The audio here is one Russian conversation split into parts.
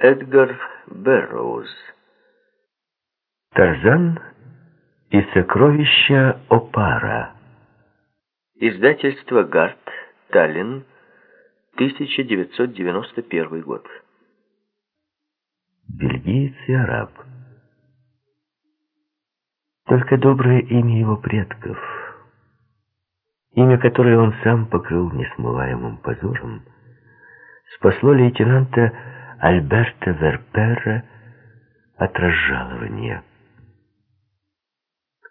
Эдгар Бэрроуз. Тарзан и сокровища Опара. Издательство Гарт, Таллин, 1991 год. Бельгиец и араб. Только доброе имя его предков, имя, которое он сам покрыл несмываемым позором, спасло лейтенанта Альберта Верпера от разжалования.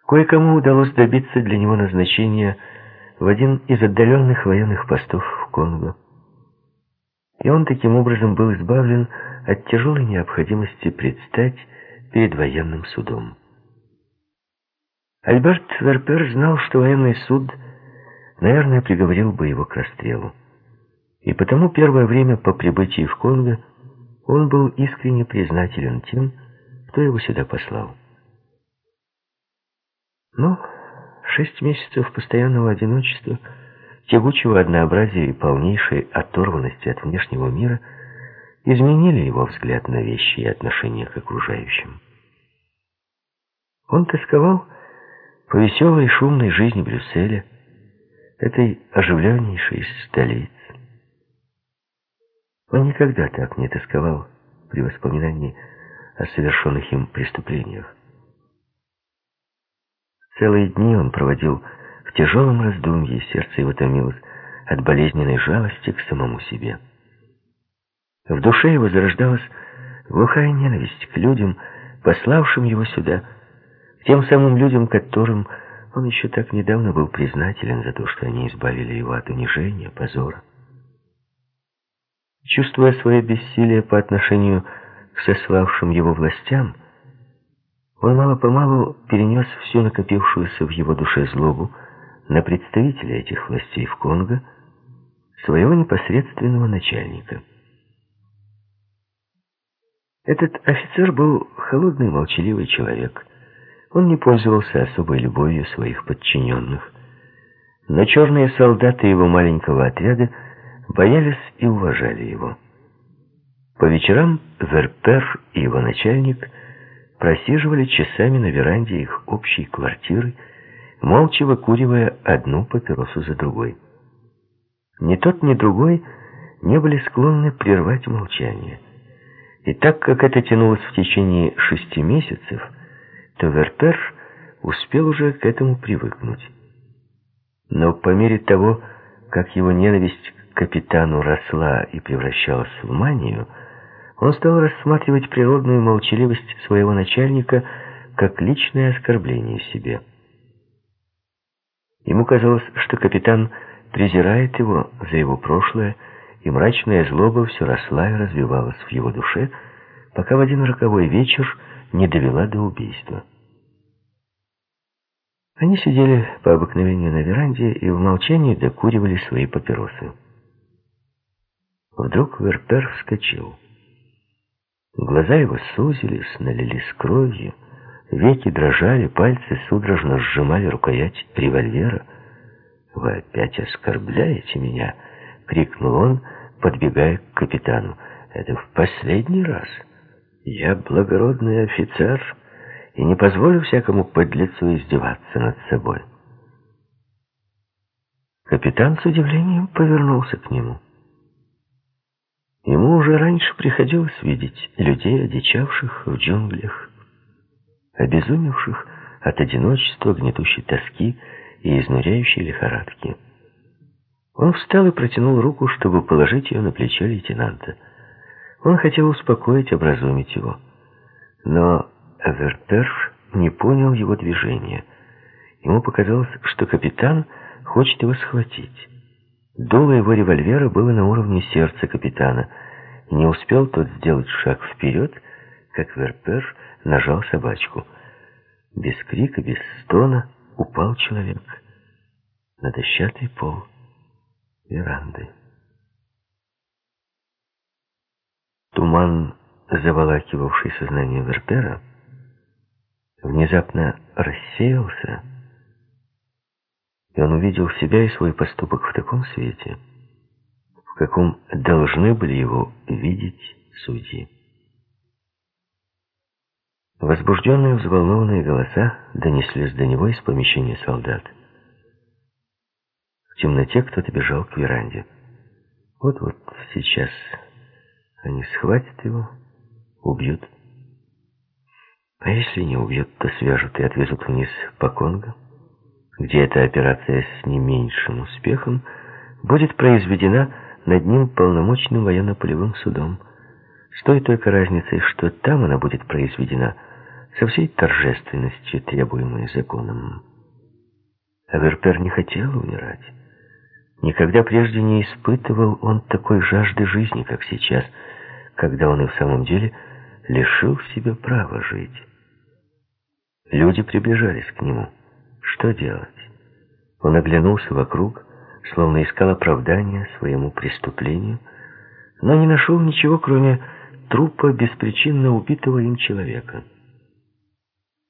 Кое-кому удалось добиться для него назначения в один из отдаленных военных постов в Конго. И он таким образом был избавлен от тяжелой необходимости предстать перед военным судом. Альберт Верпер знал, что военный суд, наверное, приговорил бы его к расстрелу. И потому первое время по прибытии в Конго он был искренне признателен тем, кто его сюда послал. Но шесть месяцев постоянного одиночества, тягучего однообразия и полнейшей оторванности от внешнего мира изменили его взгляд на вещи и отношение к окружающим. Он тосковал по веселой и шумной жизни Брюсселя, этой оживленнейшей столицы. Он никогда так не тосковал при воспоминании о совершенных им преступлениях. Целые дни он проводил в тяжелом раздумье, сердце его томилось от болезненной жалости к самому себе. В душе его зарождалась глухая ненависть к людям, пославшим его сюда, к тем самым людям, которым он еще так недавно был признателен за то, что они избавили его от унижения, позора. Чувствуя свое бессилие по отношению к сославшим его властям, он мало-помалу перенес всю накопившуюся в его душе злобу на представителя этих властей в Конго, своего непосредственного начальника. Этот офицер был холодный, молчаливый человек. Он не пользовался особой любовью своих подчиненных. Но черные солдаты его маленького отряда боялись и уважали его. По вечерам Верпер и его начальник просиживали часами на веранде их общей квартиры, молча выкуривая одну папиросу за другой. Ни тот, ни другой не были склонны прервать молчание. И так как это тянулось в течение шести месяцев, то Верпер успел уже к этому привыкнуть. Но по мере того, как его ненависть капитану росла и превращалась в манию, он стал рассматривать природную молчаливость своего начальника как личное оскорбление себе. Ему казалось, что капитан презирает его за его прошлое, и мрачная злоба все росла и развивалась в его душе, пока в один роковой вечер не довела до убийства. Они сидели по обыкновению на веранде и в молчании докуривали свои папиросы. Вдруг Верпер вскочил. Глаза его сузились, налились кровью, веки дрожали, пальцы судорожно сжимали рукоять револьвера. «Вы опять оскорбляете меня!» — крикнул он, подбегая к капитану. «Это в последний раз. Я благородный офицер и не позволю всякому подлецу издеваться над собой». Капитан с удивлением повернулся к нему. Ему уже раньше приходилось видеть людей, одичавших в джунглях, обезумевших от одиночества, гнетущей тоски и изнуряющей лихорадки. Он встал и протянул руку, чтобы положить ее на плечо лейтенанта. Он хотел успокоить, образумить его. Но Вертерш не понял его движения. Ему показалось, что капитан хочет его схватить. Дуло его револьвера было на уровне сердца капитана. Не успел тот сделать шаг вперед, как Верпер нажал собачку. Без крика, без стона упал человек на дощатый пол веранды. Туман, заволакивавший сознание Верпера, внезапно рассеялся, и он увидел себя и свой поступок в таком свете, в каком должны были его видеть судьи. Возбужденные, взволнованные голоса донеслись до него из помещения солдат. В темноте кто-то бежал к веранде. Вот-вот сейчас они схватят его, убьют. А если не убьют, то свяжут и отвезут вниз по Конго, где эта операция с не меньшим успехом будет произведена над ним полномочным военно-полевым судом. С той только разницей, что там она будет произведена со всей торжественностью, требуемой законом. Аверпер не хотел умирать. Никогда прежде не испытывал он такой жажды жизни, как сейчас, когда он и в самом деле лишил себя права жить. Люди приближались к нему. Что делать? Он оглянулся вокруг, словно искал оправдания своему преступлению, но не нашел ничего, кроме трупа беспричинно убитого им человека.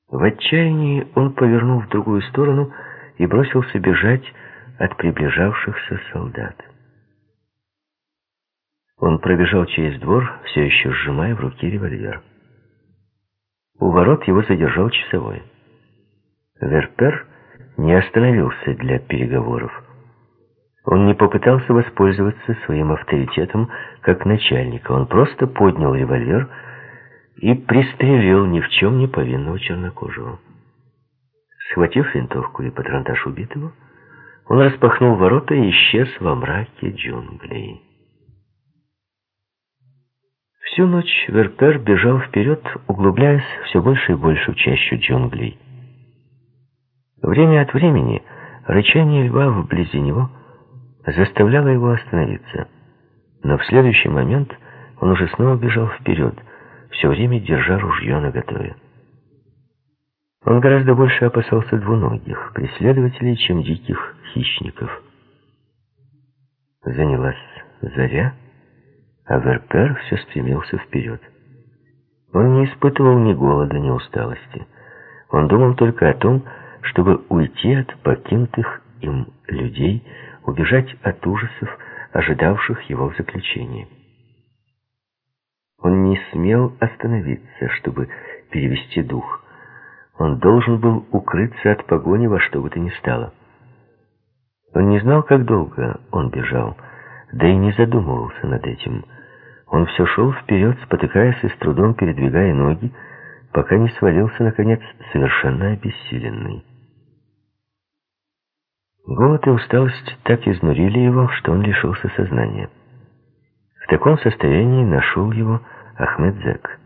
В отчаянии он повернул в другую сторону и бросился бежать от приближавшихся солдат. Он пробежал через двор, все еще сжимая в руке револьвер. У ворот его задержал часовой. Верпер не остановился для переговоров. Он не попытался воспользоваться своим авторитетом как начальника. Он просто поднял револьвер и пристрелил ни в чем не повинного чернокожего. Схватив винтовку и патронтаж убитого, он распахнул ворота и исчез во мраке джунглей. Всю ночь Верпер бежал вперед, углубляясь все больше и больше в чащу джунглей. Время от времени рычание льва вблизи него заставляло его остановиться. Но в следующий момент он уже снова бежал вперед, все время держа ружье наготове. Он гораздо больше опасался двуногих преследователей, чем диких хищников. Занялась заря, а Верпер все стремился вперед. Он не испытывал ни голода, ни усталости. Он думал только о том, чтобы уйти от покинутых им людей, убежать от ужасов, ожидавших его в заключении. Он не смел остановиться, чтобы перевести дух. Он должен был укрыться от погони во что бы то ни стало. Он не знал, как долго он бежал, да и не задумывался над этим. Он все шел вперед, спотыкаясь и с трудом передвигая ноги, пока не свалился, наконец, совершенно обессиленный. Голод и усталость так изнурили его, что он лишился сознания. В таком состоянии нашел его Ахмед Зек.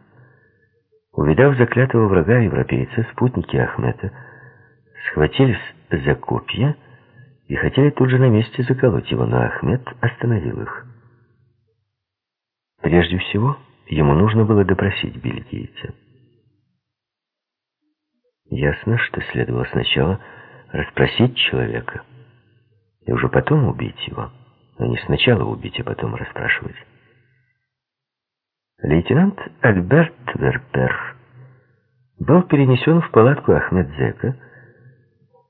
Увидав заклятого врага европейца, спутники Ахмета схватились за копья и хотели тут же на месте заколоть его, но Ахмед остановил их. Прежде всего, ему нужно было допросить бельгийца. Ясно, что следовало сначала расспросить человека и уже потом убить его, а не сначала убить, а потом расспрашивать. Лейтенант Альберт Верпер был перенесен в палатку Ахмедзека,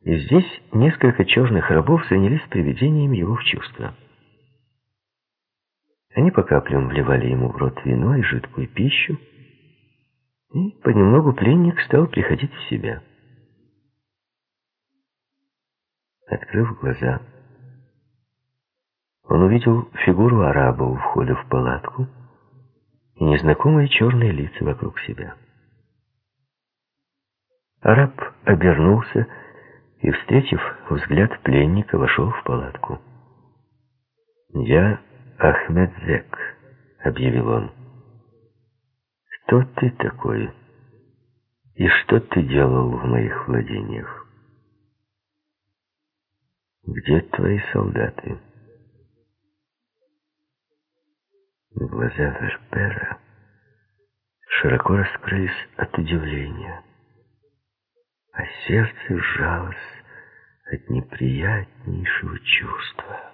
и здесь несколько черных рабов занялись приведением его в чувство. Они по каплям вливали ему в рот вино и жидкую пищу, и понемногу пленник стал приходить в себя. Открыв глаза, он увидел фигуру араба у входа в палатку и незнакомые черные лица вокруг себя. Араб обернулся и, встретив взгляд пленника, вошел в палатку. «Я Ахмед Зек», — объявил он. «Кто ты такой? И что ты делал в моих владениях? Где твои солдаты?» Глаза Верпера широко раскрылись от удивления, а сердце сжалось от неприятнейшего чувства.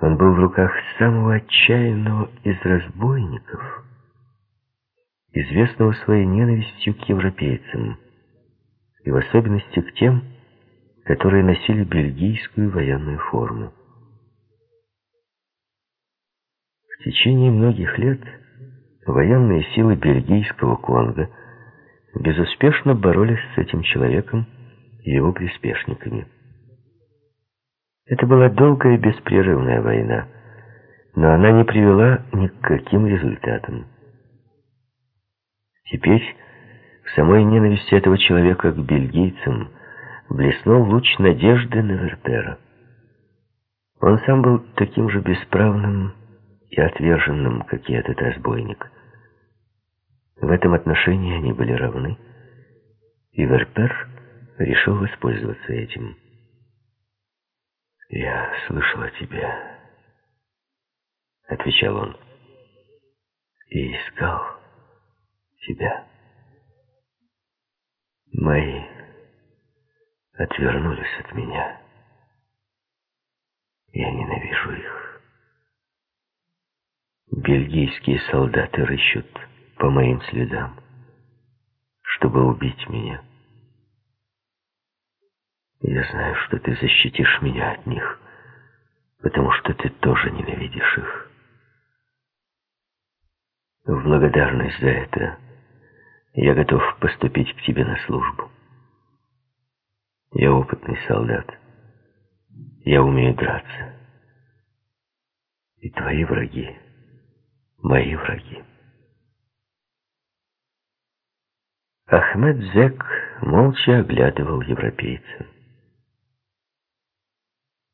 Он был в руках самого отчаянного из разбойников, известного своей ненавистью к европейцам, и в особенности к тем, которые носили бельгийскую военную форму. В течение многих лет военные силы бельгийского Конго безуспешно боролись с этим человеком и его приспешниками. Это была долгая беспрерывная война, но она не привела ни к каким результатам. Теперь в самой ненависти этого человека к бельгийцам блеснул луч надежды на Верпера. Он сам был таким же бесправным и отверженным, как и этот разбойник. В этом отношении они были равны, и Верпер решил воспользоваться этим. «Я слышал о тебе», — отвечал он, — «и искал тебя. Мои отвернулись от меня. Я ненавижу их. Бельгийские солдаты рыщут по моим следам, чтобы убить меня. Я знаю, что ты защитишь меня от них, потому что ты тоже ненавидишь их. В благодарность за это я готов поступить к тебе на службу. Я опытный солдат. Я умею драться. И твои враги — мои враги. Ахмед Зек молча оглядывал европейца.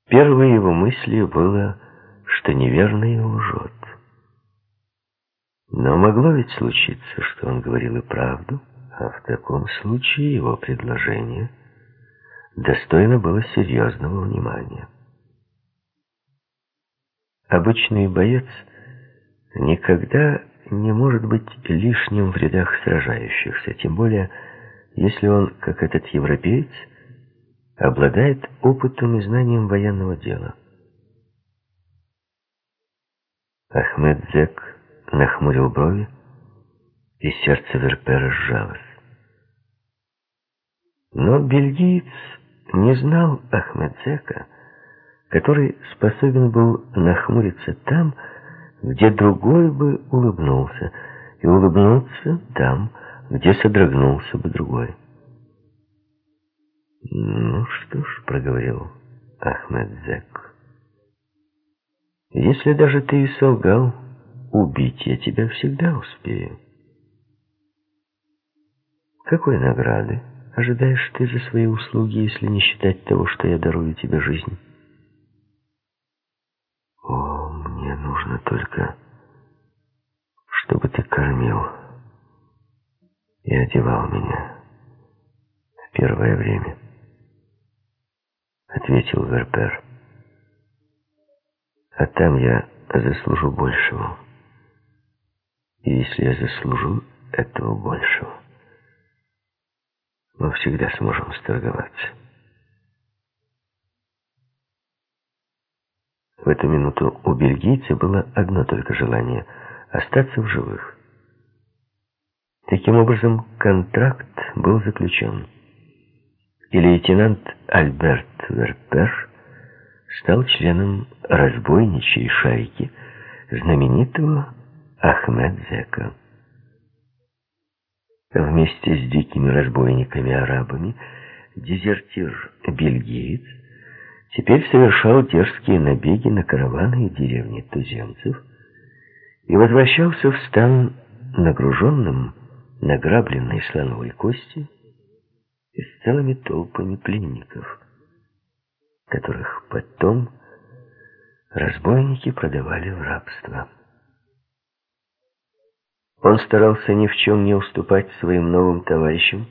Первой его мыслью было, что неверный лжет. Но могло ведь случиться, что он говорил и правду, а в таком случае его предложение достойно было серьезного внимания. Обычный боец никогда не может быть лишним в рядах сражающихся, тем более, если он, как этот европеец, обладает опытом и знанием военного дела. Ахмед Зек нахмурил брови, и сердце Верпера сжалось. Но бельгиец не знал Ахмедзека, который способен был нахмуриться там, где другой бы улыбнулся, и улыбнуться там, где содрогнулся бы другой. «Ну что ж», — проговорил Ахмедзек, — «если даже ты и солгал, убить я тебя всегда успею». «Какой награды ожидаешь ты за свои услуги, если не считать того, что я дарую тебе жизнь?» «О, мне нужно только, чтобы ты кормил и одевал меня в первое время» ответил Верпер. А там я заслужу большего. И если я заслужу этого большего, мы всегда сможем сторговаться. В эту минуту у бельгийца было одно только желание — остаться в живых. Таким образом, контракт был заключен и лейтенант Альберт Верпер стал членом разбойничьей шайки знаменитого Ахмед-Зека. Вместе с дикими разбойниками-арабами дезертир-бельгиец теперь совершал дерзкие набеги на караваны и деревни туземцев и возвращался в стан нагруженным награбленной слоновой кости и с целыми толпами пленников, которых потом разбойники продавали в рабство. Он старался ни в чем не уступать своим новым товарищам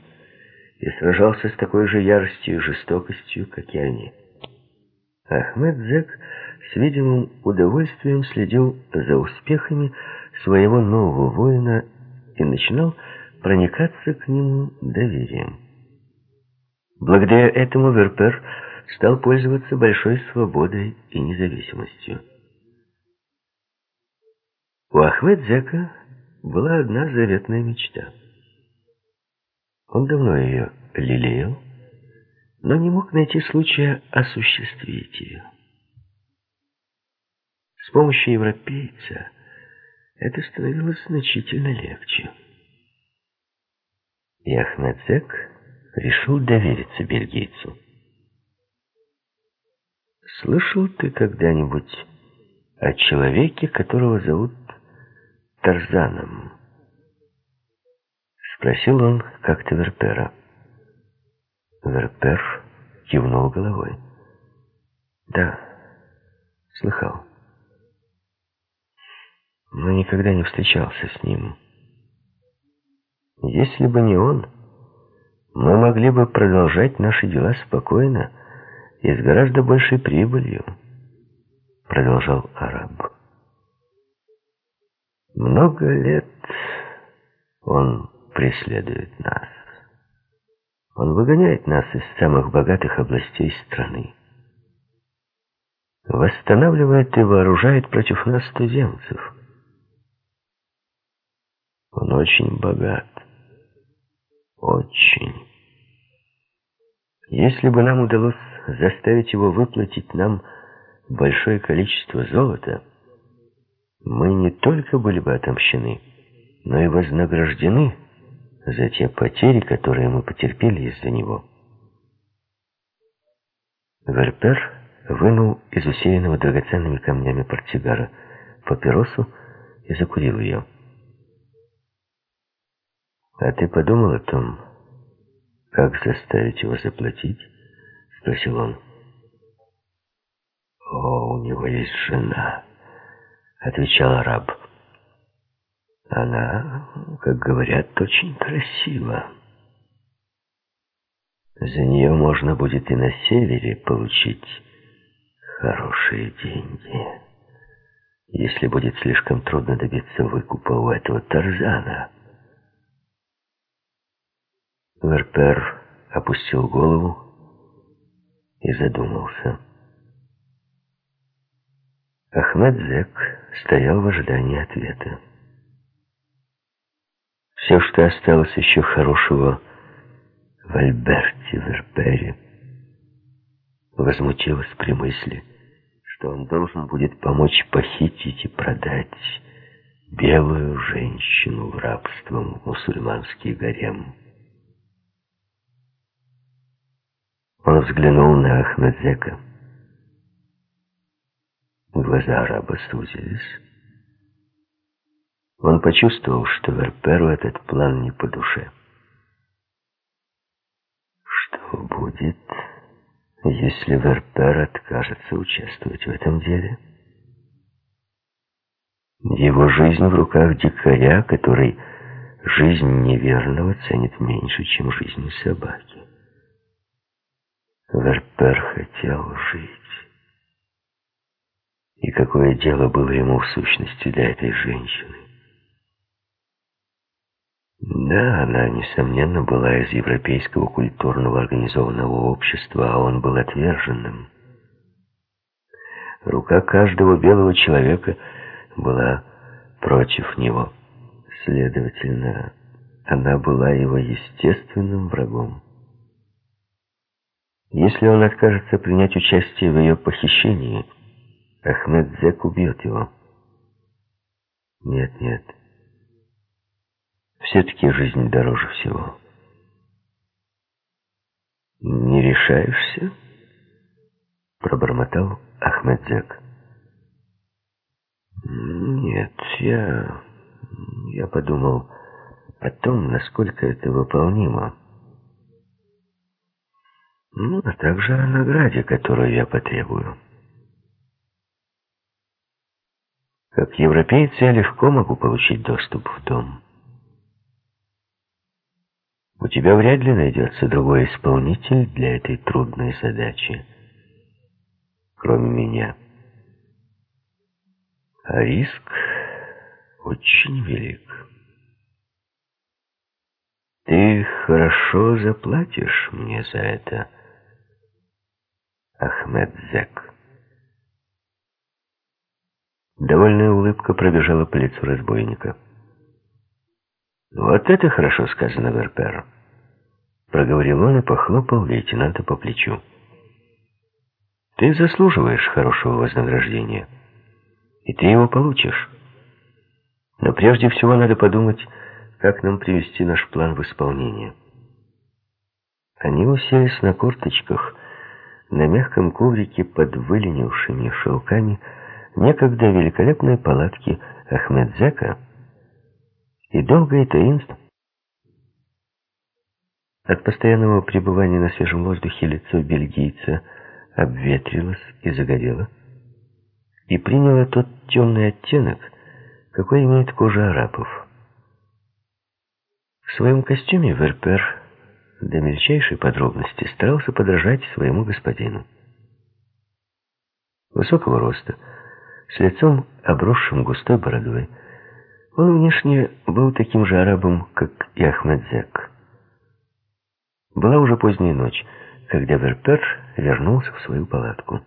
и сражался с такой же яростью и жестокостью, как и они. Ахмед Зек с видимым удовольствием следил за успехами своего нового воина и начинал проникаться к нему доверием. Благодаря этому Верпер стал пользоваться большой свободой и независимостью. У Ахмед-Зека была одна заветная мечта. Он давно ее лелеял, но не мог найти случая осуществить ее. С помощью европейца это становилось значительно легче. И Ахмедзек решил довериться бельгийцу. «Слышал ты когда-нибудь о человеке, которого зовут Тарзаном?» Спросил он как-то Верпера. Верпер кивнул головой. «Да, слыхал. Но никогда не встречался с ним. Если бы не он, мы могли бы продолжать наши дела спокойно и с гораздо большей прибылью», продолжал араб. «Много лет он преследует нас. Он выгоняет нас из самых богатых областей страны. Восстанавливает и вооружает против нас туземцев. Он очень богат. Очень. Если бы нам удалось заставить его выплатить нам большое количество золота, мы не только были бы отомщены, но и вознаграждены за те потери, которые мы потерпели из-за него. Верпер вынул из усеянного драгоценными камнями портсигара папиросу и закурил ее. «А ты подумал о том, как заставить его заплатить?» — спросил он. «О, у него есть жена», — отвечал араб. Она, как говорят, очень красива. За нее можно будет и на севере получить хорошие деньги, если будет слишком трудно добиться выкупа у этого Тарзана. Верпер опустил голову и задумался. Ахмед Зек стоял в ожидании ответа. Все, что осталось еще хорошего в Альберте Верпере, возмутилось при мысли, что он должен будет помочь похитить и продать белую женщину в рабство в мусульманский гарем. Он взглянул на Ахмедзека. Глаза араба сузились. Он почувствовал, что Верперу этот план не по душе. Что будет, если Верпер откажется участвовать в этом деле? Его жизнь в руках дикаря, который жизнь неверного ценит меньше, чем жизнь собаки. Верпер хотел жить. И какое дело было ему в сущности для этой женщины? Да, она, несомненно, была из европейского культурного организованного общества, а он был отверженным. Рука каждого белого человека была против него. Следовательно, она была его естественным врагом. Если он откажется принять участие в ее похищении, Ахмед Зек убьет его. Нет, нет. Все-таки жизнь дороже всего. «Не решаешься?» — пробормотал Ахмедзек. «Нет, я... я подумал о том, насколько это выполнимо. Ну, а также о награде, которую я потребую. Как европейец я легко могу получить доступ в дом». У тебя вряд ли найдется другой исполнитель для этой трудной задачи, кроме меня. А риск очень велик. Ты хорошо заплатишь мне за это, Ахмед Зек. Довольная улыбка пробежала по лицу разбойника. «Вот это хорошо сказано, Верпер!» Проговорил он и похлопал лейтенанта по плечу. «Ты заслуживаешь хорошего вознаграждения, и ты его получишь. Но прежде всего надо подумать, как нам привести наш план в исполнение. Они уселись на корточках, на мягком коврике под выленившими шелками некогда великолепной палатки Ахмедзека и долго и. От постоянного пребывания на свежем воздухе лицо бельгийца обветрилось и загорело, и приняло тот темный оттенок, какой имеет кожа арабов. В своем костюме Верпер до мельчайшей подробности старался подражать своему господину. Высокого роста, с лицом, обросшим густой бородой, он внешне был таким же арабом, как и Ахмедзек. Была уже поздняя ночь, когда Верпер вернулся в свою палатку.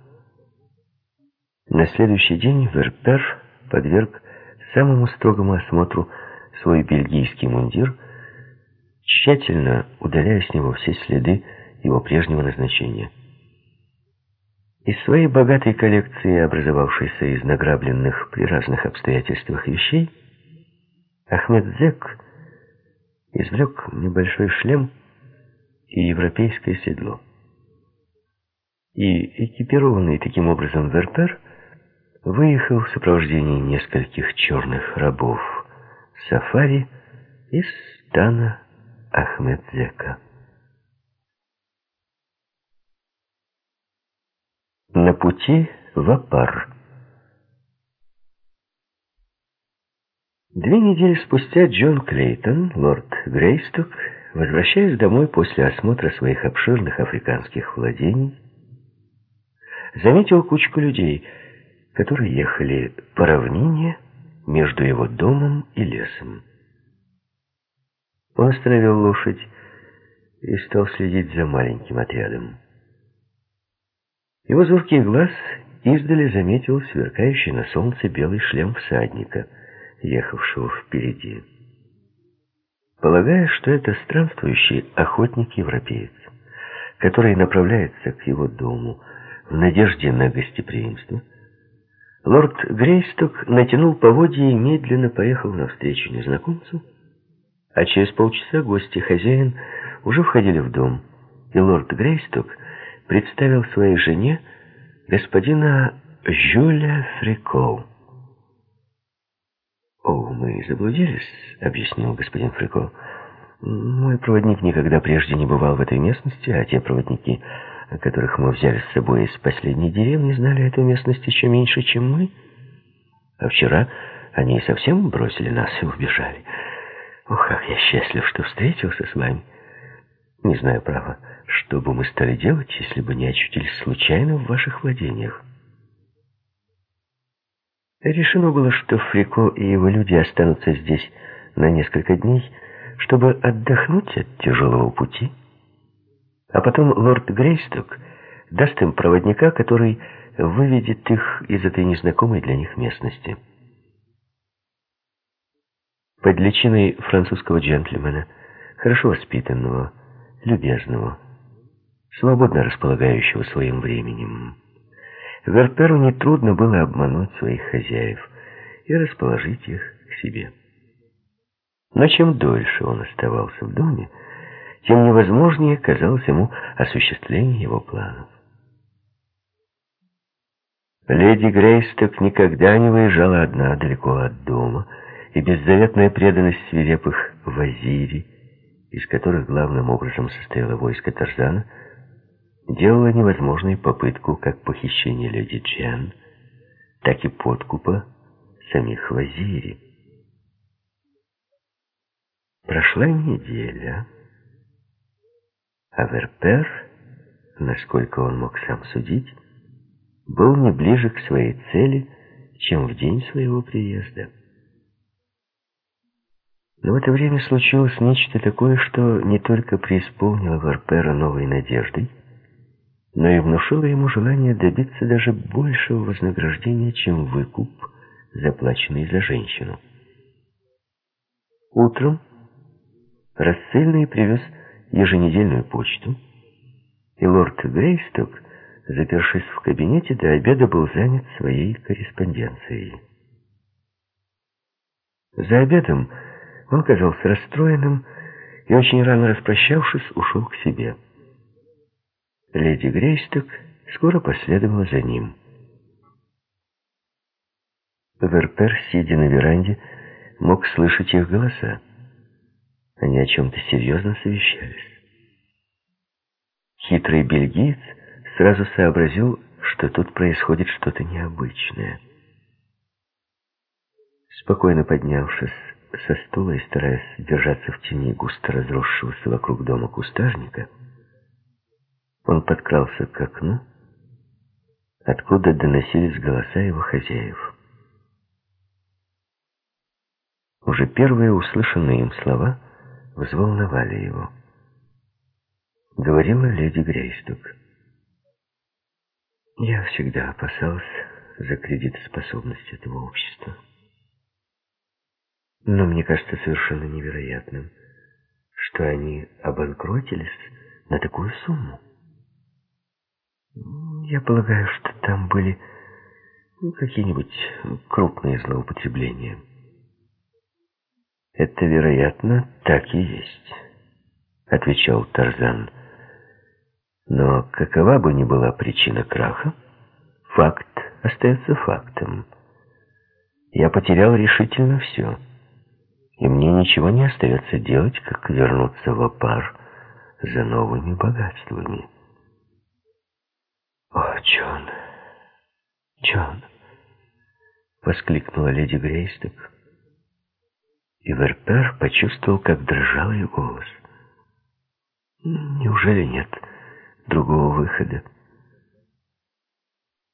На следующий день Верпер подверг самому строгому осмотру свой бельгийский мундир, тщательно удаляя с него все следы его прежнего назначения. Из своей богатой коллекции, образовавшейся из награбленных при разных обстоятельствах вещей, Ахмед Зек извлек небольшой шлем и европейское седло. И экипированный таким образом Верпер выехал в сопровождении нескольких черных рабов сафари из стана Ахмедзека. На пути в Апар. Две недели спустя Джон Клейтон, лорд Грейсток, возвращаясь домой после осмотра своих обширных африканских владений, заметил кучку людей — которые ехали по равнине между его домом и лесом. Он остановил лошадь и стал следить за маленьким отрядом. Его зоркий глаз издали заметил сверкающий на солнце белый шлем всадника, ехавшего впереди. Полагая, что это странствующий охотник-европеец, который направляется к его дому в надежде на гостеприимство, Лорд Грейсток натянул поводья и медленно поехал навстречу незнакомцу, а через полчаса гости хозяин уже входили в дом, и лорд Грейсток представил своей жене господина Жюля Фрико. «О, мы заблудились», — объяснил господин Фрико. «Мой проводник никогда прежде не бывал в этой местности, а те проводники которых мы взяли с собой из последней деревни, знали эту местность еще меньше, чем мы. А вчера они совсем бросили нас и убежали. Ох, как я счастлив, что встретился с вами. Не знаю, право, что бы мы стали делать, если бы не очутились случайно в ваших владениях. Решено было, что Фрико и его люди останутся здесь на несколько дней, чтобы отдохнуть от тяжелого пути. А потом лорд Грейсток даст им проводника, который выведет их из этой незнакомой для них местности. Под личиной французского джентльмена, хорошо воспитанного, любезного, свободно располагающего своим временем, Верперу нетрудно было обмануть своих хозяев и расположить их к себе. Но чем дольше он оставался в доме, тем невозможнее казалось ему осуществление его планов. Леди Грейсток никогда не выезжала одна далеко от дома, и беззаветная преданность свирепых вазири, из которых главным образом состояло войско Тарзана, делала невозможной попытку как похищения леди Джен, так и подкупа самих вазири. Прошла неделя. А Верпер, насколько он мог сам судить, был не ближе к своей цели, чем в день своего приезда. Но в это время случилось нечто такое, что не только преисполнило Верпера новой надеждой, но и внушило ему желание добиться даже большего вознаграждения, чем выкуп, заплаченный за женщину. Утром рассыльный привез еженедельную почту, и лорд Грейсток, запершись в кабинете, до обеда был занят своей корреспонденцией. За обедом он казался расстроенным и, очень рано распрощавшись, ушел к себе. Леди Грейсток скоро последовала за ним. Верпер, сидя на веранде, мог слышать их голоса. Они о чем-то серьезно совещались. Хитрый бельгиец сразу сообразил, что тут происходит что-то необычное. Спокойно поднявшись со стула и стараясь держаться в тени густо разросшегося вокруг дома кустарника, он подкрался к окну, откуда доносились голоса его хозяев. Уже первые услышанные им слова взволновали его. Говорила леди Грейстук. Я всегда опасался за кредитоспособность этого общества. Но мне кажется совершенно невероятным, что они обанкротились на такую сумму. Я полагаю, что там были какие-нибудь крупные злоупотребления. «Это, вероятно, так и есть», — отвечал Тарзан. «Но какова бы ни была причина краха, факт остается фактом. Я потерял решительно все, и мне ничего не остается делать, как вернуться в опар за новыми богатствами». «О, Джон, Джон!» — воскликнула леди Грейсток и Верпер почувствовал, как дрожал ее голос. «Неужели нет другого выхода?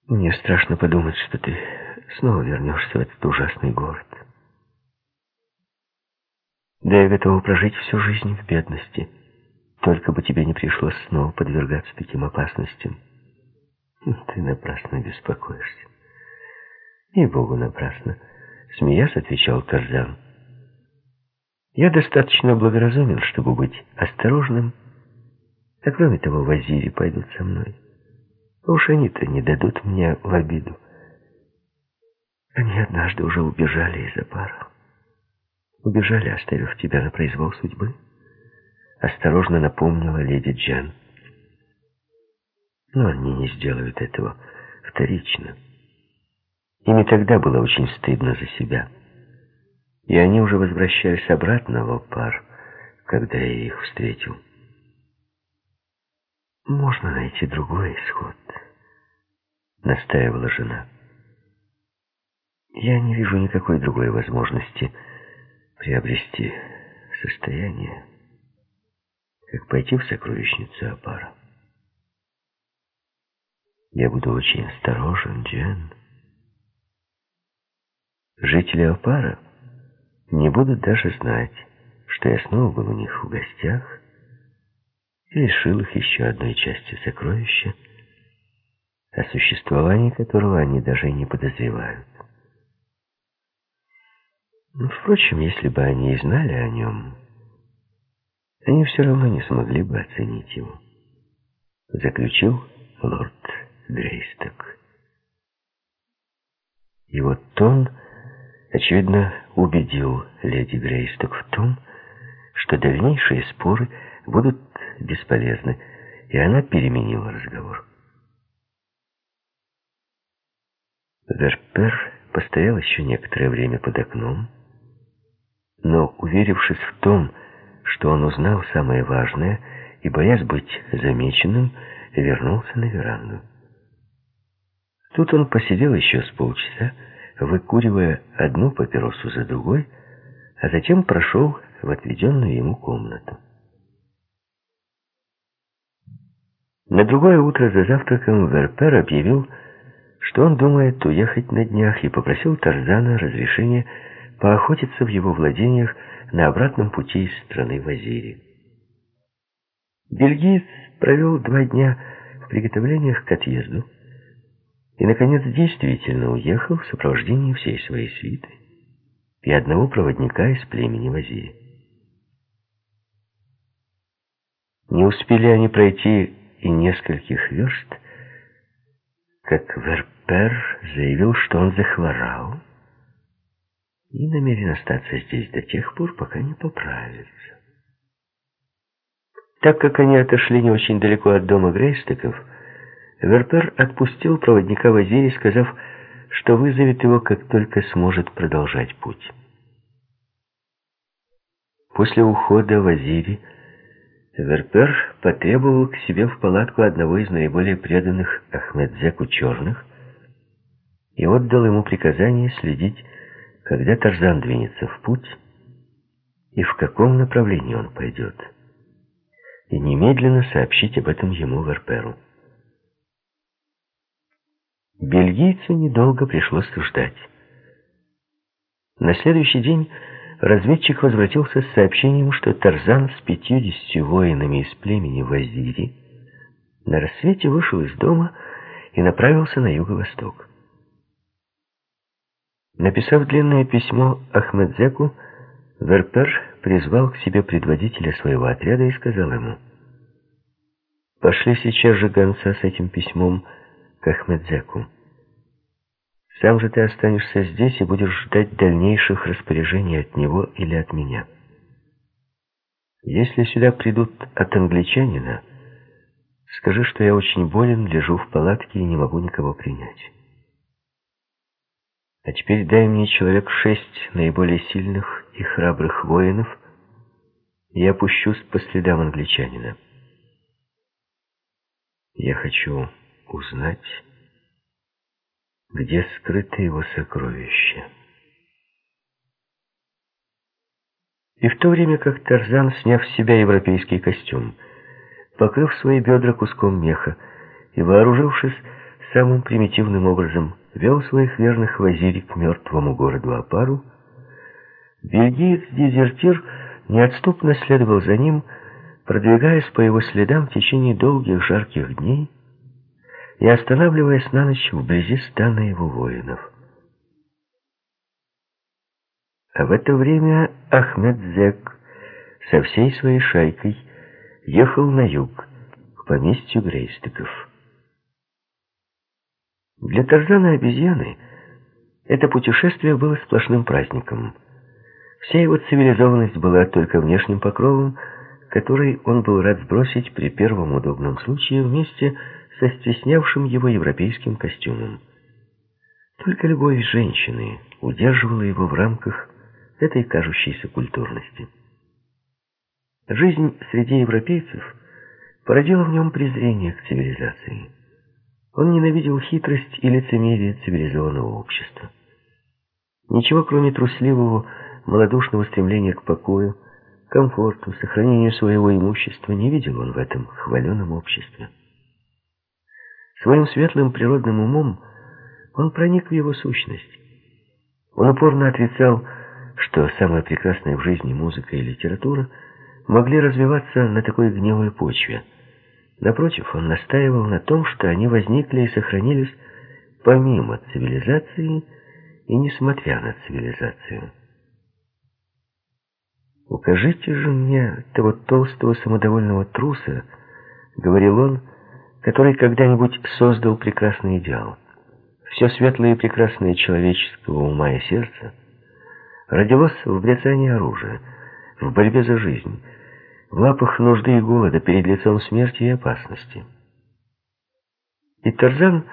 Мне страшно подумать, что ты снова вернешься в этот ужасный город. Да я готова прожить всю жизнь в бедности, только бы тебе не пришлось снова подвергаться таким опасностям. Ты напрасно беспокоишься. И Богу напрасно, смеясь, отвечал Тарзан. Я достаточно благоразумен, чтобы быть осторожным. А кроме того, вазири пойдут со мной. Уж они-то не дадут мне в обиду. Они однажды уже убежали из-за пара. Убежали, оставив тебя на произвол судьбы. Осторожно напомнила леди Джан. Но они не сделают этого вторично. Им и тогда было очень стыдно за себя и они уже возвращались обратно в Опар, когда я их встретил. «Можно найти другой исход», — настаивала жена. «Я не вижу никакой другой возможности приобрести состояние, как пойти в сокровищницу Апара. Я буду очень осторожен, Джен. Жители Апара — не будут даже знать, что я снова был у них в гостях и лишил их еще одной части сокровища, о существовании которого они даже не подозревают. Но, впрочем, если бы они и знали о нем, они все равно не смогли бы оценить его, заключил лорд Дрейсток. Его тон очевидно, убедил леди Грейсток в том, что дальнейшие споры будут бесполезны, и она переменила разговор. Верпер постоял еще некоторое время под окном, но, уверившись в том, что он узнал самое важное, и, боясь быть замеченным, вернулся на веранду. Тут он посидел еще с полчаса, выкуривая одну папиросу за другой, а затем прошел в отведенную ему комнату. На другое утро за завтраком Верпер объявил, что он думает уехать на днях и попросил Тарзана разрешения поохотиться в его владениях на обратном пути из страны Вазири. Бельгиец провел два дня в приготовлениях к отъезду, и, наконец, действительно уехал в сопровождении всей своей свиты и одного проводника из племени Вазири. Не успели они пройти и нескольких верст, как Верпер заявил, что он захворал и намерен остаться здесь до тех пор, пока не поправится. Так как они отошли не очень далеко от дома Грейстеков, Верпер отпустил проводника в сказав, что вызовет его, как только сможет продолжать путь. После ухода в Азире потребовал к себе в палатку одного из наиболее преданных Ахмедзеку черных и отдал ему приказание следить, когда Тарзан двинется в путь и в каком направлении он пойдет, и немедленно сообщить об этом ему Верперу. Бельгийцу недолго пришлось ждать. На следующий день разведчик возвратился с сообщением, что Тарзан с пятьюдесятью воинами из племени Вазири на рассвете вышел из дома и направился на юго-восток. Написав длинное письмо Ахмедзеку, Верпер призвал к себе предводителя своего отряда и сказал ему, «Пошли сейчас же гонца с этим письмом к Ахмедзеку. Сам же ты останешься здесь и будешь ждать дальнейших распоряжений от него или от меня. Если сюда придут от англичанина, скажи, что я очень болен, лежу в палатке и не могу никого принять». А теперь дай мне человек шесть наиболее сильных и храбрых воинов, и я пущусь по следам англичанина. Я хочу узнать, где скрыто его сокровище. И в то время как Тарзан, сняв с себя европейский костюм, покрыв свои бедра куском меха и вооружившись самым примитивным образом, вел своих верных вазири к мертвому городу Апару, бельгиец-дезертир неотступно следовал за ним, продвигаясь по его следам в течение долгих жарких дней и останавливаясь на ночь вблизи стана его воинов. А в это время Ахмед Зек со всей своей шайкой ехал на юг, к поместью Грейстыков. Для Тарзана обезьяны это путешествие было сплошным праздником. Вся его цивилизованность была только внешним покровом, который он был рад сбросить при первом удобном случае вместе со стеснявшим его европейским костюмом. Только любовь женщины удерживала его в рамках этой кажущейся культурности. Жизнь среди европейцев породила в нем презрение к цивилизации. Он ненавидел хитрость и лицемерие цивилизованного общества. Ничего, кроме трусливого, малодушного стремления к покою, комфорту, сохранению своего имущества, не видел он в этом хваленом обществе. Своим светлым природным умом он проник в его сущность. Он упорно отрицал, что самое прекрасное в жизни музыка и литература могли развиваться на такой гнилой почве – Напротив, он настаивал на том, что они возникли и сохранились помимо цивилизации и несмотря на цивилизацию. «Укажите же мне того толстого самодовольного труса», — говорил он, который когда-нибудь создал прекрасный идеал. Все светлое и прекрасное человеческого ума и сердца родилось в брецании оружия, в борьбе за жизнь, в лапах нужды и голода, перед лицом смерти и опасности. И Тарзан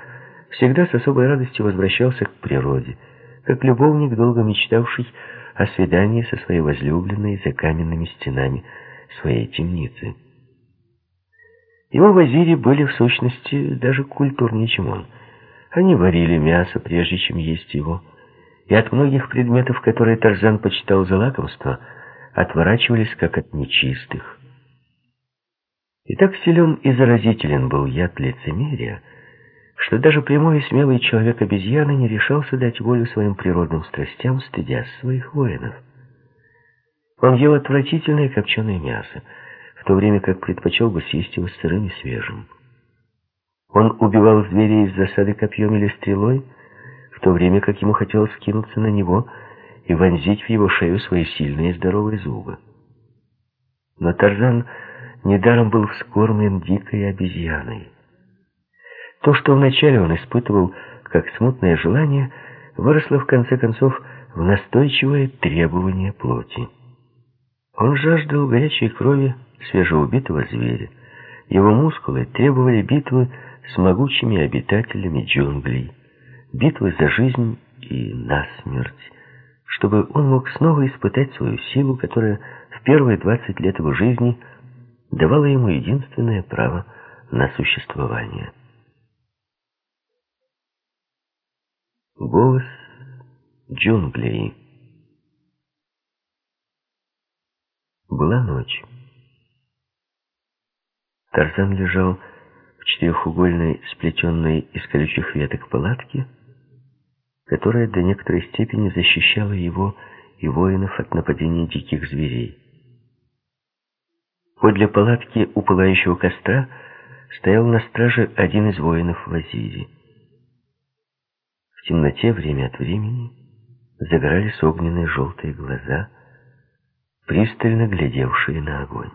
всегда с особой радостью возвращался к природе, как любовник, долго мечтавший о свидании со своей возлюбленной за каменными стенами своей темницы. Его вазири были, в сущности, даже культурнее, чем он. Они варили мясо, прежде чем есть его, и от многих предметов, которые Тарзан почитал за лакомство, отворачивались как от нечистых. И так силен и заразителен был яд лицемерия, что даже прямой и смелый человек-обезьяна не решался дать волю своим природным страстям, стыдясь своих воинов. Он ел отвратительное копченое мясо, в то время как предпочел бы съесть его сырым и свежим. Он убивал зверя из засады копьем или стрелой, в то время как ему хотелось скинуться на него и вонзить в его шею свои сильные и здоровые зубы. Но Тарзан недаром был вскормлен дикой обезьяной. То, что вначале он испытывал как смутное желание, выросло в конце концов в настойчивое требование плоти. Он жаждал горячей крови свежеубитого зверя. Его мускулы требовали битвы с могучими обитателями джунглей, битвы за жизнь и насмерть, чтобы он мог снова испытать свою силу, которая в первые 20 лет его жизни давала ему единственное право на существование. Голос джунглей Была ночь. Тарзан лежал в четырехугольной, сплетенной из колючих веток палатке, которая до некоторой степени защищала его и воинов от нападения диких зверей. Подле палатки у пылающего костра стоял на страже один из воинов Вазири. В темноте время от времени загорались огненные желтые глаза, пристально глядевшие на огонь.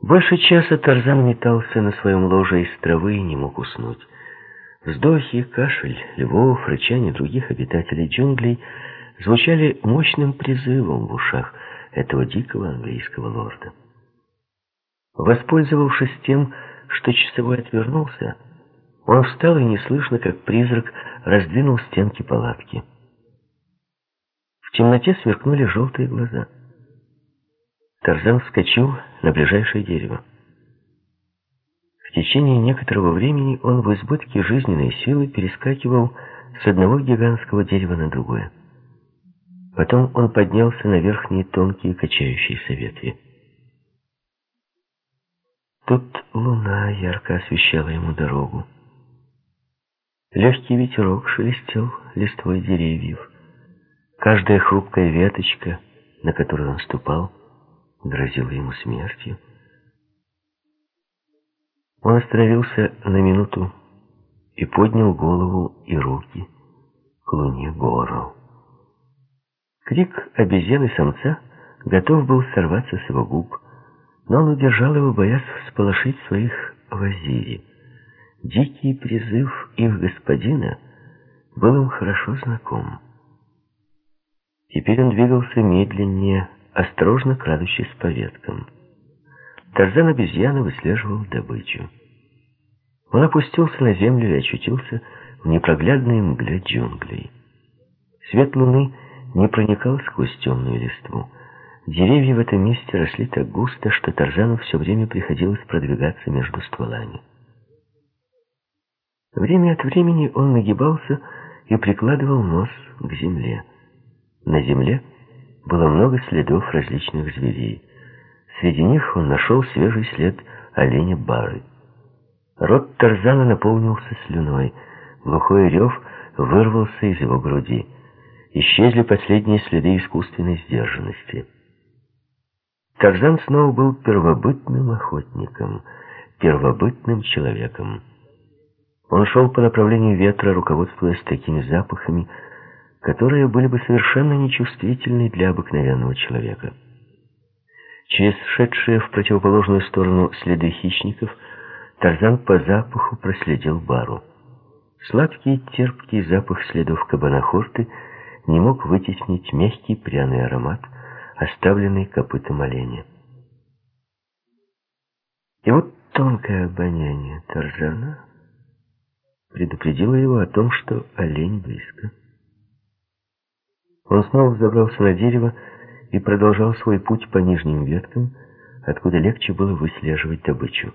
Больше часа Тарзан метался на своем ложе из травы и не мог уснуть. Вздохи, кашель, львов, рычание других обитателей джунглей звучали мощным призывом в ушах этого дикого английского лорда. Воспользовавшись тем, что часовой отвернулся, он встал и неслышно, как призрак, раздвинул стенки палатки. В темноте сверкнули желтые глаза — Тарзан вскочил на ближайшее дерево. В течение некоторого времени он в избытке жизненной силы перескакивал с одного гигантского дерева на другое. Потом он поднялся на верхние тонкие качающиеся ветви. Тут луна ярко освещала ему дорогу. Легкий ветерок шелестел листвой деревьев. Каждая хрупкая веточка, на которую он ступал, грозила ему смертью. Он остановился на минуту и поднял голову и руки к луне гору. Крик обезьяны-самца готов был сорваться с его губ, но он удержал его, боясь всполошить своих вазири. Дикий призыв их господина был им хорошо знаком. Теперь он двигался медленнее, осторожно крадучись по веткам. Тарзан обезьяны выслеживал добычу. Он опустился на землю и очутился в непроглядной мгле джунглей. Свет луны не проникал сквозь темную листву. Деревья в этом месте росли так густо, что Тарзану все время приходилось продвигаться между стволами. Время от времени он нагибался и прикладывал нос к земле. На земле было много следов различных зверей. Среди них он нашел свежий след оленя Бары. Рот Тарзана наполнился слюной. Глухой рев вырвался из его груди. Исчезли последние следы искусственной сдержанности. Тарзан снова был первобытным охотником, первобытным человеком. Он шел по направлению ветра, руководствуясь такими запахами, которые были бы совершенно нечувствительны для обыкновенного человека. Через шедшие в противоположную сторону следы хищников Тарзан по запаху проследил бару. Сладкий терпкий запах следов кабанахорты не мог вытеснить мягкий пряный аромат, оставленный копытом оленя. И вот тонкое обоняние Тарзана предупредило его о том, что олень близко. Он снова взобрался на дерево и продолжал свой путь по нижним веткам, откуда легче было выслеживать добычу.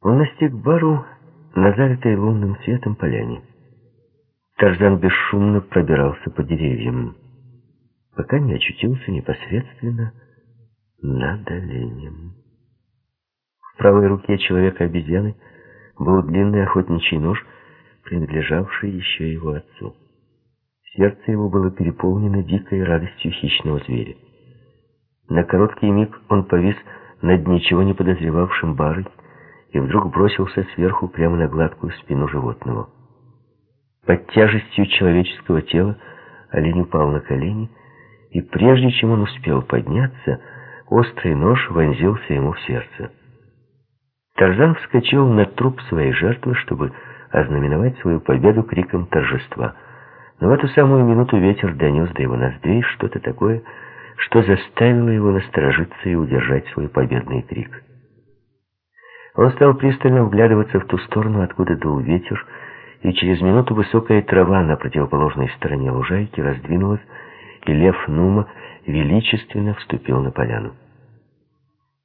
Он настиг бару на залитой лунным светом поляне. Тарзан бесшумно пробирался по деревьям, пока не очутился непосредственно над оленем. В правой руке человека-обезьяны был длинный охотничий нож, принадлежавший еще его отцу. Сердце его было переполнено дикой радостью хищного зверя. На короткий миг он повис над ничего не подозревавшим барой и вдруг бросился сверху прямо на гладкую спину животного. Под тяжестью человеческого тела олень упал на колени, и прежде чем он успел подняться, острый нож вонзился ему в сердце. Тарзан вскочил на труп своей жертвы, чтобы ознаменовать свою победу криком торжества. Но в эту самую минуту ветер донес до его ноздрей что-то такое, что заставило его насторожиться и удержать свой победный крик. Он стал пристально вглядываться в ту сторону, откуда дул ветер, и через минуту высокая трава на противоположной стороне лужайки раздвинулась, и лев Нума величественно вступил на поляну.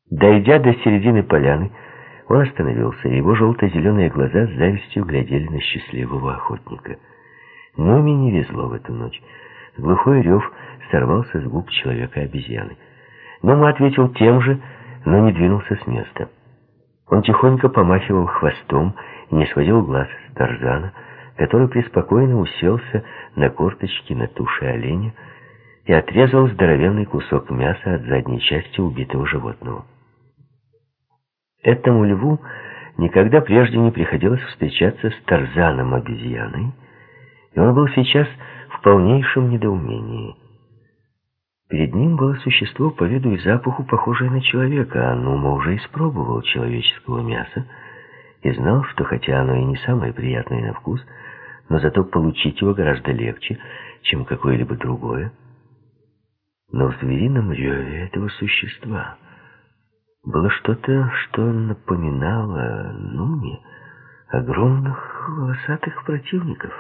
Дойдя до середины поляны, он остановился, и его желто-зеленые глаза с завистью глядели на счастливого охотника. Нуме не везло в эту ночь. Глухой рев сорвался с губ человека-обезьяны. Нума ответил тем же, но не двинулся с места. Он тихонько помахивал хвостом и не сводил глаз с Тарзана, который преспокойно уселся на корточки на туше оленя и отрезал здоровенный кусок мяса от задней части убитого животного. Этому льву никогда прежде не приходилось встречаться с Тарзаном обезьяной, и он был сейчас в полнейшем недоумении. Перед ним было существо по виду и запаху, похожее на человека, а Нума уже испробовал человеческого мяса и знал, что хотя оно и не самое приятное на вкус, но зато получить его гораздо легче, чем какое-либо другое. Но в зверином реве этого существа было что-то, что напоминало Нуме огромных волосатых противников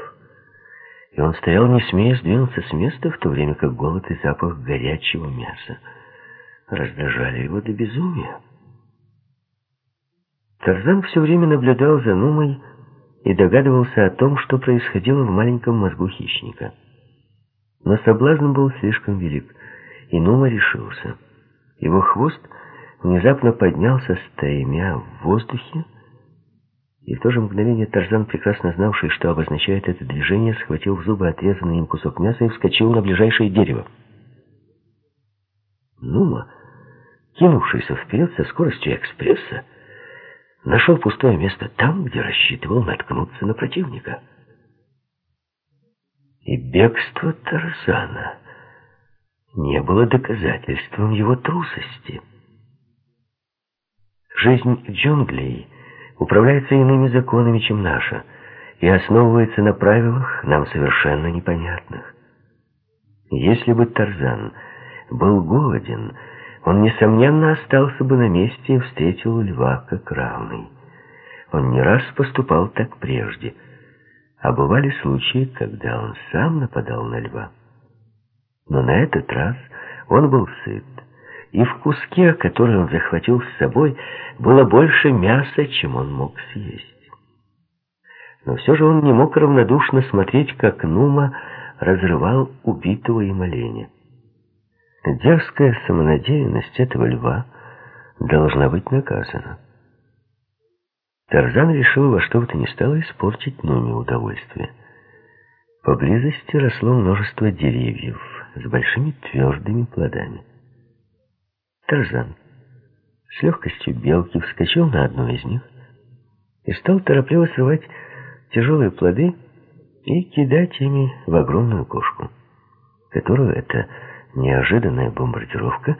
и он стоял, не смея сдвинуться с места, в то время как голод и запах горячего мяса раздражали его до безумия. Тарзан все время наблюдал за Нумой и догадывался о том, что происходило в маленьком мозгу хищника. Но соблазн был слишком велик, и Нума решился. Его хвост внезапно поднялся, стаймя в воздухе, и в то же мгновение Тарзан, прекрасно знавший, что обозначает это движение, схватил в зубы отрезанный им кусок мяса и вскочил на ближайшее дерево. Нума, кинувшийся вперед со скоростью экспресса, нашел пустое место там, где рассчитывал наткнуться на противника. И бегство Тарзана не было доказательством его трусости. Жизнь джунглей — управляется иными законами, чем наша, и основывается на правилах, нам совершенно непонятных. Если бы Тарзан был голоден, он, несомненно, остался бы на месте и встретил льва как равный. Он не раз поступал так прежде, а бывали случаи, когда он сам нападал на льва. Но на этот раз он был сыт, и в куске, который он захватил с собой, было больше мяса, чем он мог съесть. Но все же он не мог равнодушно смотреть, как Нума разрывал убитого им оленя. Дерзкая самонадеянность этого льва должна быть наказана. Тарзан решил во что бы то ни стало испортить Нуме удовольствие. Поблизости росло множество деревьев с большими твердыми плодами. Тарзан с легкостью белки вскочил на одну из них и стал торопливо срывать тяжелые плоды и кидать ими в огромную кошку, которую эта неожиданная бомбардировка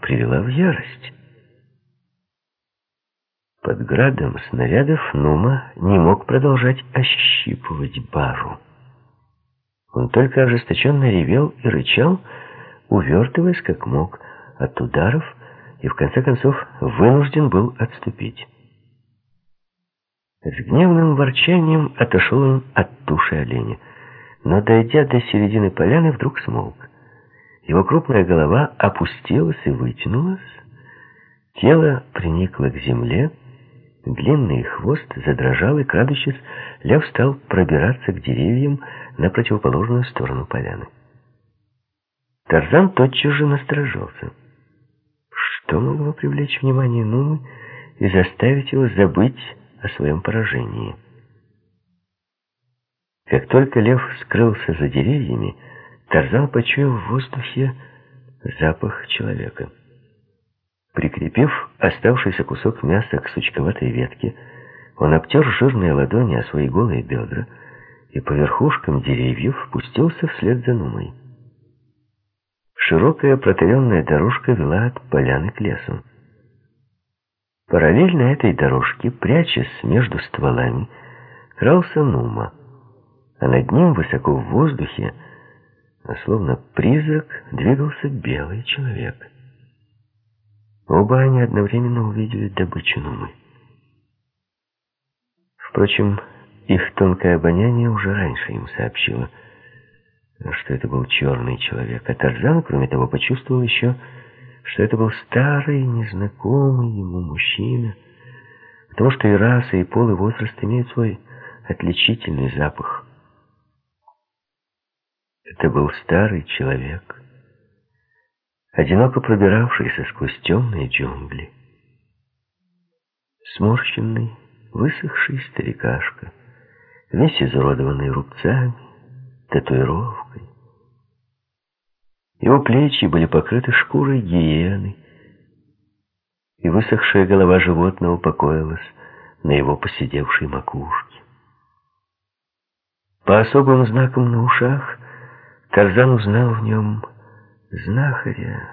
привела в ярость. Под градом снарядов Нума не мог продолжать ощипывать бару. Он только ожесточенно ревел и рычал, увертываясь как мог от ударов и в конце концов вынужден был отступить. С гневным ворчанием отошел он от туши оленя, но, дойдя до середины поляны, вдруг смолк. Его крупная голова опустилась и вытянулась, тело приникло к земле, длинный хвост задрожал, и, крадучись, лев стал пробираться к деревьям на противоположную сторону поляны. Тарзан тотчас же насторожился. Что могло привлечь внимание Нумы и заставить его забыть о своем поражении? Как только лев скрылся за деревьями, Тарзан почуял в воздухе запах человека. Прикрепив оставшийся кусок мяса к сучковатой ветке, он обтер жирные ладони о свои голые бедра и по верхушкам деревьев пустился вслед за Нумой. Широкая протаренная дорожка вела от поляны к лесу. Параллельно этой дорожке, прячась между стволами, крался Нума, а над ним, высоко в воздухе, словно призрак, двигался белый человек. Оба они одновременно увидели добычу Нумы. Впрочем, их тонкое обоняние уже раньше им сообщило, что это был черный человек, а Тарзан, кроме того, почувствовал еще, что это был старый, незнакомый ему мужчина, потому что и раса, и пол, и возраст имеют свой отличительный запах. Это был старый человек, одиноко пробиравшийся сквозь темные джунгли. Сморщенный, высохший старикашка, весь изуродованный рубцами, татуировкой. Его плечи были покрыты шкурой гиены, и высохшая голова животного покоилась на его посидевшей макушке. По особым знакам на ушах Тарзан узнал в нем знахаря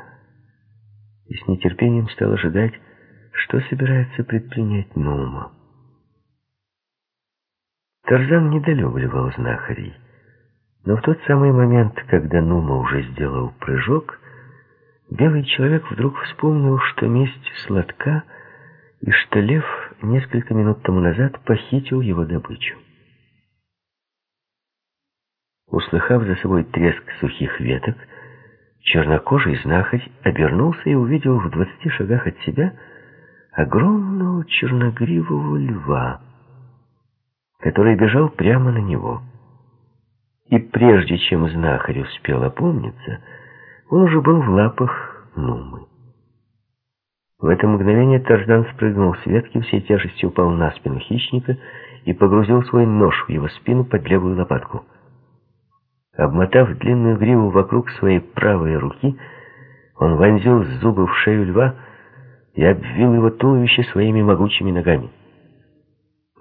и с нетерпением стал ожидать, что собирается предпринять Нума. Тарзан недолюбливал знахарей, но в тот самый момент, когда Нума уже сделал прыжок, белый человек вдруг вспомнил, что месть сладка, и что лев несколько минут тому назад похитил его добычу. Услыхав за собой треск сухих веток, чернокожий знахарь обернулся и увидел в двадцати шагах от себя огромного черногривого льва, который бежал прямо на него. И прежде чем знахарь успел опомниться, он уже был в лапах Нумы. В это мгновение Тарзан спрыгнул с ветки, всей тяжестью упал на спину хищника и погрузил свой нож в его спину под левую лопатку. Обмотав длинную гриву вокруг своей правой руки, он вонзил зубы в шею льва и обвил его туловище своими могучими ногами.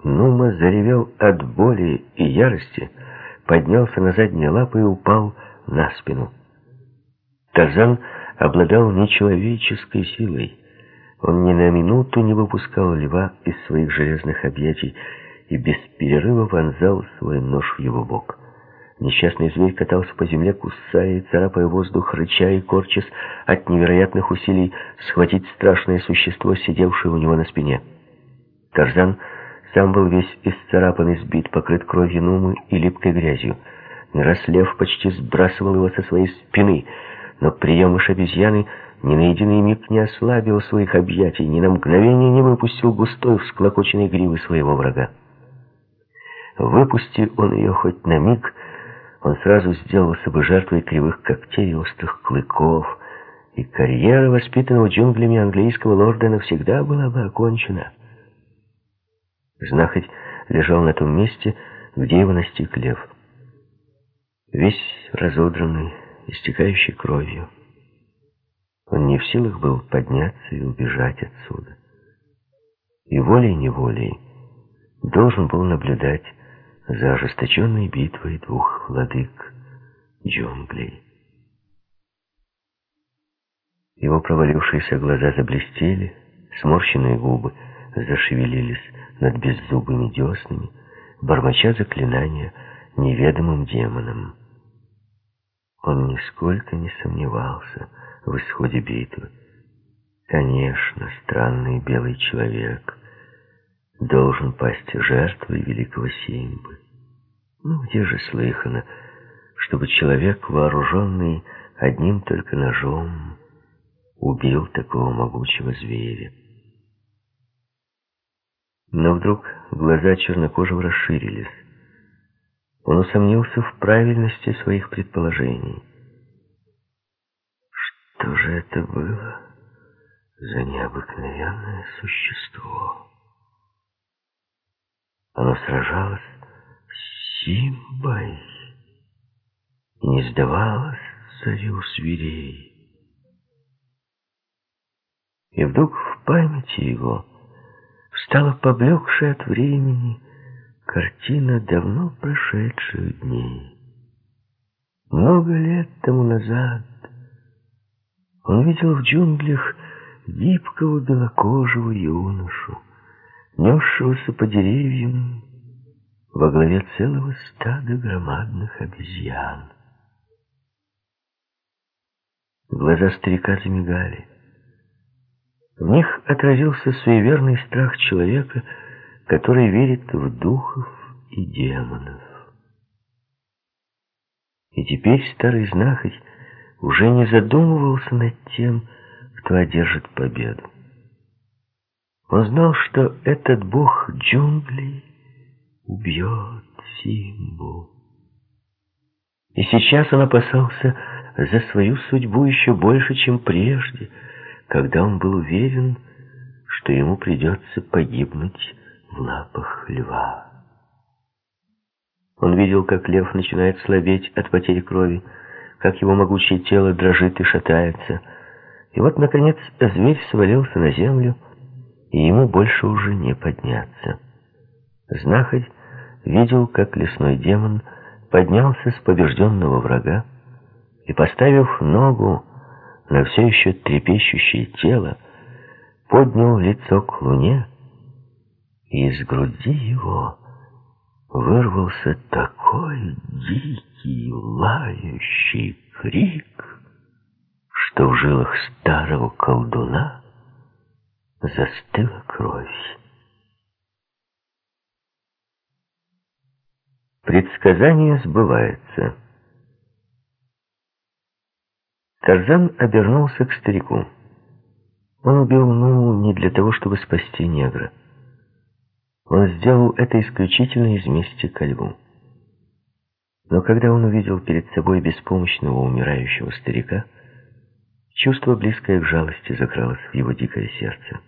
Нума заревел от боли и ярости, поднялся на задние лапы и упал на спину. Тарзан обладал нечеловеческой силой. Он ни на минуту не выпускал льва из своих железных объятий и без перерыва вонзал свой нож в его бок. Несчастный зверь катался по земле, кусая и царапая воздух, рыча и корчась от невероятных усилий схватить страшное существо, сидевшее у него на спине. Тарзан сам был весь исцарапан и сбит, покрыт кровью нумы и липкой грязью. Не почти сбрасывал его со своей спины, но приемыш обезьяны ни на единый миг не ослабил своих объятий, ни на мгновение не выпустил густой всклокоченной гривы своего врага. Выпусти он ее хоть на миг, он сразу сделался бы жертвой кривых когтей и острых клыков, и карьера воспитанного джунглями английского лорда навсегда была бы окончена. Знахарь лежал на том месте, где его настиг лев. Весь разодранный, истекающий кровью. Он не в силах был подняться и убежать отсюда. И волей-неволей должен был наблюдать за ожесточенной битвой двух владык джунглей. Его провалившиеся глаза заблестели, сморщенные губы зашевелились над беззубыми деснами, бормоча заклинания неведомым демонам. Он нисколько не сомневался в исходе битвы. Конечно, странный белый человек должен пасть жертвой великого Симбы. Ну, где же слыхано, чтобы человек, вооруженный одним только ножом, убил такого могучего зверя? Но вдруг глаза чернокожего расширились. Он усомнился в правильности своих предположений. Что же это было за необыкновенное существо? Оно сражалось с Симбой и не сдавалось царю зверей. И вдруг в памяти его встала поблекшая от времени картина давно прошедших дней. Много лет тому назад он видел в джунглях гибкого белокожего юношу, несшегося по деревьям во главе целого стада громадных обезьян. Глаза старика замигали. В них отразился суеверный страх человека, который верит в духов и демонов. И теперь старый знахарь уже не задумывался над тем, кто одержит победу. Он знал, что этот бог джунглей убьет Симбу. И сейчас он опасался за свою судьбу еще больше, чем прежде, когда он был уверен, что ему придется погибнуть в лапах льва. Он видел, как лев начинает слабеть от потери крови, как его могучее тело дрожит и шатается. И вот, наконец, зверь свалился на землю, и ему больше уже не подняться. Знахарь видел, как лесной демон поднялся с побежденного врага и, поставив ногу на все еще трепещущее тело, поднял лицо к луне, и из груди его вырвался такой дикий, лающий крик, что в жилах старого колдуна застыла кровь. Предсказание сбывается. Тарзан обернулся к старику. Он убил Нуму не для того, чтобы спасти негра. Он сделал это исключительно из мести ко льву. Но когда он увидел перед собой беспомощного умирающего старика, чувство, близкое к жалости, закралось в его дикое сердце.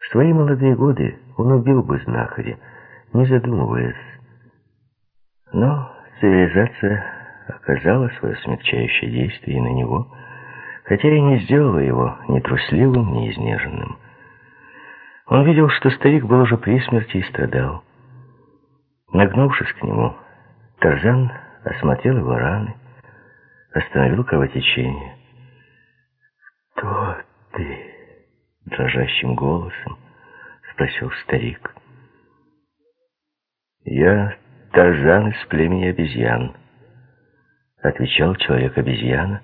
В свои молодые годы он убил бы знахаря, не задумываясь. Но цивилизация оказала свое смягчающее действие на него, хотя и не сделала его ни трусливым, ни изнеженным. Он видел, что старик был уже при смерти и страдал. Нагнувшись к нему, Тарзан осмотрел его раны, остановил кровотечение. «Кто ты?» — дрожащим голосом спросил старик. «Я Тарзан из племени обезьян», — отвечал человек-обезьяна,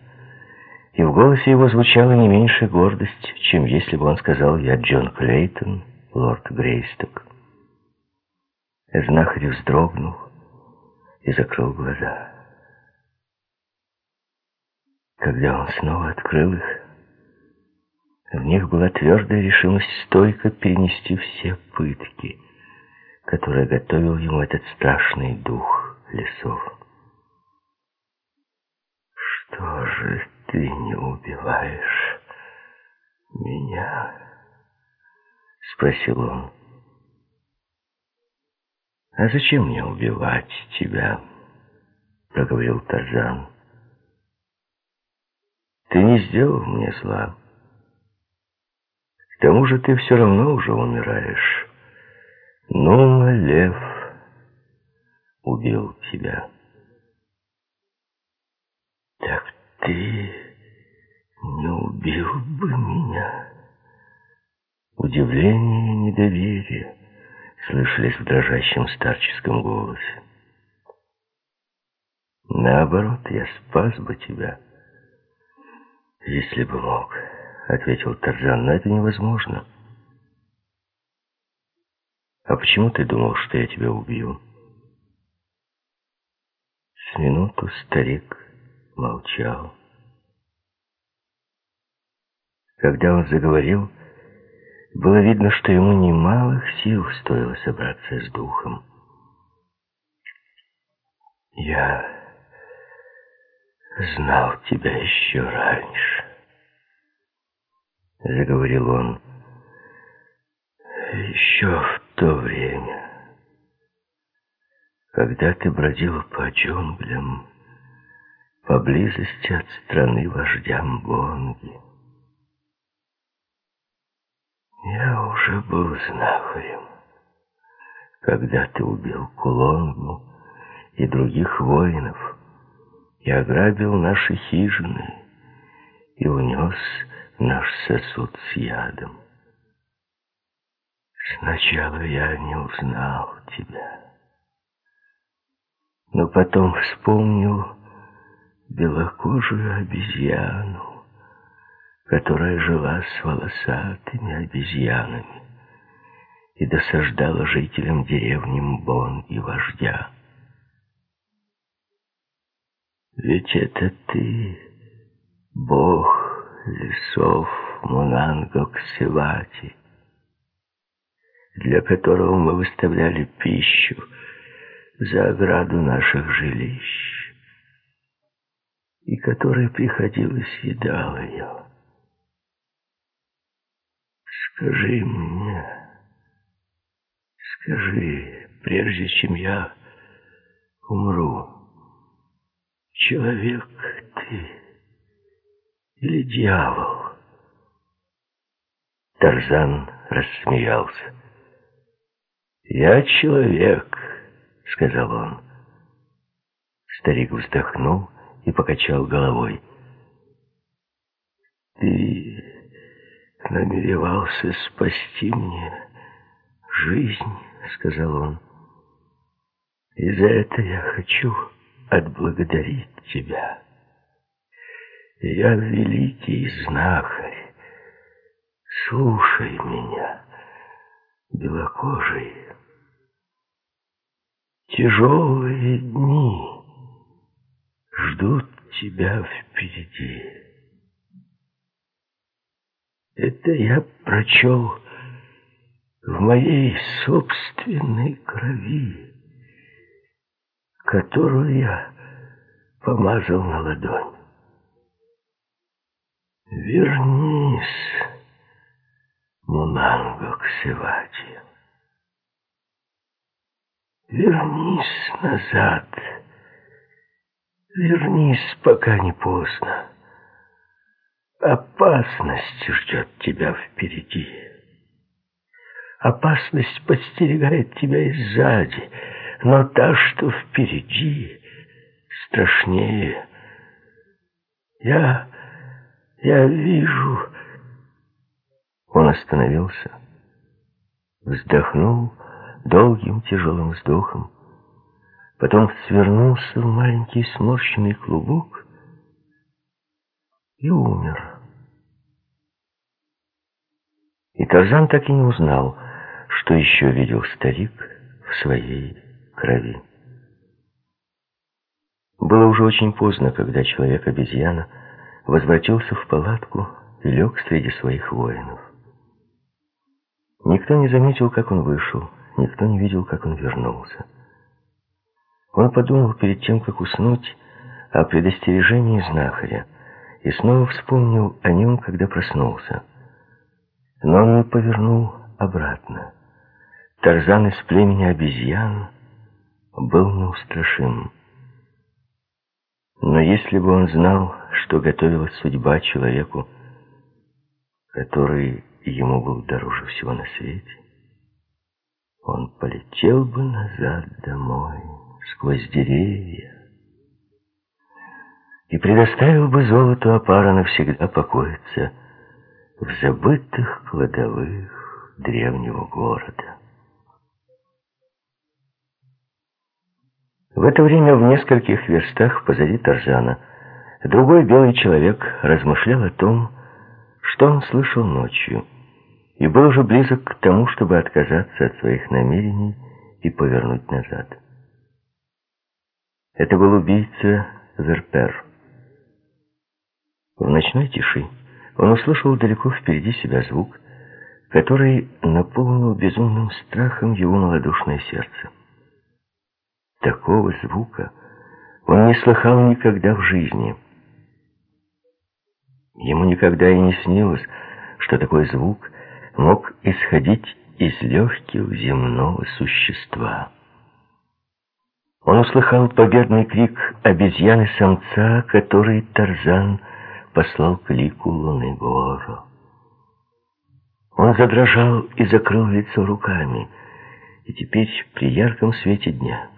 и в голосе его звучала не меньшая гордость, чем если бы он сказал «Я Джон Клейтон, лорд Грейсток». Знахарь вздрогнул и закрыл глаза. Когда он снова открыл их, в них была твердая решимость стойко перенести все пытки, которые готовил ему этот страшный дух лесов. «Что же ты не убиваешь меня?» — спросил он. «А зачем мне убивать тебя?» — проговорил Тарзан. «Ты не сделал мне зла. К тому же ты все равно уже умираешь. Ну, лев убил тебя». «Так ты не убил бы меня?» Удивление и недоверие слышались в дрожащем старческом голосе. «Наоборот, я спас бы тебя, если бы мог», — ответил Тарзан, — «но это невозможно». «А почему ты думал, что я тебя убью?» С минуту старик молчал. Когда он заговорил, было видно, что ему немалых сил стоило собраться с духом. «Я знал тебя еще раньше», — заговорил он, — «еще в то время, когда ты бродил по джунглям, поблизости от страны вождя Мбонги. Я уже был знахарем, когда ты убил Кулонгу и других воинов, и ограбил наши хижины, и унес наш сосуд с ядом. Сначала я не узнал тебя, но потом вспомнил белокожую обезьяну, которая жила с волосатыми обезьянами и досаждала жителям деревни Мбон и вождя. Ведь это ты, бог лесов Мунангок-Севати, для которого мы выставляли пищу за ограду наших жилищ, и который приходилось съедал ее. Скажи мне, скажи, прежде чем я умру, человек ты или дьявол? Тарзан рассмеялся. «Я человек», — сказал он. Старик вздохнул и покачал головой. «Ты намеревался спасти мне жизнь», — сказал он. «И за это я хочу отблагодарить тебя. Я великий знахарь. Слушай меня, белокожий. Тяжелые дни ждут тебя впереди. Это я прочел в моей собственной крови, которую я помазал на ладонь. Вернись, Мунанго Ксевати. Вернись назад. Вернись, пока не поздно. Опасность ждет тебя впереди. Опасность подстерегает тебя и сзади, но та, что впереди, страшнее. Я... я вижу... Он остановился, вздохнул долгим тяжелым вздохом, потом свернулся в маленький сморщенный клубок и умер. И Тарзан так и не узнал, что еще видел старик в своей крови. Было уже очень поздно, когда человек-обезьяна возвратился в палатку и лег среди своих воинов. Никто не заметил, как он вышел, никто не видел, как он вернулся. Он подумал перед тем, как уснуть, о предостережении знахаря, и снова вспомнил о нем, когда проснулся. Но он повернул обратно. Тарзан из племени обезьян был неустрашим. Но если бы он знал, что готовилась судьба человеку, который ему был дороже всего на свете, он полетел бы назад домой, сквозь деревья, и предоставил бы золоту опара навсегда покоиться в забытых кладовых древнего города. В это время в нескольких верстах позади Тарзана другой белый человек размышлял о том, что он слышал ночью, и был уже близок к тому, чтобы отказаться от своих намерений и повернуть назад. Это был убийца Верпер. В ночной тиши он услышал далеко впереди себя звук, который наполнил безумным страхом его малодушное сердце. Такого звука он не слыхал никогда в жизни. Ему никогда и не снилось, что такой звук мог исходить из легких земного существа. Он услыхал победный крик обезьяны-самца, который Тарзан послал к лику луны гору. Он задрожал и закрыл лицо руками, и теперь при ярком свете дня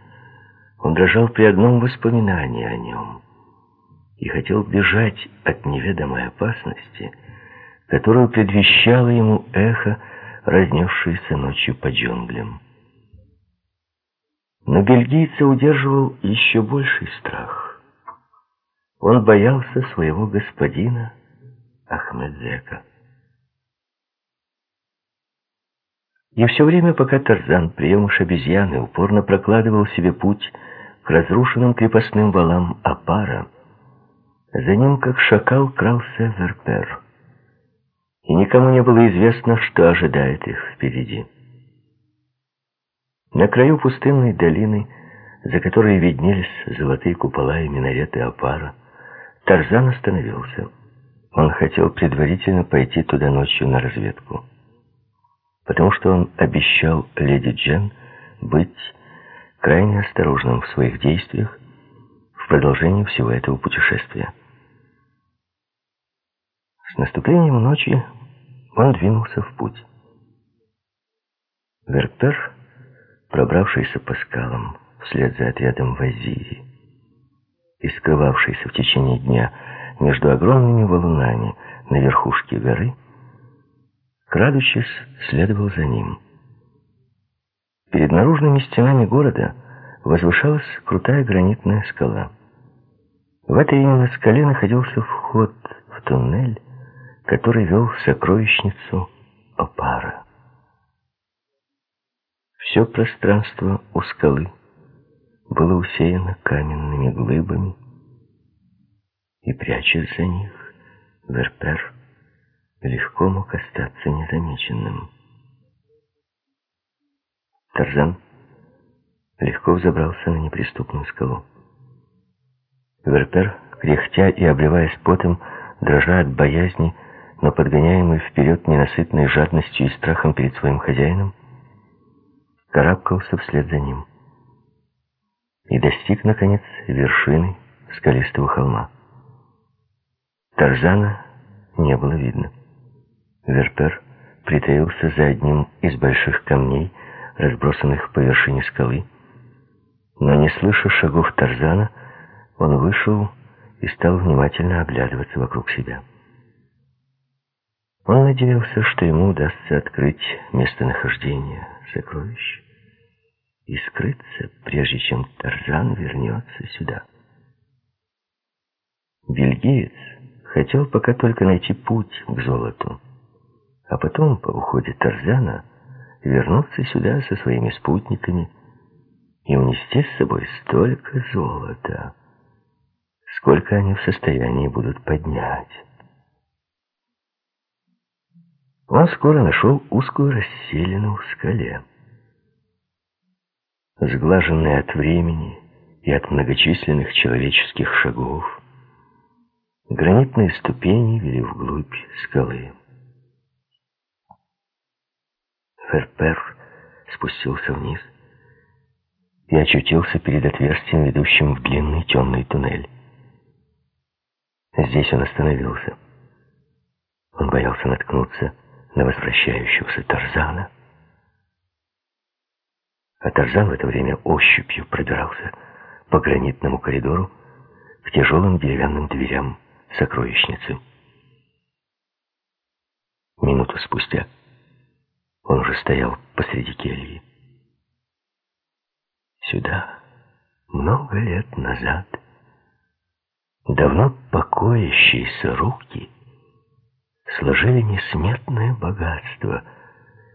он дрожал при одном воспоминании о нем и хотел бежать от неведомой опасности, которую предвещало ему эхо разнесшиеся ночью по джунглям. Но бельгийца удерживал еще больший страх. Он боялся своего господина Ахмедзека. И все время, пока Тарзан, приемыш обезьяны, упорно прокладывал себе путь к разрушенным крепостным валам Апара, за ним, как шакал, крался Верпер. И никому не было известно, что ожидает их впереди. На краю пустынной долины, за которой виднелись золотые купола и минареты Апара, Тарзан остановился. Он хотел предварительно пойти туда ночью на разведку, потому что он обещал леди Джен быть крайне осторожным в своих действиях в продолжении всего этого путешествия. С наступлением ночи он двинулся в путь. Верпер пробравшийся по скалам вслед за отрядом Вазири и скрывавшийся в течение дня между огромными валунами на верхушке горы, крадучись, следовал за ним. Перед наружными стенами города возвышалась крутая гранитная скала. В этой именно скале находился вход в туннель, который вел в сокровищницу Опара. Все пространство у скалы было усеяно каменными глыбами, и, прячась за них, Верпер легко мог остаться незамеченным. Тарзан легко взобрался на неприступную скалу. Верпер, кряхтя и обливаясь потом, дрожа от боязни, но подгоняемый вперед ненасытной жадностью и страхом перед своим хозяином, карабкался вслед за ним и достиг, наконец, вершины скалистого холма. Тарзана не было видно. Верпер притаился за одним из больших камней, разбросанных по вершине скалы, но, не слыша шагов Тарзана, он вышел и стал внимательно оглядываться вокруг себя. Он надеялся, что ему удастся открыть местонахождение сокровищ и скрыться, прежде чем Тарзан вернется сюда. Бельгиец хотел пока только найти путь к золоту, а потом, по уходе Тарзана, вернуться сюда со своими спутниками и унести с собой столько золота, сколько они в состоянии будут поднять. Он скоро нашел узкую расселину в скале сглаженные от времени и от многочисленных человеческих шагов. Гранитные ступени вели вглубь скалы. Ферпер спустился вниз и очутился перед отверстием, ведущим в длинный темный туннель. Здесь он остановился. Он боялся наткнуться на возвращающегося Тарзана. А Тарзан в это время ощупью пробирался по гранитному коридору к тяжелым деревянным дверям сокровищницы. Минуту спустя он уже стоял посреди кельи. Сюда, много лет назад, давно покоящиеся руки сложили несметное богатство,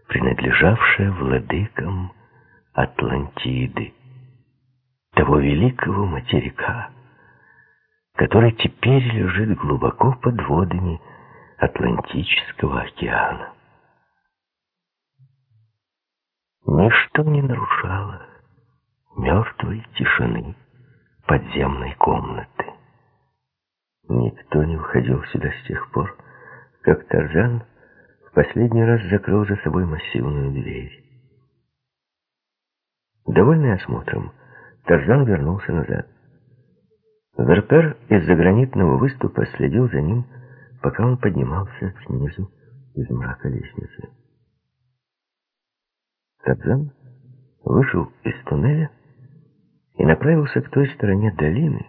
принадлежавшее владыкам Атлантиды, того великого материка, который теперь лежит глубоко под водами Атлантического океана. Ничто не нарушало мертвой тишины подземной комнаты. Никто не входил сюда с тех пор, как Тарзан в последний раз закрыл за собой массивную дверь. Довольный осмотром, Тарзан вернулся назад. Верпер из-за гранитного выступа следил за ним, пока он поднимался снизу из мрака лестницы. Тарзан вышел из туннеля и направился к той стороне долины,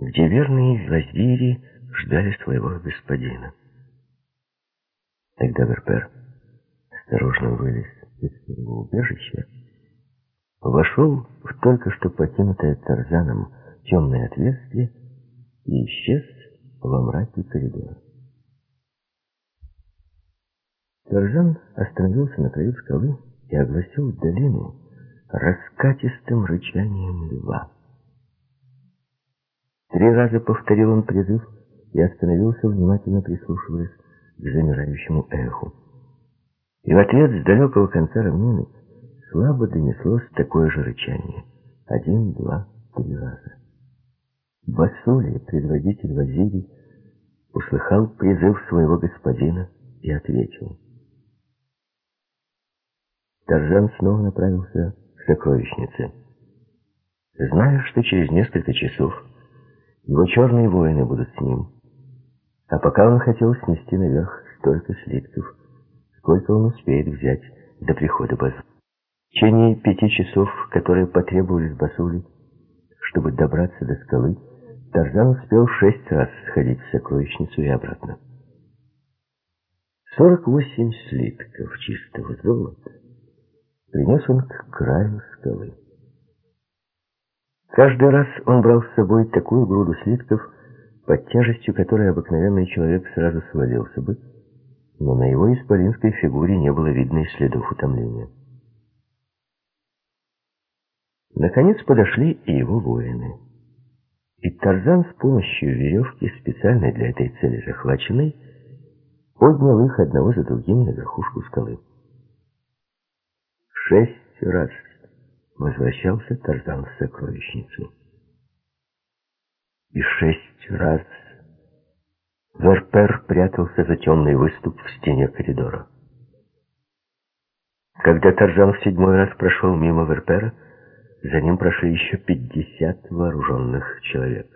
где верные вазири ждали своего господина. Тогда Верпер осторожно вылез из своего убежища, вошел в только что покинутое Тарзаном темное отверстие и исчез во мраке коридора. Тарзан остановился на краю скалы и огласил долину раскатистым рычанием льва. Три раза повторил он призыв и остановился, внимательно прислушиваясь к замирающему эху. И в ответ с далекого конца равнины слабо донеслось такое же рычание. Один, два, три раза. Басули, предводитель Вазирий, услыхал призыв своего господина и ответил. Тарзан снова направился к сокровищнице. Зная, что через несколько часов его черные воины будут с ним, а пока он хотел снести наверх столько слитков, сколько он успеет взять до прихода Базу. В течение пяти часов, которые потребовались Басули, чтобы добраться до скалы, Тарзан успел шесть раз сходить в сокровищницу и обратно. Сорок восемь слитков чистого золота принес он к краю скалы. Каждый раз он брал с собой такую груду слитков, под тяжестью которой обыкновенный человек сразу свалился бы, но на его исполинской фигуре не было видно и следов утомления. Наконец подошли и его воины. И Тарзан с помощью веревки, специально для этой цели захваченной, поднял их одного за другим на верхушку скалы. Шесть раз возвращался Тарзан в сокровищницу. И шесть раз Верпер прятался за темный выступ в стене коридора. Когда Тарзан в седьмой раз прошел мимо Верпера, за ним прошли еще пятьдесят вооруженных человек.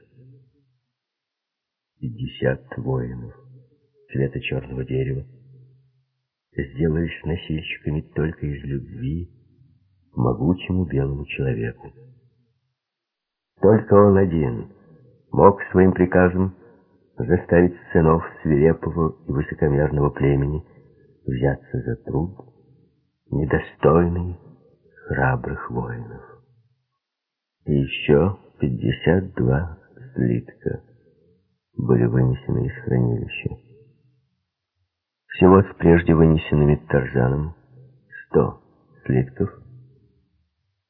Пятьдесят воинов цвета черного дерева, сделались носильщиками только из любви к могучему белому человеку. Только он один мог своим приказом заставить сынов свирепого и высокомерного племени взяться за труд, недостойный храбрых воинов. И еще пятьдесят два слитка были вынесены из хранилища. Всего с прежде вынесенными Тарзаном сто слитков,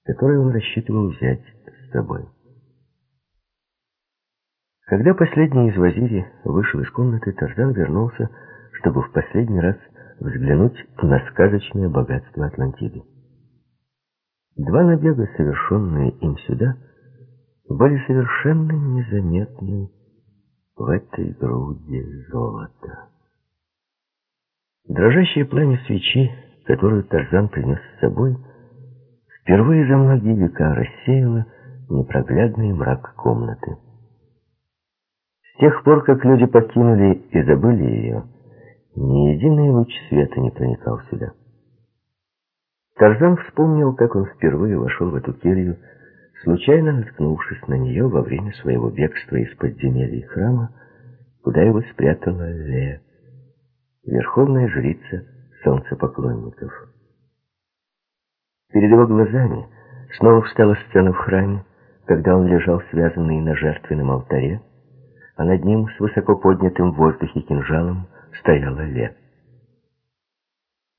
которые он рассчитывал взять с собой. Когда последний из вазири вышел из комнаты, Тарзан вернулся, чтобы в последний раз взглянуть на сказочное богатство Атлантиды. Два набега, совершенные им сюда, были совершенно незаметны в этой груди золота. Дрожащее пламя свечи, которую Тарзан принес с собой, впервые за многие века рассеяло непроглядный мрак комнаты. С тех пор, как люди покинули и забыли ее, ни единый луч света не проникал сюда. Тарзан вспомнил, как он впервые вошел в эту келью, случайно наткнувшись на нее во время своего бегства из подземелья храма, куда его спрятала Лея верховная жрица солнцепоклонников. Перед его глазами снова встала сцена в храме, когда он лежал связанный на жертвенном алтаре, а над ним с высоко поднятым в воздухе кинжалом стояла Ле.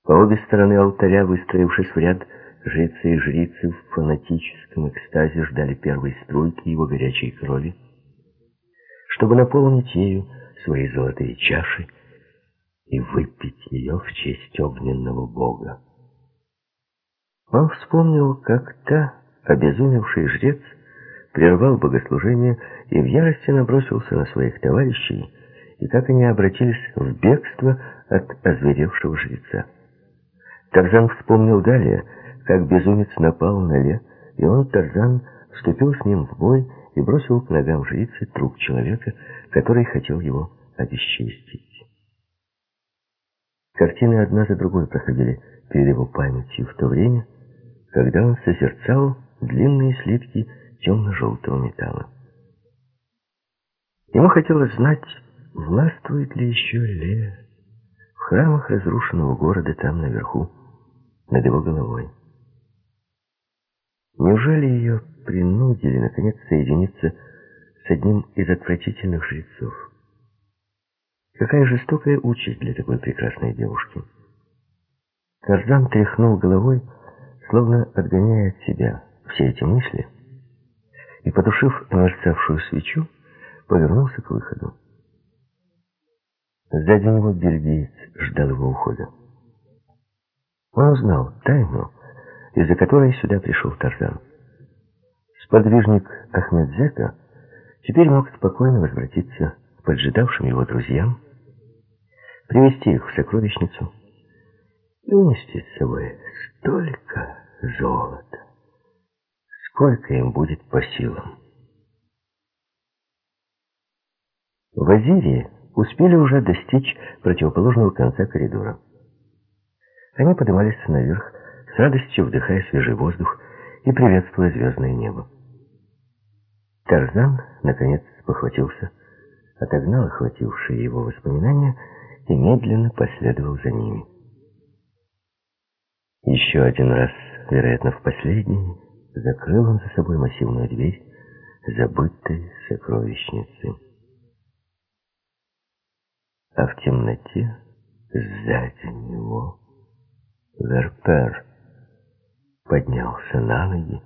По обе стороны алтаря, выстроившись в ряд, жрецы и жрицы в фанатическом экстазе ждали первой струйки его горячей крови, чтобы наполнить ею свои золотые чаши и выпить ее в честь огненного бога. Он вспомнил, как та, обезумевший жрец, прервал богослужение и в ярости набросился на своих товарищей, и как они обратились в бегство от озверевшего жреца. Тарзан вспомнил далее, как безумец напал на Ле, и он, Тарзан, вступил с ним в бой и бросил к ногам жрицы труп человека, который хотел его обесчестить. Картины одна за другой проходили перед его памятью в то время, когда он созерцал длинные слитки темно-желтого металла. Ему хотелось знать, властвует ли еще Ле в храмах разрушенного города там наверху, над его головой. Неужели ее принудили, наконец, соединиться с одним из отвратительных жрецов? Какая жестокая участь для такой прекрасной девушки. Тарзан тряхнул головой, словно отгоняя от себя все эти мысли, и, потушив мерцавшую свечу, повернулся к выходу. Сзади него бельгиец ждал его ухода. Он узнал тайну, из-за которой сюда пришел Тарзан. Сподвижник Ахмедзека теперь мог спокойно возвратиться к поджидавшим его друзьям, привести их в сокровищницу и унести с собой столько золота, сколько им будет по силам. В Азирии успели уже достичь противоположного конца коридора. Они поднимались наверх, с радостью вдыхая свежий воздух и приветствуя звездное небо. Тарзан, наконец, похватился, отогнал охватившие его воспоминания и медленно последовал за ними. Еще один раз, вероятно, в последний, закрыл он за собой массивную дверь забытой сокровищницы. А в темноте сзади него Верпер поднялся на ноги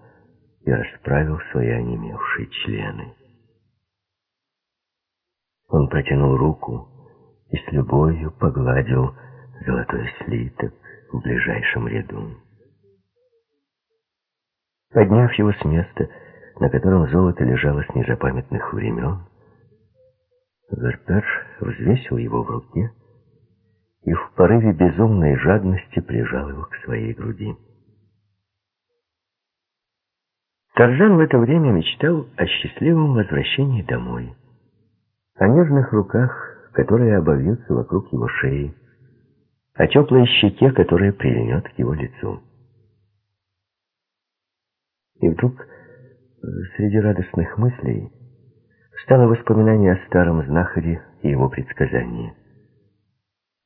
и расправил свои онемевшие члены. Он протянул руку и с любовью погладил золотой слиток в ближайшем ряду. Подняв его с места, на котором золото лежало с незапамятных времен, Верпер взвесил его в руке и в порыве безумной жадности прижал его к своей груди. Тарзан в это время мечтал о счастливом возвращении домой, о нежных руках, которые обовьются вокруг его шеи, о теплой щеке, которая прильнет к его лицу. И вдруг, среди радостных мыслей, стало воспоминание о старом знахаре и его предсказании.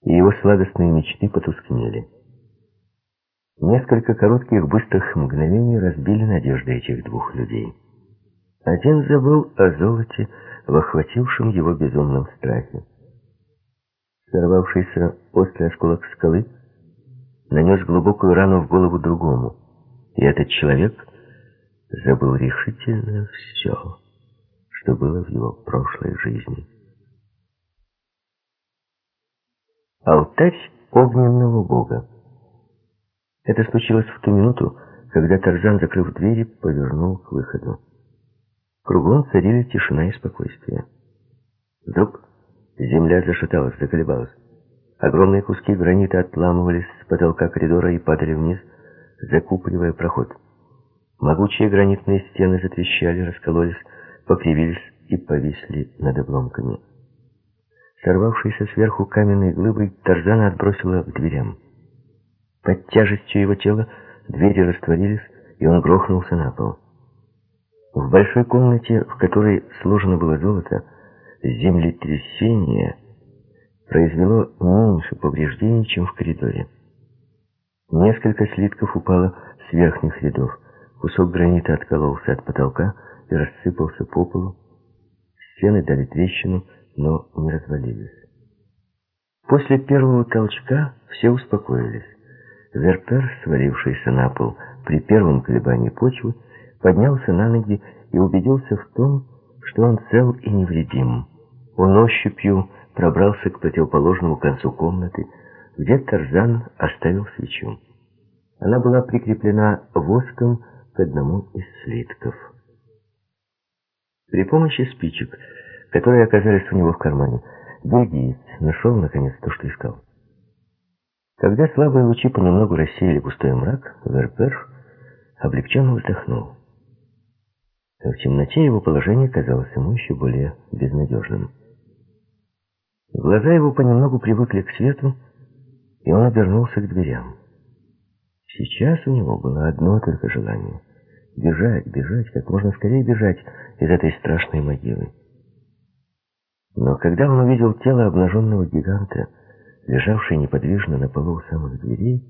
И его сладостные мечты потускнели. Несколько коротких быстрых мгновений разбили надежды этих двух людей. Один забыл о золоте, в охватившем его безумном страхе. Сорвавшийся острый осколок скалы нанес глубокую рану в голову другому, и этот человек забыл решительно все, что было в его прошлой жизни. Алтарь огненного бога это случилось в ту минуту, когда Тарзан, закрыв двери, повернул к выходу. Кругом царили тишина и спокойствие. Вдруг земля зашаталась, заколебалась. Огромные куски гранита отламывались с потолка коридора и падали вниз, закупоривая проход. Могучие гранитные стены затрещали, раскололись, покривились и повисли над обломками. Сорвавшийся сверху каменной глыбой, Тарзана отбросила к дверям. Под тяжестью его тела двери растворились, и он грохнулся на пол. В большой комнате, в которой сложено было золото, землетрясение произвело меньше повреждений, чем в коридоре. Несколько слитков упало с верхних рядов. Кусок гранита откололся от потолка и рассыпался по полу. Стены дали трещину, но не развалились. После первого толчка все успокоились. Вертер, свалившийся на пол при первом колебании почвы, поднялся на ноги и убедился в том, что он цел и невредим. Он ощупью пробрался к противоположному концу комнаты, где Тарзан оставил свечу. Она была прикреплена воском одному из слитков. При помощи спичек, которые оказались у него в кармане, бельгиец нашел, наконец, то, что искал. Когда слабые лучи понемногу рассеяли густой мрак, Верпер облегченно вздохнул. В темноте его положение казалось ему еще более безнадежным. Глаза его понемногу привыкли к свету, и он обернулся к дверям. Сейчас у него было одно только желание — бежать, бежать, как можно скорее бежать из этой страшной могилы. Но когда он увидел тело обнаженного гиганта, лежавший неподвижно на полу у самых дверей,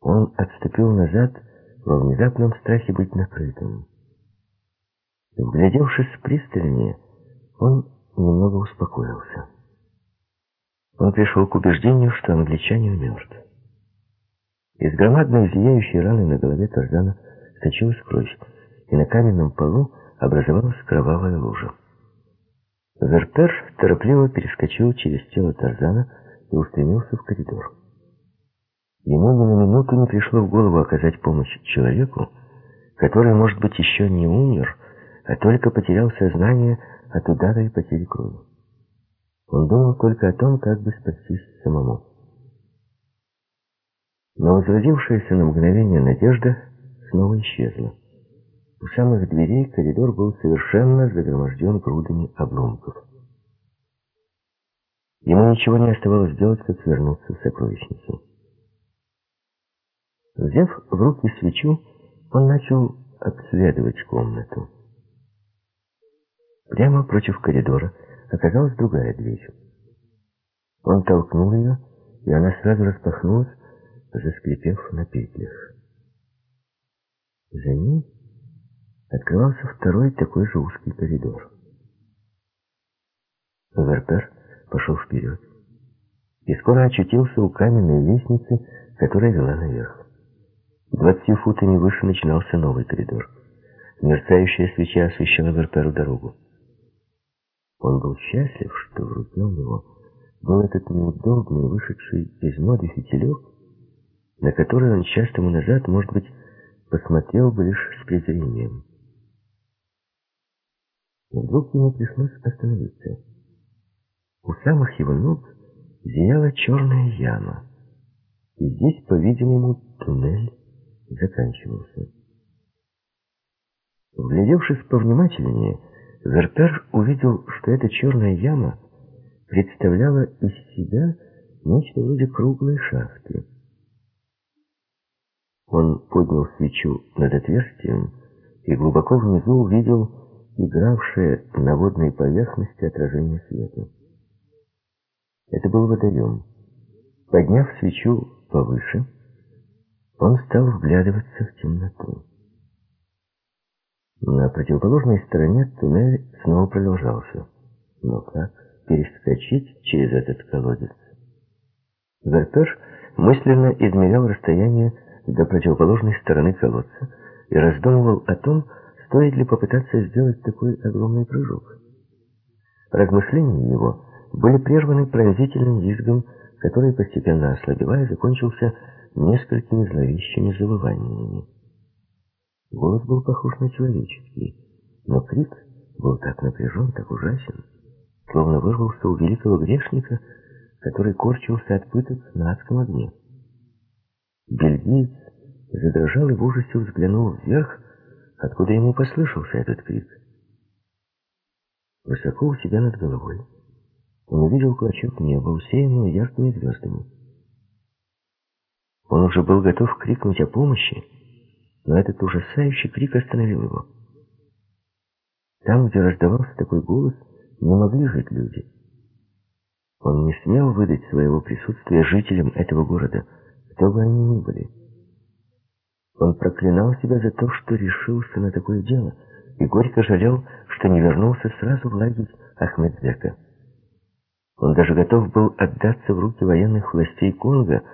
он отступил назад во внезапном страхе быть накрытым. Вглядевшись пристальнее, он немного успокоился. Он пришел к убеждению, что англичанин мертв. Из громадной зияющей раны на голове Тарзана сочилась кровь, и на каменном полу образовалась кровавая лужа. Вертер торопливо перескочил через тело Тарзана и устремился в коридор. Ему ни на минуту не пришло в голову оказать помощь человеку, который, может быть, еще не умер, а только потерял сознание от удара и потери крови. Он думал только о том, как бы спастись самому. Но возродившаяся на мгновение надежда снова исчезла. У самых дверей коридор был совершенно загроможден грудами обломков. Ему ничего не оставалось делать, как вернуться в сокровищницу. Взяв в руки свечу, он начал обследовать комнату. Прямо против коридора оказалась другая дверь. Он толкнул ее, и она сразу распахнулась, заскрипев на петлях. За ней открывался второй такой же узкий коридор. Верпер пошел вперед и скоро очутился у каменной лестницы, которая вела наверх. Двадцатью футами выше начинался новый коридор. Мерцающая свеча освещала Верперу дорогу. Он был счастлив, что в руке у него был этот неудобный, вышедший из моды фитилек, на который он час тому назад, может быть, посмотрел бы лишь с презрением. Но вдруг ему пришлось остановиться. У самых его ног зияла черная яма, и здесь, по-видимому, туннель заканчивался. Вглядевшись повнимательнее, Верпер увидел, что эта черная яма представляла из себя нечто вроде круглой шахты. Он поднял свечу над отверстием и глубоко внизу увидел игравшее на водной поверхности отражение света. Это был водоем. Подняв свечу повыше, он стал вглядываться в темноту. На противоположной стороне туннель снова продолжался. Но как перескочить через этот колодец? Вертер мысленно измерял расстояние до противоположной стороны колодца и раздумывал о том, стоит ли попытаться сделать такой огромный прыжок. Размышления его были прерваны пронзительным визгом, который, постепенно ослабевая, закончился несколькими зловещими завываниями. Голос был похож на человеческий, но крик был так напряжен, так ужасен, словно вырвался у великого грешника, который корчился от пыток на адском огне. Бельгиец задрожал и в ужасе взглянул вверх, откуда ему послышался этот крик. Высоко у себя над головой он увидел клочок неба, усеянного яркими звездами. Он уже был готов крикнуть о помощи, но этот ужасающий крик остановил его. Там, где раздавался такой голос, не могли жить люди. Он не смел выдать своего присутствия жителям этого города, кто бы они ни были. Он проклинал себя за то, что решился на такое дело, и горько жалел, что не вернулся сразу в лагерь Ахмедбека. Он даже готов был отдаться в руки военных властей Конго,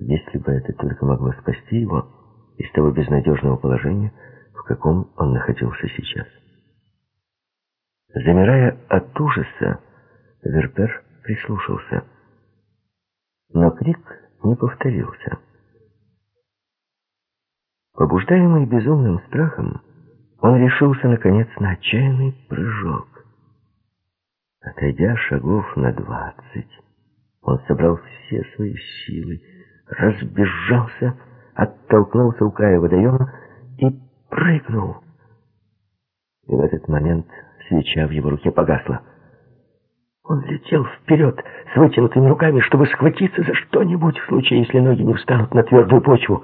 если бы это только могло спасти его из того безнадежного положения, в каком он находился сейчас. Замирая от ужаса, Верпер прислушался. Но крик не повторился. Побуждаемый безумным страхом, он решился, наконец, на отчаянный прыжок. Отойдя шагов на двадцать, он собрал все свои силы, разбежался, оттолкнулся у края водоема и прыгнул. И в этот момент свеча в его руке погасла. Он летел вперед с вытянутыми руками, чтобы схватиться за что-нибудь в случае, если ноги не встанут на твердую почву.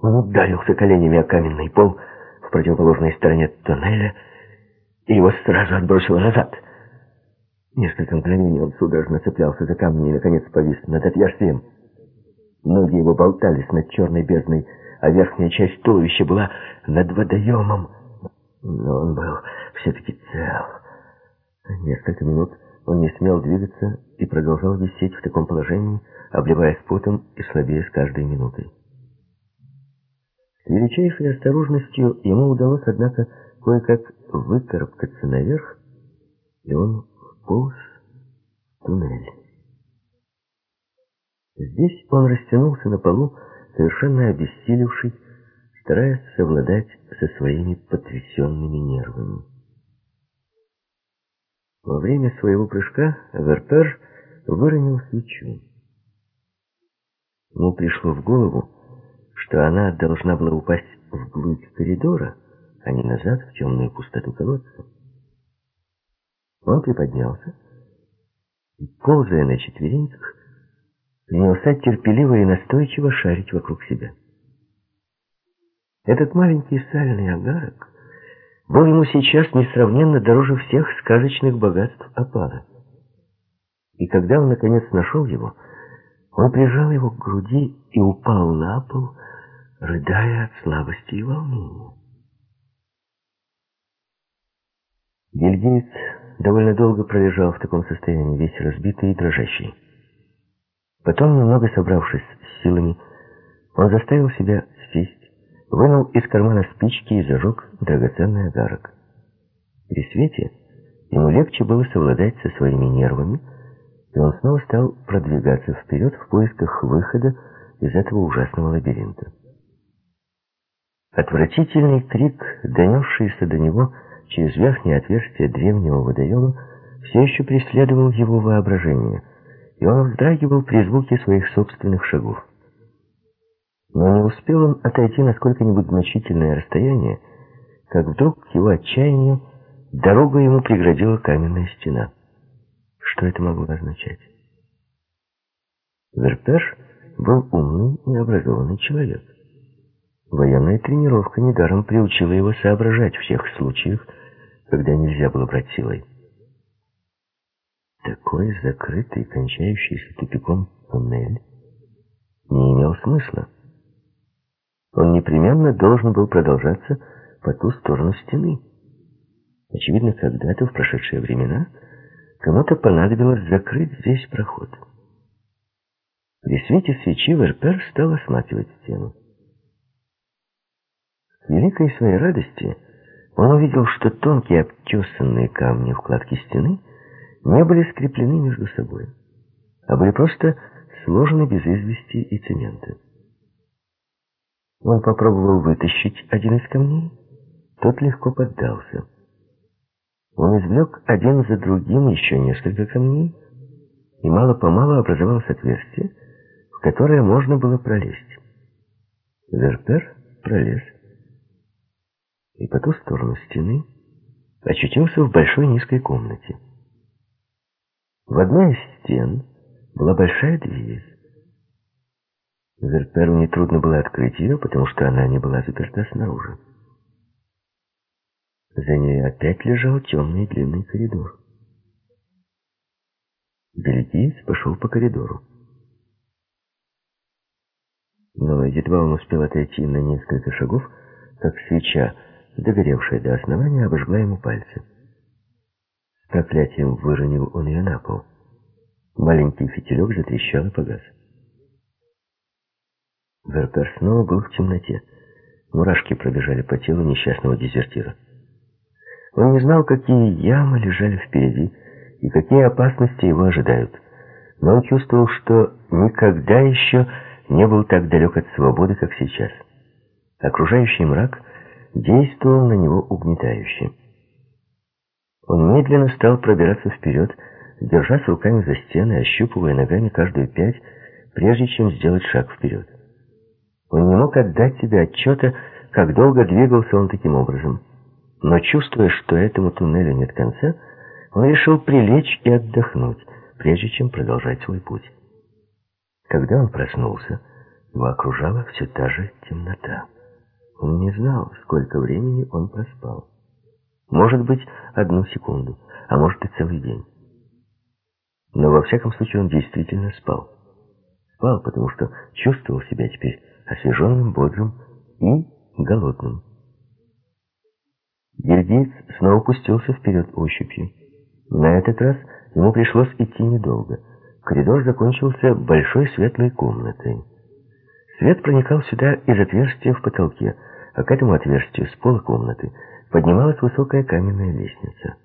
Он ударился коленями о каменный пол в противоположной стороне тоннеля, и его сразу отбросило назад — Несколько мгновений он судорожно цеплялся за камни и, наконец, повис над отверстием. Ноги его болтались над черной бездной, а верхняя часть туловища была над водоемом. Но он был все-таки цел. Несколько минут он не смел двигаться и продолжал висеть в таком положении, обливаясь потом и слабее с каждой минутой. С величайшей осторожностью ему удалось, однако, кое-как выкарабкаться наверх, и он вполз в туннель. Здесь он растянулся на полу, совершенно обессилевший, стараясь совладать со своими потрясенными нервами. Во время своего прыжка Вертер выронил свечу. Ему пришло в голову, что она должна была упасть вглубь коридора, а не назад в темную пустоту колодца. Он приподнялся и, ползая на четвереньках, принялся терпеливо и настойчиво шарить вокруг себя. Этот маленький сальный агарок был ему сейчас несравненно дороже всех сказочных богатств опара. И когда он, наконец, нашел его, он прижал его к груди и упал на пол, рыдая от слабости и волнения. Бельгиец довольно долго пролежал в таком состоянии, весь разбитый и дрожащий. Потом, немного собравшись с силами, он заставил себя сесть, вынул из кармана спички и зажег драгоценный огарок. При свете ему легче было совладать со своими нервами, и он снова стал продвигаться вперед в поисках выхода из этого ужасного лабиринта. Отвратительный крик, донесшийся до него через верхнее отверстие древнего водоема, все еще преследовал его воображение, и он вздрагивал при звуке своих собственных шагов. Но не успел он отойти на сколько-нибудь значительное расстояние, как вдруг к его отчаянию дорогу ему преградила каменная стена. Что это могло означать? Верпеш был умный и образованный человек. Военная тренировка недаром приучила его соображать в всех случаях, когда нельзя было брать силой. Такой закрытый, кончающийся тупиком туннель не имел смысла. Он непременно должен был продолжаться по ту сторону стены. Очевидно, когда-то в прошедшие времена кому-то понадобилось закрыть здесь проход. При свете свечи Верпер стал осматривать стену. К великой своей радости он увидел, что тонкие обтесанные камни вкладки стены не были скреплены между собой, а были просто сложены без извести и цемента. Он попробовал вытащить один из камней, тот легко поддался. Он извлек один за другим еще несколько камней, и мало-помалу образовалось отверстие, в которое можно было пролезть. Верпер пролез, и по ту сторону стены очутился в большой низкой комнате. В одной из стен была большая дверь. Верперу нетрудно было открыть ее, потому что она не была заперта снаружи. За ней опять лежал темный длинный коридор. Бельгиец пошел по коридору. Но едва он успел отойти на несколько шагов, как свеча, догоревшая до основания, обожгла ему пальцы. С проклятием выронил он ее на пол. Маленький фитилек затрещал и погас. Верпер снова был в темноте. Мурашки пробежали по телу несчастного дезертира. Он не знал, какие ямы лежали впереди и какие опасности его ожидают. Но он чувствовал, что никогда еще не был так далек от свободы, как сейчас. Окружающий мрак действовал на него угнетающе. Он медленно стал пробираться вперед, держась руками за стены, ощупывая ногами каждую пять, прежде чем сделать шаг вперед. Он не мог отдать себе отчета, как долго двигался он таким образом. Но чувствуя, что этому туннелю нет конца, он решил прилечь и отдохнуть, прежде чем продолжать свой путь. Когда он проснулся, его окружала все та же темнота. Он не знал, сколько времени он проспал. Может быть, одну секунду, а может и целый день. но во всяком случае он действительно спал. Спал, потому что чувствовал себя теперь освеженным, бодрым и голодным. Бельгиец снова пустился вперед ощупью. На этот раз ему пришлось идти недолго. Коридор закончился большой светлой комнатой. Свет проникал сюда из отверстия в потолке, а к этому отверстию с пола комнаты поднималась высокая каменная лестница.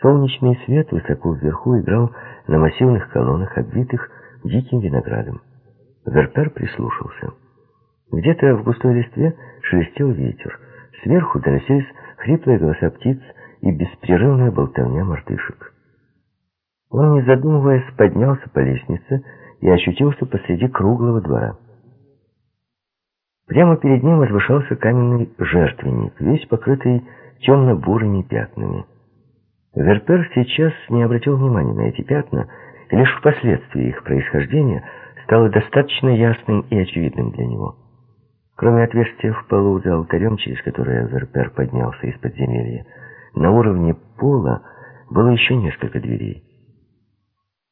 Солнечный свет высоко вверху играл на массивных колоннах, обвитых диким виноградом. Верпер прислушался. Где-то в густой листве шелестел ветер. Сверху доносились хриплые голоса птиц и беспрерывная болтовня мартышек. Он, не задумываясь, поднялся по лестнице и ощутился посреди круглого двора. Прямо перед ним возвышался каменный жертвенник, весь покрытый темно-бурыми пятнами. Верпер сейчас не обратил внимания на эти пятна, и лишь впоследствии их происхождения стало достаточно ясным и очевидным для него. Кроме отверстия в полу за алтарем, через которое Верпер поднялся из подземелья, на уровне пола было еще несколько дверей.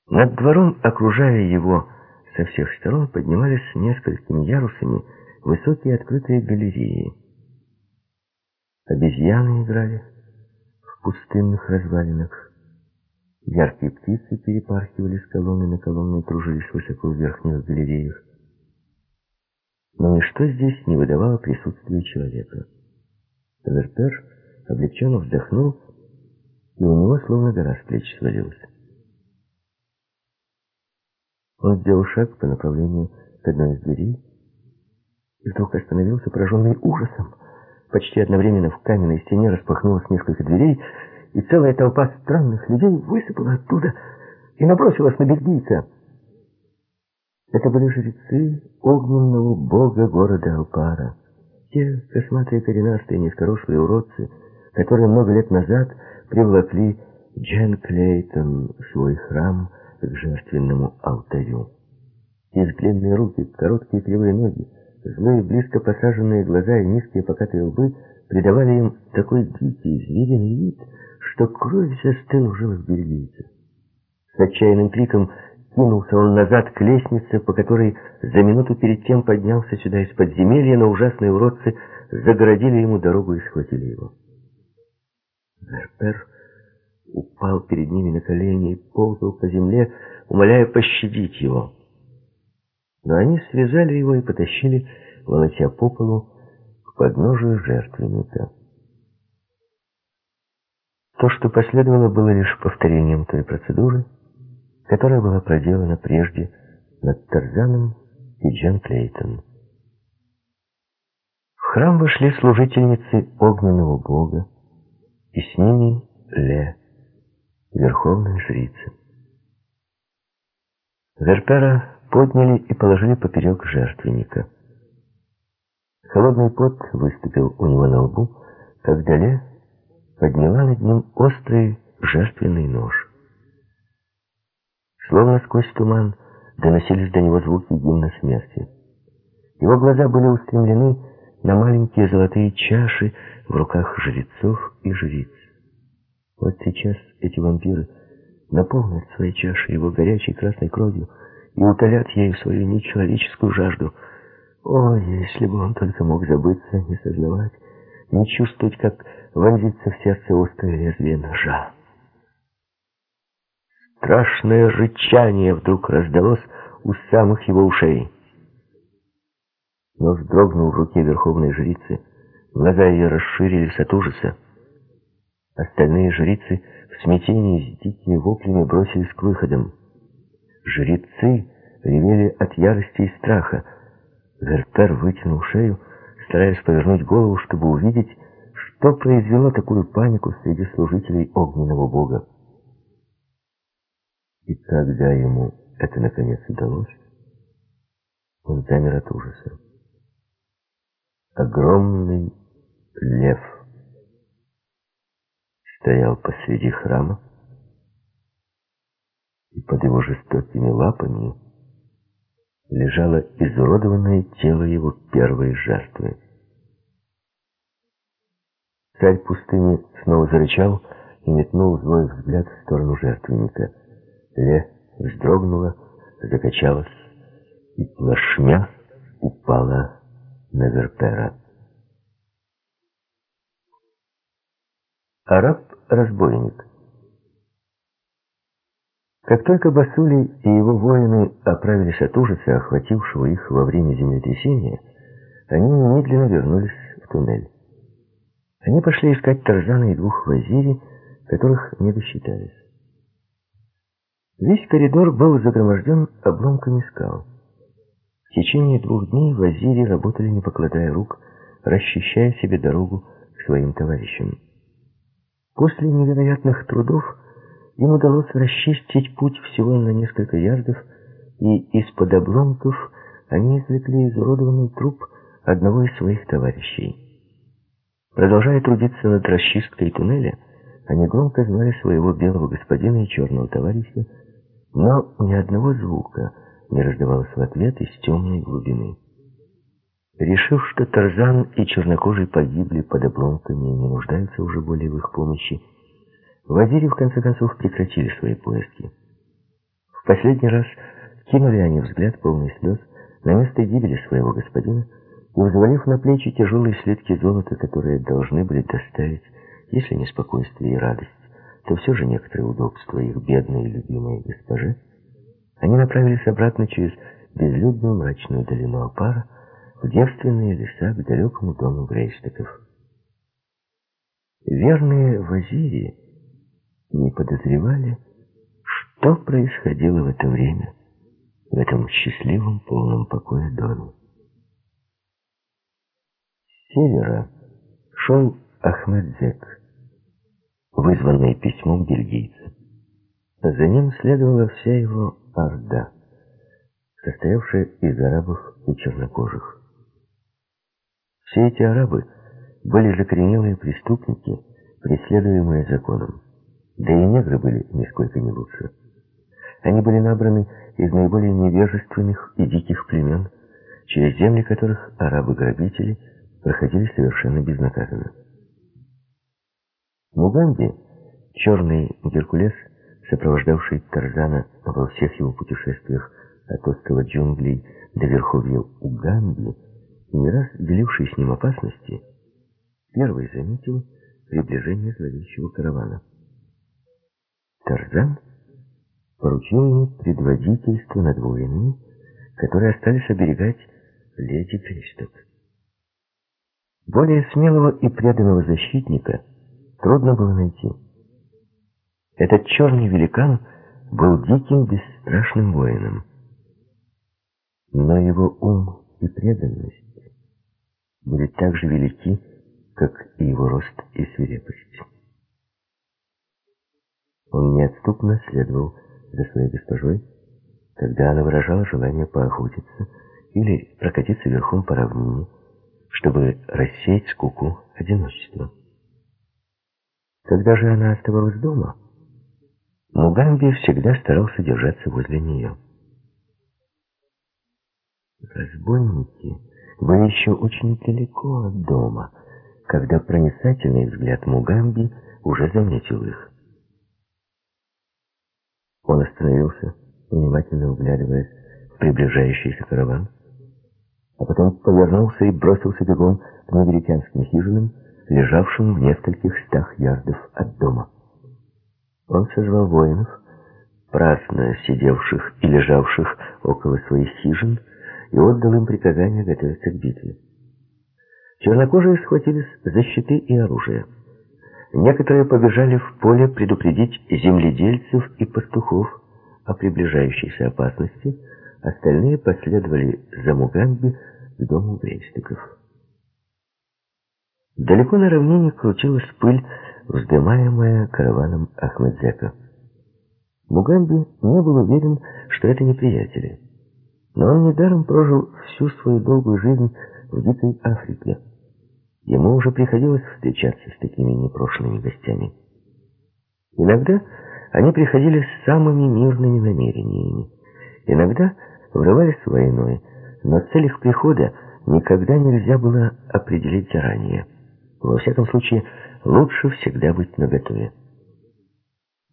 Над двором, окружая его со всех сторон, поднимались несколькими ярусами высокие открытые галереи. Обезьяны играли в пустынных развалинах. Яркие птицы перепархивали с колонны на колонну и кружились высоко в верхних галереях. Но ничто здесь не выдавало присутствия человека. Вертер облегченно вздохнул, и у него словно гора с плеч свалилась. Он сделал шаг по направлению к одной из дверей и вдруг остановился, пораженный ужасом. Почти одновременно в каменной стене распахнулось несколько дверей, и целая толпа странных людей высыпала оттуда и набросилась на бельгийца. Это были жрецы огненного бога города Алпара. Те косматые коренастые низкорослые уродцы, которые много лет назад привлекли Джен Клейтон свой храм к жертвенному алтарю. Их длинные руки, короткие кривые ноги, злые близко посаженные глаза и низкие покатые лбы придавали им такой дикий, звериный вид, что кровь застыла в жилах бельгийца. С отчаянным криком кинулся он назад к лестнице, по которой за минуту перед тем поднялся сюда из подземелья, но ужасные уродцы загородили ему дорогу и схватили его. Верпер упал перед ними на колени и ползал по земле, умоляя пощадить его. Но они связали его и потащили, волоча по полу, к подножию жертвенника. То, что последовало, было лишь повторением той процедуры, которая была проделана прежде над Тарзаном и Джен Клейтон. В храм вошли служительницы огненного бога, и с ними Ле, верховная жрица. Верпера подняли и положили поперек жертвенника. Холодный пот выступил у него на лбу, когда Ле подняла над ним острый жертвенный нож. Словно сквозь туман доносились до него звуки гимна смерти. Его глаза были устремлены на маленькие золотые чаши в руках жрецов и жриц. Вот сейчас эти вампиры наполнят свои чаши его горячей красной кровью и утолят ею свою нечеловеческую жажду. О, если бы он только мог забыться, не сознавать, не чувствовать, как вонзится в сердце острое лезвие ножа. Страшное рычание вдруг раздалось у самых его ушей. Нож дрогнул в руке верховной жрицы. Глаза ее расширились от ужаса. Остальные жрицы в смятении с дикими воплями бросились к выходам. Жрецы ревели от ярости и страха. Вертер вытянул шею, стараясь повернуть голову, чтобы увидеть, что произвело такую панику среди служителей огненного бога. И когда ему это наконец удалось, он замер от ужаса. Огромный лев стоял посреди храма, и под его жестокими лапами лежало изуродованное тело его первой жертвы. Царь пустыни снова зарычал и метнул злой взгляд в сторону жертвенника. Ле вздрогнула, закачалась и плашмя упала на Верпера. Араб-разбойник Как только Басули и его воины оправились от ужаса, охватившего их во время землетрясения, они немедленно вернулись в туннель. Они пошли искать Тарзана и двух вазири, которых не досчитались. Весь коридор был загроможден обломками скал. В течение двух дней вазири работали, не покладая рук, расчищая себе дорогу к своим товарищам. После невероятных трудов им удалось расчистить путь всего на несколько ярдов, и из-под обломков они извлекли изуродованный труп одного из своих товарищей. Продолжая трудиться над расчисткой туннеля, они громко звали своего белого господина и черного товарища, но ни одного звука не раздавалось в ответ из темной глубины. Решив, что Тарзан и чернокожий погибли под обломками и не нуждаются уже более в их помощи, Вазири в конце концов прекратили свои поиски. В последний раз кинули они взгляд полный слез на место гибели своего господина и, взвалив на плечи тяжелые слитки золота, которые должны были доставить, если не спокойствие и радость, то все же некоторые удобства их бедной и любимой госпоже, они направились обратно через безлюдную мрачную долину Апара, в девственные леса к далекому дому Грейстеков. Верные вазири не подозревали, что происходило в это время в этом счастливом полном покоя доме. С севера шел Ахмед Зек, вызванный письмом бельгийца. За ним следовала вся его орда, состоявшая из арабов и чернокожих. Все эти арабы были закоренелые преступники, преследуемые законом. Да и негры были нисколько не лучше. Они были набраны из наиболее невежественных и диких племен, через земли которых арабы-грабители проходили совершенно безнаказанно. Муганди, черный Геркулес, сопровождавший Тарзана во всех его путешествиях от острова джунглей до верховья Уганди, не раз деливший с ним опасности, первый заметил приближение зловещего каравана. Тарзан поручил ему предводительство над воинами, которые остались оберегать леди Кресток. Более смелого и преданного защитника трудно было найти. Этот черный великан был диким, бесстрашным воином. Но его ум и преданность были так же велики, как и его рост и свирепость. Он неотступно следовал за своей госпожой, когда она выражала желание поохотиться или прокатиться верхом по равнине, чтобы рассеять скуку одиночества. Когда же она оставалась дома, Мугамби всегда старался держаться возле нее. Разбойники были еще очень далеко от дома, когда проницательный взгляд Мугамби уже заметил их. Он остановился, внимательно углядываясь в приближающийся караван, а потом повернулся и бросился бегом к неамериканским хижинам, лежавшим в нескольких стах ярдов от дома. Он созвал воинов, праздно сидевших и лежавших около своих хижин, и отдал им приказание готовиться к битве. Чернокожие схватились за щиты и оружие. Некоторые побежали в поле предупредить земледельцев и пастухов о приближающейся опасности, остальные последовали за Мугамби к дому гречников. Далеко на равнине крутилась пыль, вздымаемая караваном Ахмедзека. Мугамби не был уверен, что это неприятели. Но он недаром прожил всю свою долгую жизнь в дикой Африке. Ему уже приходилось встречаться с такими непрошенными гостями. Иногда они приходили с самыми мирными намерениями. Иногда врывались войной, но цель их прихода никогда нельзя было определить заранее. Во всяком случае, лучше всегда быть наготове.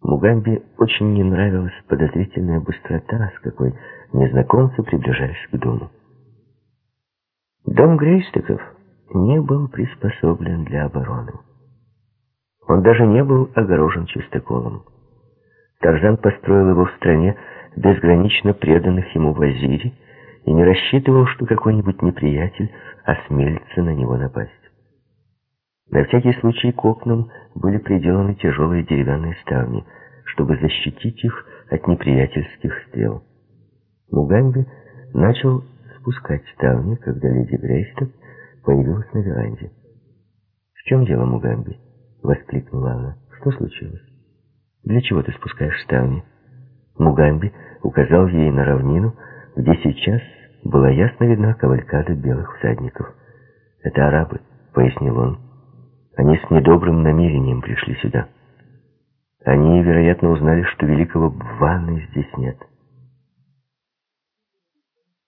Мугамби очень не нравилась подозрительная быстрота, с какой незнакомцы приближались к дому. Дом Грейстеков не был приспособлен для обороны. Он даже не был огорожен чистоколом. Тарзан построил его в стране безгранично преданных ему вазири и не рассчитывал, что какой-нибудь неприятель осмелится на него напасть. На всякий случай к окнам были приделаны тяжелые деревянные ставни, чтобы защитить их от неприятельских стрел. Мугамби начал спускать ставни, когда леди Грейсток появилась на веранде. «В чем дело, Мугамби?» — воскликнула она. «Что случилось? Для чего ты спускаешь ставни?» Мугамби указал ей на равнину, где сейчас была ясно видна кавалькада белых всадников. «Это арабы», — пояснил он. «Они с недобрым намерением пришли сюда. Они, вероятно, узнали, что великого Бваны здесь нет».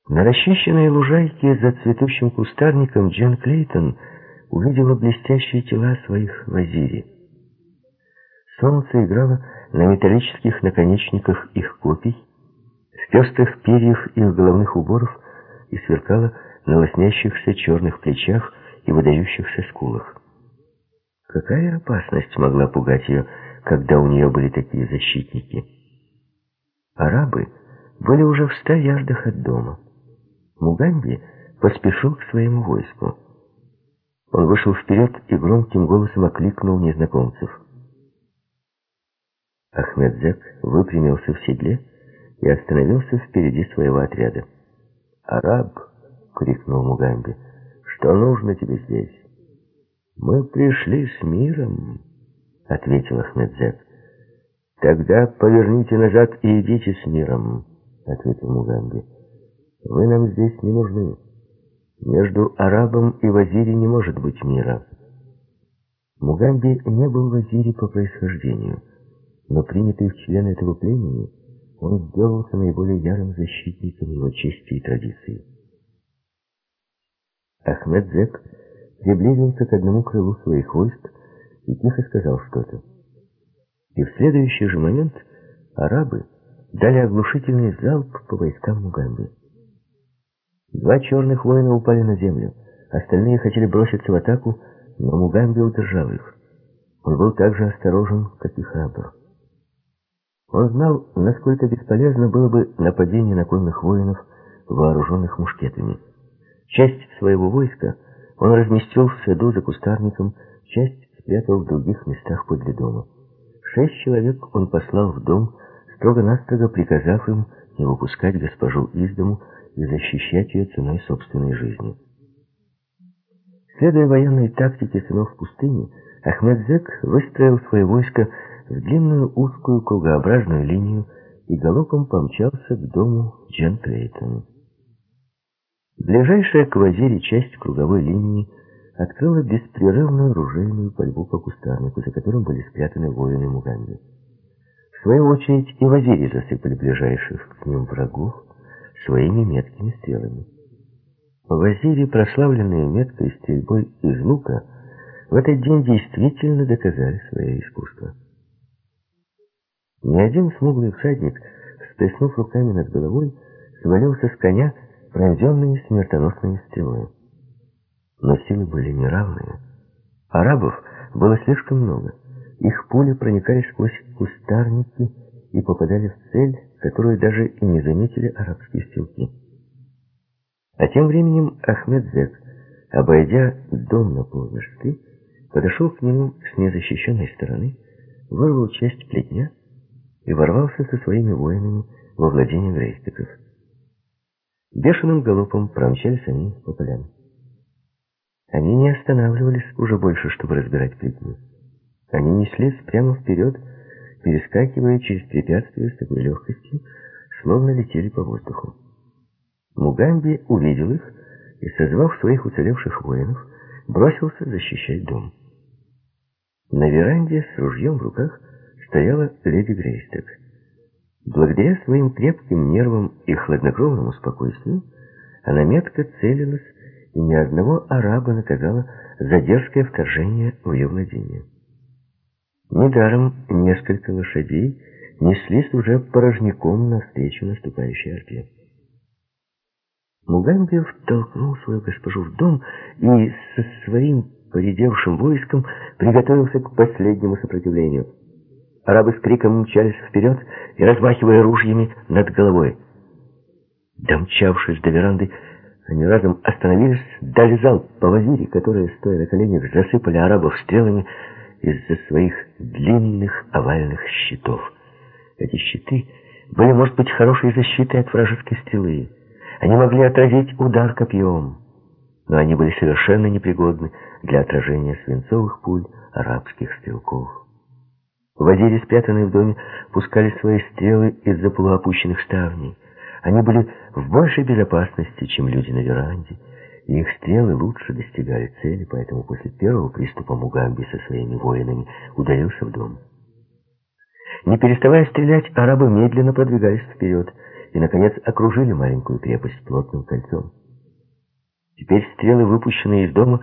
На расчищенной лужайке за цветущим кустарником Джен Клейтон увидела блестящие тела своих вазири. Солнце играло на металлических наконечниках их копий, в пестрых перьях их головных уборов и сверкало на лоснящихся черных плечах и выдающихся скулах. Какая опасность могла пугать ее, когда у нее были такие защитники? Арабы были уже в ста ярдах от дома. Мугамби поспешил к своему войску. Он вышел вперед и громким голосом окликнул незнакомцев. Ахмедзек выпрямился в седле и остановился впереди своего отряда. «Араб!» — крикнул Мугамби. «Что нужно тебе здесь?» «Мы пришли с миром», — ответил Ахмедзек. «Тогда поверните назад и идите с миром», — ответил Мугамби. «Вы нам здесь не нужны. Между арабом и вазири не может быть мира». Мугамби не был вазири по происхождению — но принятый в члены этого племени, он сделался наиболее ярым защитником его чести и традиций. Ахмед Зек приблизился к одному крылу своих войск и тихо сказал что-то. И в следующий же момент арабы дали оглушительный залп по войскам Мугамби. Два черных воина упали на землю, остальные хотели броситься в атаку, но Мугамби удержал их. Он был так же осторожен, как и храбр. Он знал, насколько бесполезно было бы нападение на конных воинов, вооруженных мушкетами. Часть своего войска он разместил в саду за кустарником, часть спрятал в других местах подле дома. Шесть человек он послал в дом, строго-настрого приказав им не выпускать госпожу из дому и защищать ее ценой собственной жизни. Следуя военной тактике сынов пустыни, Ахмедзек выстроил свое войско в длинную узкую кругообразную линию и галопом помчался к дому Джен Клейтон. Ближайшая к Вазире часть круговой линии открыла беспрерывную ружейную пальбу по кустарнику, за которым были спрятаны воины Муганды. В свою очередь и Вазири засыпали ближайших к ним врагов своими меткими стрелами. Вазири, прославленные меткой стрельбой из лука, в этот день действительно доказали свое искусство. Ни один смуглый всадник, всплеснув руками над головой, свалился с коня, пронзенный смертоносной стрелой. Но силы были неравные. Арабов было слишком много. Их пули проникали сквозь кустарники и попадали в цель, которую даже и не заметили арабские стрелки. А тем временем Ахмед Зек, обойдя дом на полверсты, подошел к нему с незащищенной стороны, вырвал часть плетня и ворвался со своими воинами во владение грейстиков. Бешеным галопом промчались они по полям. Они не останавливались уже больше, чтобы разбирать плетни. Они неслись прямо вперед, перескакивая через препятствия с такой легкостью, словно летели по воздуху. Мугамби увидел их и, созвав своих уцелевших воинов, бросился защищать дом. На веранде с ружьем в руках стояла леди Грейсток. Благодаря своим крепким нервам и хладнокровному спокойствию она метко целилась и ни одного араба наказала за дерзкое вторжение в ее владение. Недаром несколько лошадей неслись уже порожняком навстречу наступающей арке. Мугамби втолкнул свою госпожу в дом и со своим поредевшим войском приготовился к последнему сопротивлению. Арабы с криком мчались вперед и размахивая ружьями над головой. Домчавшись до веранды, они разом остановились, дали залп по вазире, которые, стоя на коленях, засыпали арабов стрелами из-за своих длинных овальных щитов. Эти щиты были, может быть, хорошей защитой от вражеской стрелы. Они могли отразить удар копьем, но они были совершенно непригодны для отражения свинцовых пуль арабских стрелков. Вазири, спрятанные в доме, пускали свои стрелы из-за полуопущенных ставней. Они были в большей безопасности, чем люди на веранде, и их стрелы лучше достигали цели, поэтому после первого приступа Мугамби со своими воинами удалился в дом. Не переставая стрелять, арабы медленно продвигались вперед и, наконец, окружили маленькую крепость плотным кольцом. Теперь стрелы, выпущенные из дома,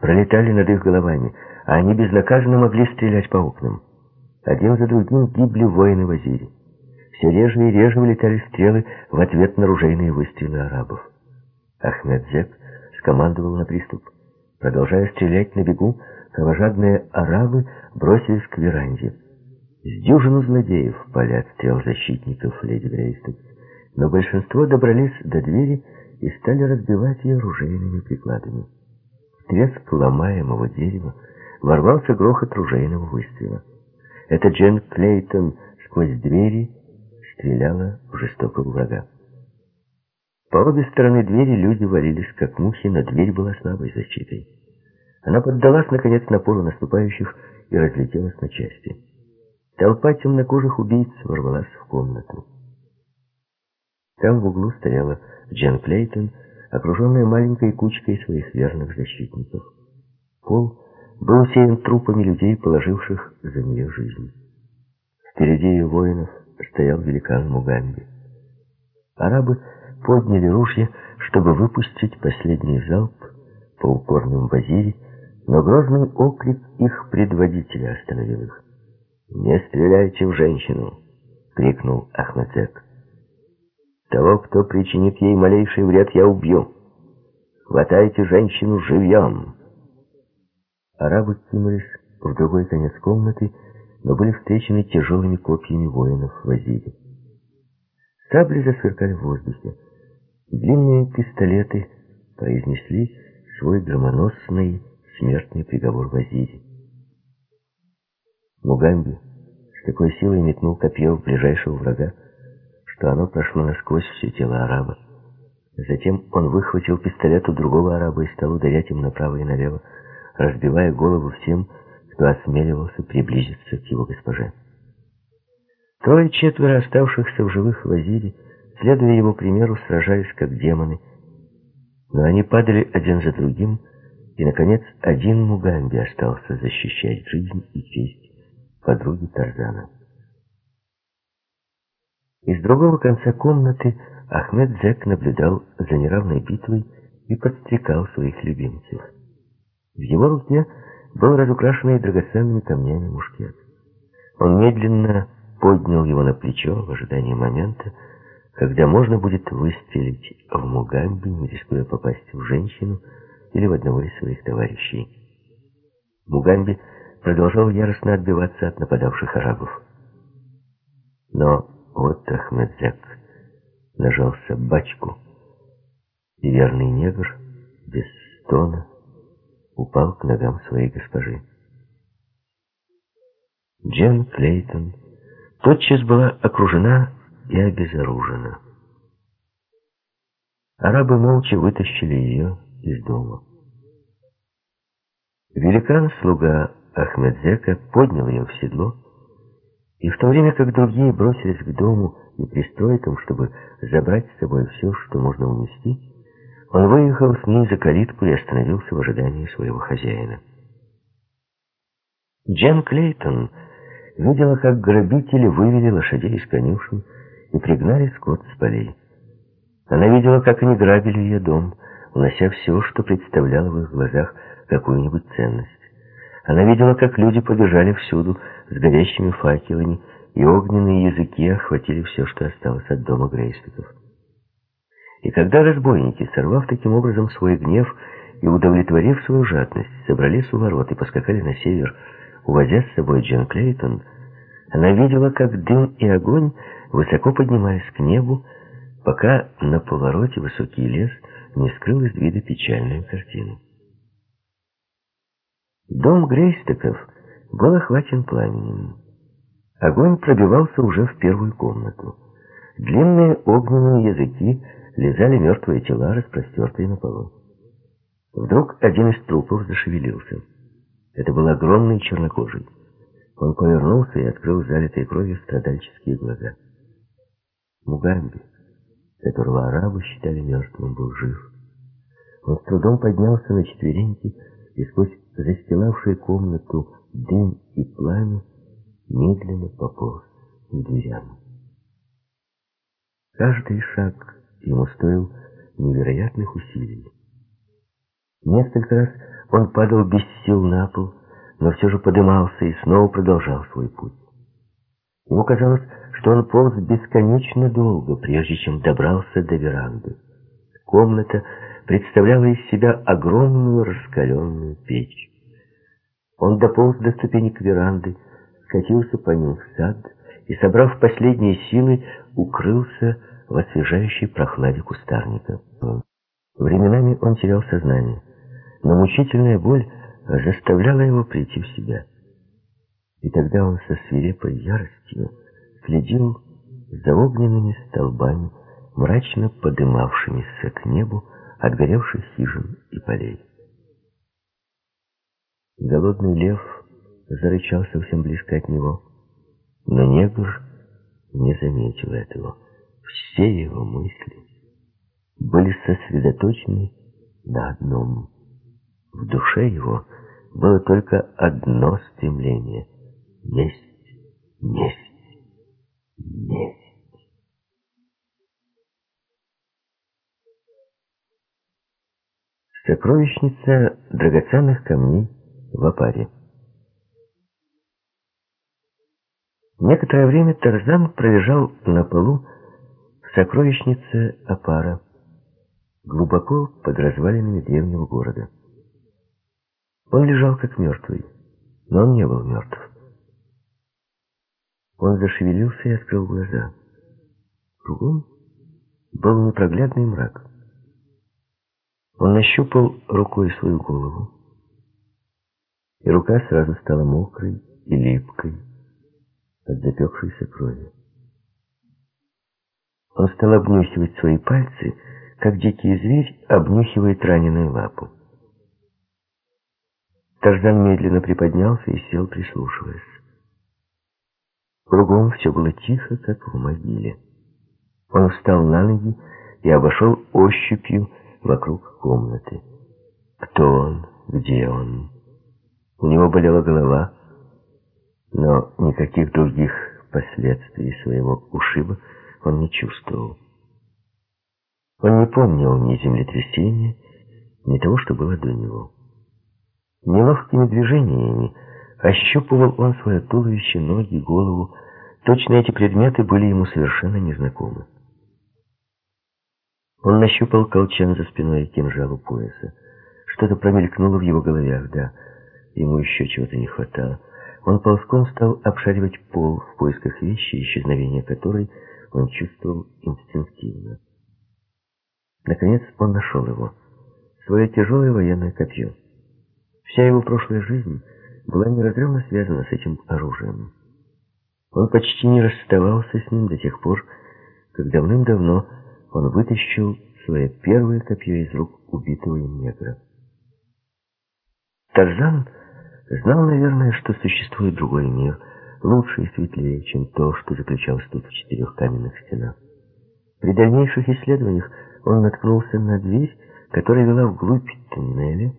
пролетали над их головами, а они безнаказанно могли стрелять по окнам. Один за другим гибли воины в Азире. Все реже и реже вылетали стрелы в ответ на ружейные выстрелы арабов. Ахмед Зек скомандовал на приступ. Продолжая стрелять на бегу, кровожадные арабы бросились к веранде. С дюжину злодеев пали от стрел защитников леди Грейсток, но большинство добрались до двери и стали разбивать ее ружейными прикладами. В треск ломаемого дерева ворвался грохот ружейного выстрела. Это Джен Клейтон сквозь двери стреляла в жестокого врага. По обе стороны двери люди валились, как мухи, но дверь была слабой защитой. Она поддалась, наконец, напору наступающих и разлетелась на части. Толпа темнокожих убийц ворвалась в комнату. Там в углу стояла Джен Клейтон, окруженная маленькой кучкой своих верных защитников. Пол был усеян трупами людей, положивших за нее жизнь. Впереди ее воинов стоял великан Мугамби. Арабы подняли ружья, чтобы выпустить последний залп по упорным базире, но грозный окрик их предводителя остановил их. «Не стреляйте в женщину!» — крикнул Ахмедзек. «Того, кто причинит ей малейший вред, я убью! Хватайте женщину живьем!» Арабы кинулись в другой конец комнаты, но были встречены тяжелыми копьями воинов в Азире. Сабли засверкали в воздухе. Длинные пистолеты произнесли свой громоносный смертный приговор в Азире. Мугамби с такой силой метнул копье в ближайшего врага, что оно прошло насквозь все тело араба. Затем он выхватил пистолет у другого араба и стал ударять им направо и налево, разбивая голову всем, кто осмеливался приблизиться к его госпоже. Трое-четверо оставшихся в живых в Азире, следуя его примеру, сражались как демоны, но они падали один за другим, и, наконец, один Мугамби остался защищать жизнь и честь подруги Тарзана. Из другого конца комнаты Ахмед Зек наблюдал за неравной битвой и подстрекал своих любимцев. В его руке был разукрашенный драгоценными камнями мушкет. Он медленно поднял его на плечо в ожидании момента, когда можно будет выстрелить в Мугамби, не рискуя попасть в женщину или в одного из своих товарищей. Мугамби продолжал яростно отбиваться от нападавших арабов. Но вот Ахмедзяк нажал собачку, и верный негр без стона упал к ногам своей госпожи. Джен Клейтон тотчас была окружена и обезоружена. Арабы молча вытащили ее из дома. Великан-слуга Ахмедзека поднял ее в седло, и в то время как другие бросились к дому и пристройкам, чтобы забрать с собой все, что можно унести, он выехал с ней за калитку и остановился в ожидании своего хозяина. Джен Клейтон видела, как грабители вывели лошадей из конюшни и пригнали скот с полей. Она видела, как они грабили ее дом, унося все, что представляло в их глазах какую-нибудь ценность. Она видела, как люди побежали всюду с горящими факелами, и огненные языки охватили все, что осталось от дома Грейстоков. И когда разбойники, сорвав таким образом свой гнев и удовлетворив свою жадность, собрались у ворот и поскакали на север, увозя с собой Джен Клейтон, она видела, как дым и огонь высоко поднимались к небу, пока на повороте высокий лес не скрыл из вида печальную картину. Дом Грейстоков был охвачен пламенем. Огонь пробивался уже в первую комнату. Длинные огненные языки лизали мертвые тела, распростертые на полу. Вдруг один из трупов зашевелился. Это был огромный чернокожий. Он повернулся и открыл залитые кровью страдальческие глаза. Мугамби, которого арабы считали мертвым, был жив. Он с трудом поднялся на четвереньки и сквозь застилавшие комнату дым и пламя медленно пополз к дверям. Каждый шаг ему стоил невероятных усилий. Несколько раз он падал без сил на пол, но все же подымался и снова продолжал свой путь. Ему казалось, что он полз бесконечно долго, прежде чем добрался до веранды. Комната представляла из себя огромную раскаленную печь. Он дополз до ступенек веранды, скатился по ним в сад и, собрав последние силы, укрылся в освежающей прохладе кустарника. Временами он терял сознание, но мучительная боль заставляла его прийти в себя. И тогда он со свирепой яростью следил за огненными столбами, мрачно подымавшимися к небу от горевших хижин и полей. Голодный лев зарычал совсем близко от него, но негр не заметил этого. Все его мысли были сосредоточены на одном. В душе его было только одно стремление — месть, месть, месть. Сокровищница драгоценных камней в опаре. Некоторое время Тарзан пролежал на полу в сокровищнице опара, глубоко под развалинами древнего города. Он лежал как мертвый, но он не был мертв. Он зашевелился и открыл глаза. Кругом был непроглядный мрак. Он нащупал рукой свою голову и рука сразу стала мокрой и липкой от запекшейся крови. Он стал обнюхивать свои пальцы, как дикий зверь обнюхивает раненую лапу. Тарзан медленно приподнялся и сел, прислушиваясь. Кругом все было тихо, как в могиле. Он встал на ноги и обошел ощупью вокруг комнаты. Кто он? Где он? У него болела голова, но никаких других последствий своего ушиба он не чувствовал. Он не помнил ни землетрясения, ни того, что было до него. Неловкими движениями ощупывал он свое туловище, ноги, голову. Точно эти предметы были ему совершенно незнакомы. Он нащупал колчан за спиной и кинжал у пояса. Что-то промелькнуло в его голове, да, Ему еще чего-то не хватало. Он ползком стал обшаривать пол в поисках вещи, исчезновения которой он чувствовал инстинктивно. Наконец он нашел его. Свое тяжелое военное копье. Вся его прошлая жизнь была неразрывно связана с этим оружием. Он почти не расставался с ним до тех пор, как давным-давно он вытащил свое первое копье из рук убитого им негра. Тарзан Знал, наверное, что существует другой мир, лучше и светлее, чем то, что заключалось тут в четырех каменных стенах. При дальнейших исследованиях он наткнулся на дверь, которая вела вглубь туннеля,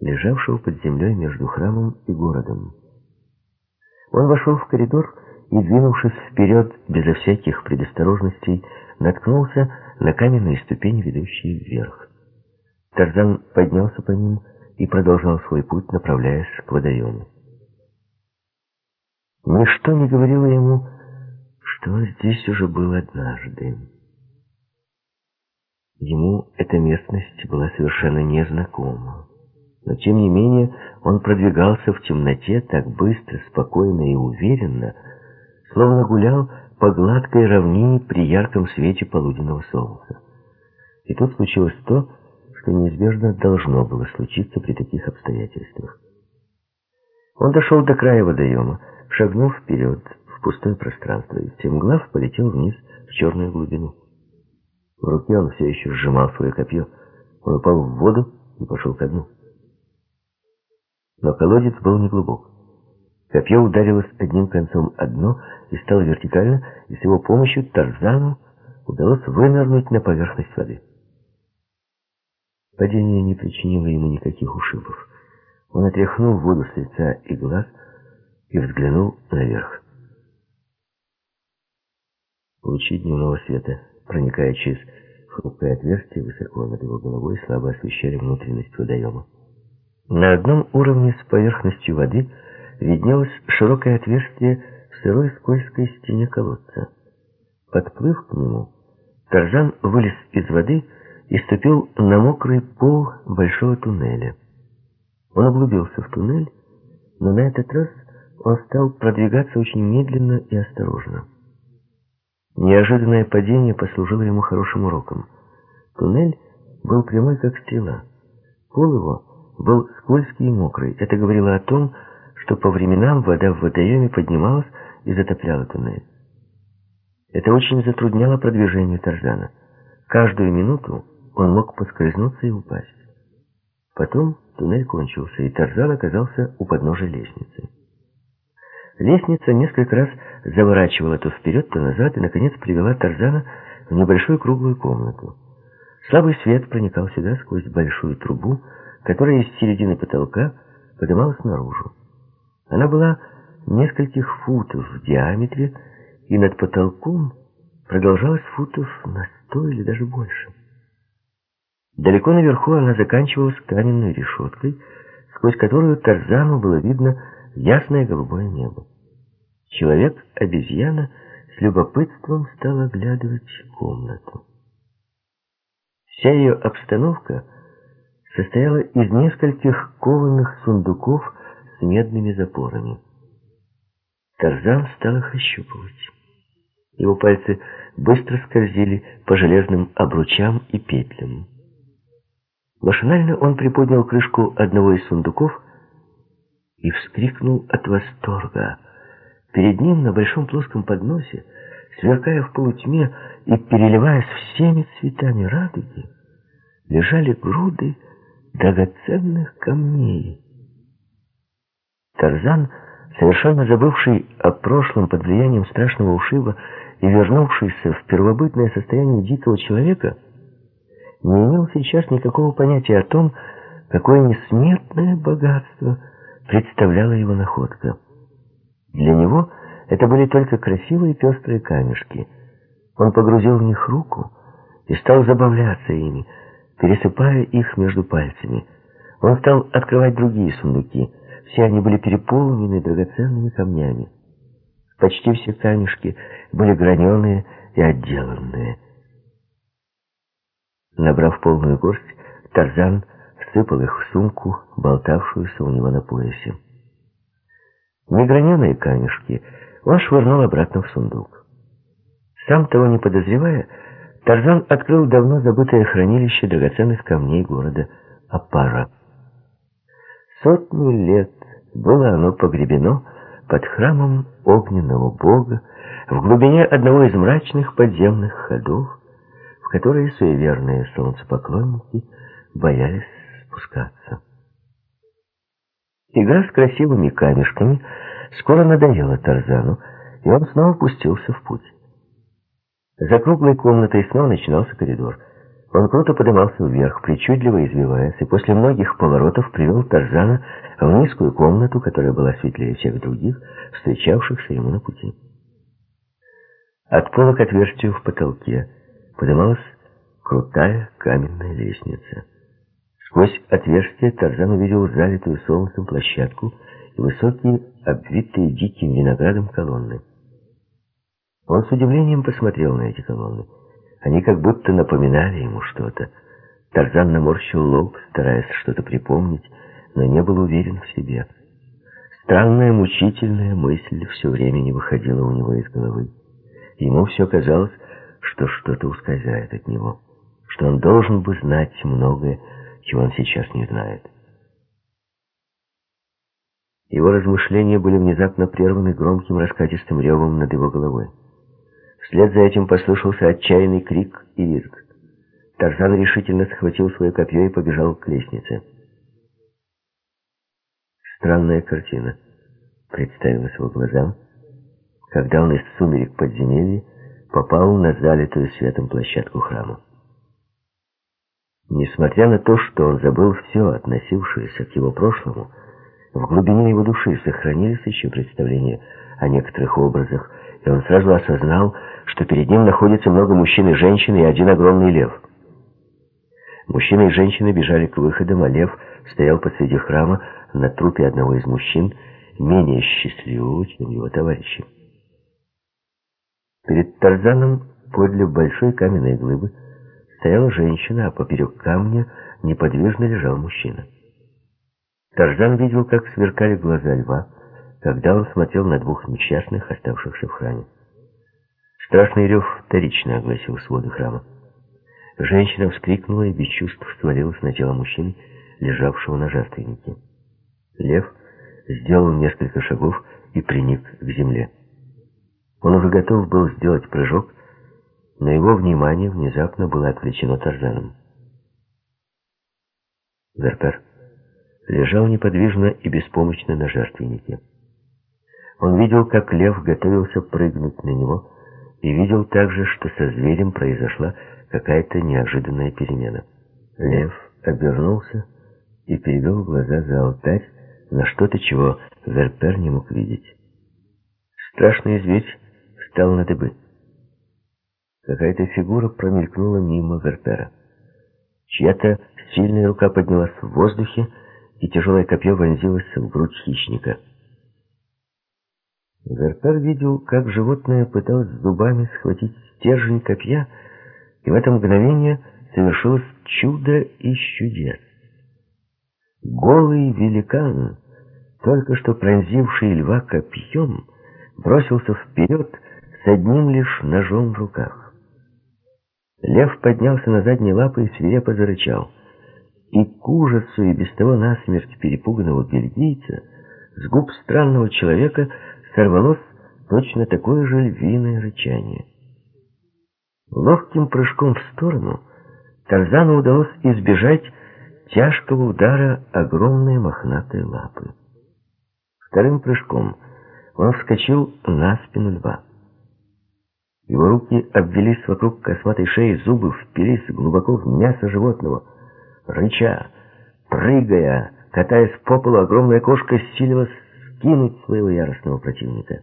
лежавшего под землей между храмом и городом. Он вошел в коридор и, двинувшись вперед безо всяких предосторожностей, наткнулся на каменные ступени, ведущие вверх. Тарзан поднялся по ним и продолжал свой путь, направляясь к водоему. Ничто не говорило ему, что он здесь уже был однажды. Ему эта местность была совершенно незнакома. Но, тем не менее, он продвигался в темноте так быстро, спокойно и уверенно, словно гулял по гладкой равнине при ярком свете полуденного солнца. И тут случилось то, что неизбежно должно было случиться при таких обстоятельствах. Он дошел до края водоема, шагнул вперед в пустое пространство и, стремглав, полетел вниз в черную глубину. В руке он все еще сжимал свое копье. Он упал в воду и пошел ко дну. Но колодец был неглубок. Копье ударилось одним концом о дно и стало вертикально, и с его помощью Тарзану удалось вынырнуть на поверхность воды. Падение не причинило ему никаких ушибов. Он отряхнул воду с лица и глаз и взглянул наверх. Лучи дневного света, проникая через хрупкое отверстие высоко над его головой, слабо освещали внутренность водоема. На одном уровне с поверхностью воды виднелось широкое отверстие в сырой скользкой стене колодца. Подплыв к нему, Тарзан вылез из воды и ступил на мокрый пол большого туннеля. Он углубился в туннель, но на этот раз он стал продвигаться очень медленно и осторожно. Неожиданное падение послужило ему хорошим уроком. Туннель был прямой, как стрела. Пол его был скользкий и мокрый. Это говорило о том, что по временам вода в водоеме поднималась и затопляла туннель. Это очень затрудняло продвижение Тарзана. Каждую минуту он мог поскользнуться и упасть. Потом туннель кончился, и Тарзан оказался у подножия лестницы. Лестница несколько раз заворачивала то вперед, то назад, и, наконец, привела Тарзана в небольшую круглую комнату. Слабый свет проникал сюда сквозь большую трубу, которая из середины потолка поднималась наружу. Она была нескольких футов в диаметре, и над потолком продолжалась футов на сто или даже больше. Далеко наверху она заканчивалась каменной решеткой, сквозь которую Тарзану было видно ясное голубое небо. Человек-обезьяна с любопытством стал оглядывать комнату. Вся ее обстановка состояла из нескольких кованых сундуков с медными запорами. Тарзан стал их ощупывать. Его пальцы быстро скользили по железным обручам и петлям. Машинально он приподнял крышку одного из сундуков и вскрикнул от восторга. Перед ним на большом плоском подносе, сверкая в полутьме и переливаясь всеми цветами радуги, лежали груды драгоценных камней. Тарзан, совершенно забывший о прошлом под влиянием страшного ушиба и вернувшийся в первобытное состояние дикого человека, не имел сейчас никакого понятия о том, какое несметное богатство представляла его находка. Для него это были только красивые пестрые камешки. Он погрузил в них руку и стал забавляться ими, пересыпая их между пальцами. Он стал открывать другие сундуки. Все они были переполнены драгоценными камнями. Почти все камешки были граненые и отделанные. Набрав полную горсть, Тарзан всыпал их в сумку, болтавшуюся у него на поясе. Неграненые камешки он швырнул обратно в сундук. Сам того не подозревая, Тарзан открыл давно забытое хранилище драгоценных камней города Апара. Сотни лет было оно погребено под храмом огненного бога в глубине одного из мрачных подземных ходов, которые суеверные солнцепоклонники боялись спускаться. Игра с красивыми камешками скоро надоела Тарзану, и он снова пустился в путь. За круглой комнатой снова начинался коридор. Он круто поднимался вверх, причудливо извиваясь, и после многих поворотов привел Тарзана в низкую комнату, которая была светлее всех других, встречавшихся ему на пути. От пола к отверстию в потолке поднималась крутая каменная лестница. Сквозь отверстие Тарзан увидел залитую солнцем площадку высокие, обвитые диким виноградом колонны. Он с удивлением посмотрел на эти колонны. Они как будто напоминали ему что-то. Тарзан наморщил лоб, стараясь что-то припомнить, но не был уверен в себе. Странная, мучительная мысль все время не выходила у него из головы. Ему все казалось, что что-то ускользает от него, что он должен бы знать многое, чего он сейчас не знает. Его размышления были внезапно прерваны громким раскатистым ревом над его головой. Вслед за этим послышался отчаянный крик и визг. Тарзан решительно схватил свое копье и побежал к лестнице. Странная картина представилась его глазам, когда он из сумерек подземелья попал на залитую светом площадку храма. Несмотря на то, что он забыл все, относившееся к его прошлому, в глубине его души сохранились еще представления о некоторых образах, и он сразу осознал, что перед ним находится много мужчин и женщин и один огромный лев. Мужчины и женщины бежали к выходам, а лев стоял посреди храма на трупе одного из мужчин, менее счастливого, чем его товарищи. Перед Тарзаном подле большой каменной глыбы стояла женщина, а поперек камня неподвижно лежал мужчина. Тарзан видел, как сверкали глаза льва, когда он смотрел на двух несчастных, оставшихся в храме. Страшный рев вторично огласил своды храма. Женщина вскрикнула и без чувств свалилась на тело мужчины, лежавшего на жертвеннике. Лев сделал несколько шагов и приник к земле. Он уже готов был сделать прыжок, но его внимание внезапно было отвлечено Тарзаном. Верпер лежал неподвижно и беспомощно на жертвеннике. Он видел, как лев готовился прыгнуть на него, и видел также, что со зверем произошла какая-то неожиданная перемена. Лев обернулся и перевел глаза за алтарь на что-то, чего Верпер не мог видеть. Страшный зверь встал на дыбы. Какая-то фигура промелькнула мимо Верпера. Чья-то сильная рука поднялась в воздухе, и тяжелое копье вонзилось в грудь хищника. Верпер видел, как животное пыталось зубами схватить стержень копья, и в это мгновение совершилось чудо из чудес. Голый великан, только что пронзивший льва копьем, бросился вперед с одним лишь ножом в руках. Лев поднялся на задние лапы и свирепо зарычал — и к ужасу и без того насмерть перепуганного бельгийца с губ странного человека сорвалось точно такое же львиное рычание. Ловким прыжком в сторону Тарзану удалось избежать тяжкого удара огромной мохнатой лапы. Вторым прыжком он вскочил на спину льва. Его руки обвелись вокруг косматой шеи, зубы впились глубоко в мясо животного — Рыча, прыгая, катаясь по полу, огромная кошка силилась скинуть своего яростного противника.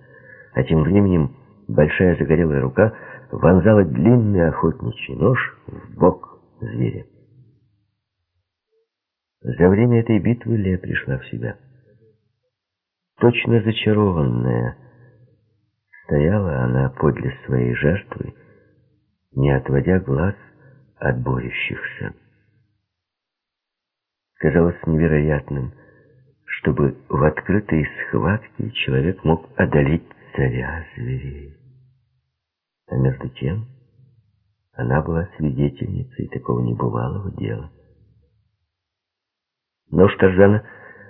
А тем временем большая загорелая рука вонзала длинный охотничий нож в бок зверя. За время этой битвы Лея пришла в себя. Точно зачарованная, стояла она подле своей жертвы, не отводя глаз от борющихся. Казалось невероятным, чтобы в открытой схватке человек мог одолеть царя зверей. А между тем она была свидетельницей такого небывалого дела. Нож Тарзана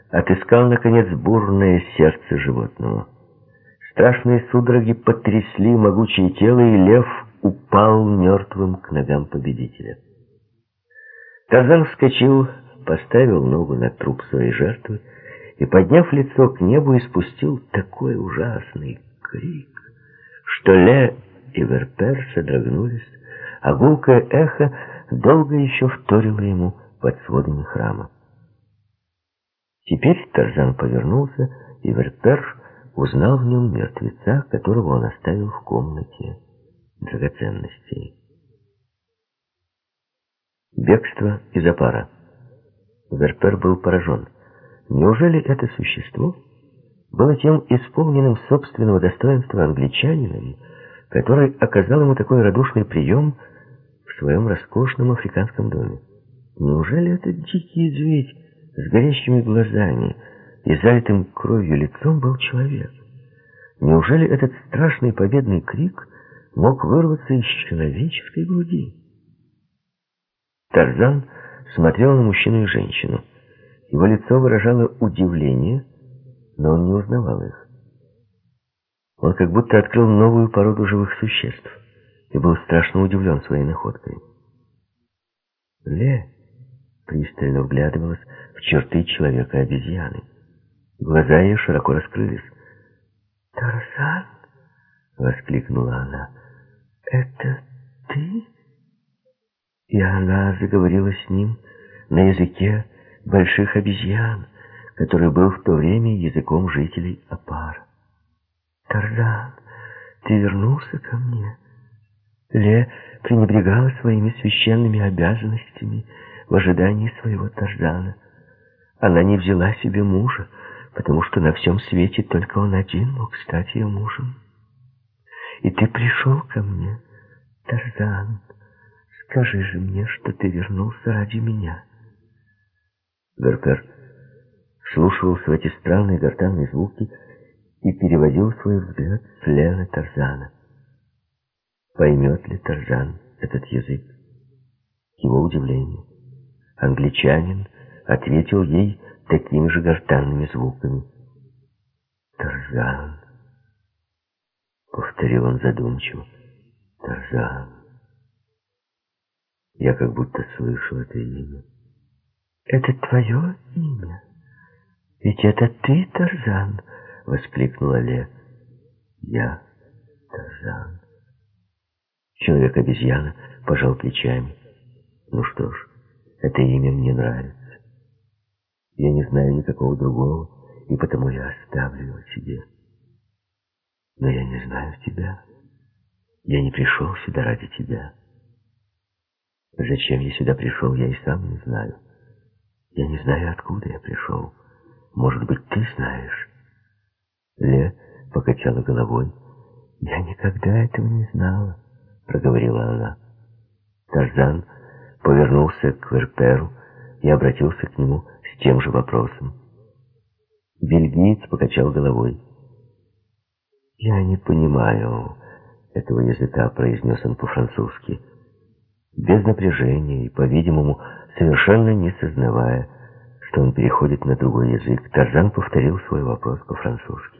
отыскал, наконец, бурное сердце животного. Страшные судороги потрясли могучее тело, и лев упал мертвым к ногам победителя. Тарзан вскочил, поставил ногу на труп своей жертвы и, подняв лицо к небу, испустил такой ужасный крик, что Ле и Верпер содрогнулись, а гулкое эхо долго еще вторило ему под сводами храма. Теперь Тарзан повернулся, и Верпер узнал в нем мертвеца, которого он оставил в комнате драгоценностей. Бегство из опара. Верпер был поражен. Неужели это существо было тем исполненным собственного достоинства англичанином, который оказал ему такой радушный прием в своем роскошном африканском доме. Неужели этот дикий зверь с горящими глазами и залитым кровью лицом был человек? Неужели этот страшный победный крик мог вырваться из человеческой груди? Тарзан смотрел на мужчину и женщину. Его лицо выражало удивление, но он не узнавал их. Он как будто открыл новую породу живых существ и был страшно удивлен своей находкой. Ле пристально вглядывалась в черты человека-обезьяны. Глаза ее широко раскрылись. «Тарзан?» — воскликнула она. «Это ты?» И она заговорила с ним на языке больших обезьян, который был в то время языком жителей Апара. «Тарзан, ты вернулся ко мне?» Ле пренебрегала своими священными обязанностями в ожидании своего Тарзана. Она не взяла себе мужа, потому что на всем свете только он один мог стать ее мужем. И ты пришел ко мне, Тарзан. Скажи же мне, что ты вернулся ради меня. Верпер вслушивался в эти странные гортанные звуки и переводил свой взгляд с Лены Тарзана. Поймет ли Тарзан этот язык? К его удивлению, англичанин ответил ей такими же гортанными звуками. «Тарзан», — повторил он задумчиво, — «Тарзан». Я как будто слышу это имя. «Это твое имя? Ведь это ты, Тарзан!» — воскликнула Ле. «Я Тарзан». Человек-обезьяна пожал плечами. «Ну что ж, это имя мне нравится. Я не знаю никакого другого, и потому я оставлю его тебе. Но я не знаю тебя. Я не пришел сюда ради тебя». Зачем я сюда пришел, я и сам не знаю. Я не знаю, откуда я пришел. Может быть, ты знаешь?» Ле покачала головой. «Я никогда этого не знала», — проговорила она. Тарзан повернулся к Верперу и обратился к нему тем же вопросом. Бельгиец покачал головой. «Я не понимаю этого языка», — произнес он по-французски без напряжения и, по-видимому, совершенно не сознавая, что он переходит на другой язык, Тарзан повторил свой вопрос по-французски.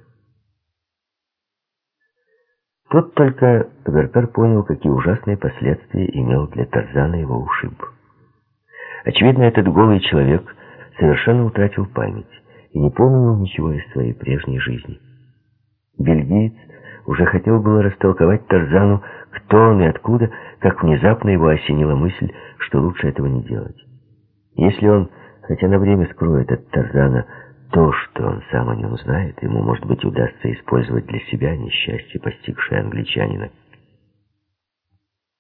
Тут только Верпер понял, какие ужасные последствия имел для Тарзана его ушиб. Очевидно, этот голый человек совершенно утратил память и не помнил ничего из своей прежней жизни. Бельгиец уже хотел было растолковать Тарзану, кто он и откуда, как внезапно его осенила мысль, что лучше этого не делать. Если он, хотя на время скроет от Тарзана то, что он сам о нем знает, ему, может быть, удастся использовать для себя несчастье, постигшее англичанина.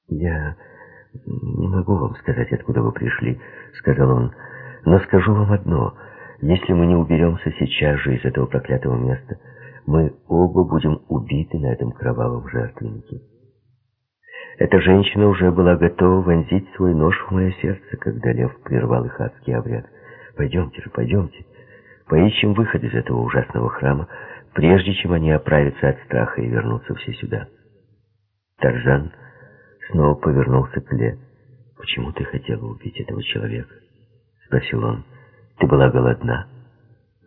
«Я не могу вам сказать, откуда вы пришли», — сказал он, — «но скажу вам одно. Если мы не уберемся сейчас же из этого проклятого места, мы оба будем убиты на этом кровавом жертвеннике». Эта женщина уже была готова вонзить свой нож в мое сердце, когда лев прервал их адский обряд. «Пойдемте же, пойдемте. Поищем выход из этого ужасного храма, прежде чем они оправятся от страха и вернутся все сюда». Тарзан снова повернулся к Ле. «Почему ты хотела убить этого человека?» — спросил он. «Ты была голодна?»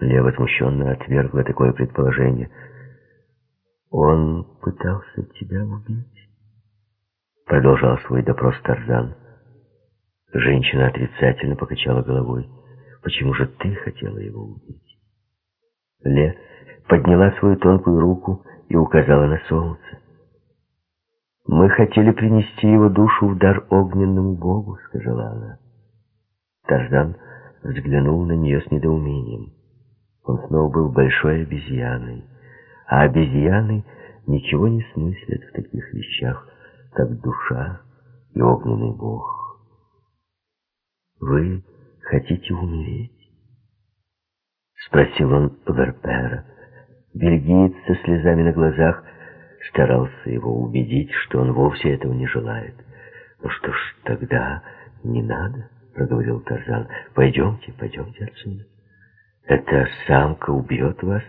Ле возмущенно отвергла такое предположение. «Он пытался тебя убить?» Продолжал свой допрос Тарзан. Женщина отрицательно покачала головой. «Почему же ты хотела его убить?» Ле подняла свою тонкую руку и указала на солнце. «Мы хотели принести его душу в дар огненному богу», — сказала она. Тарзан взглянул на нее с недоумением. Он снова был большой обезьяной, а обезьяны ничего не смыслят в таких вещах, как душа и огненный бог. «Вы хотите умереть?» — спросил он Верпера. Бельгиец со слезами на глазах старался его убедить, что он вовсе этого не желает. «Ну что ж, тогда не надо», — проговорил Тарзан. «Пойдемте, пойдемте отсюда. Эта самка убьет вас,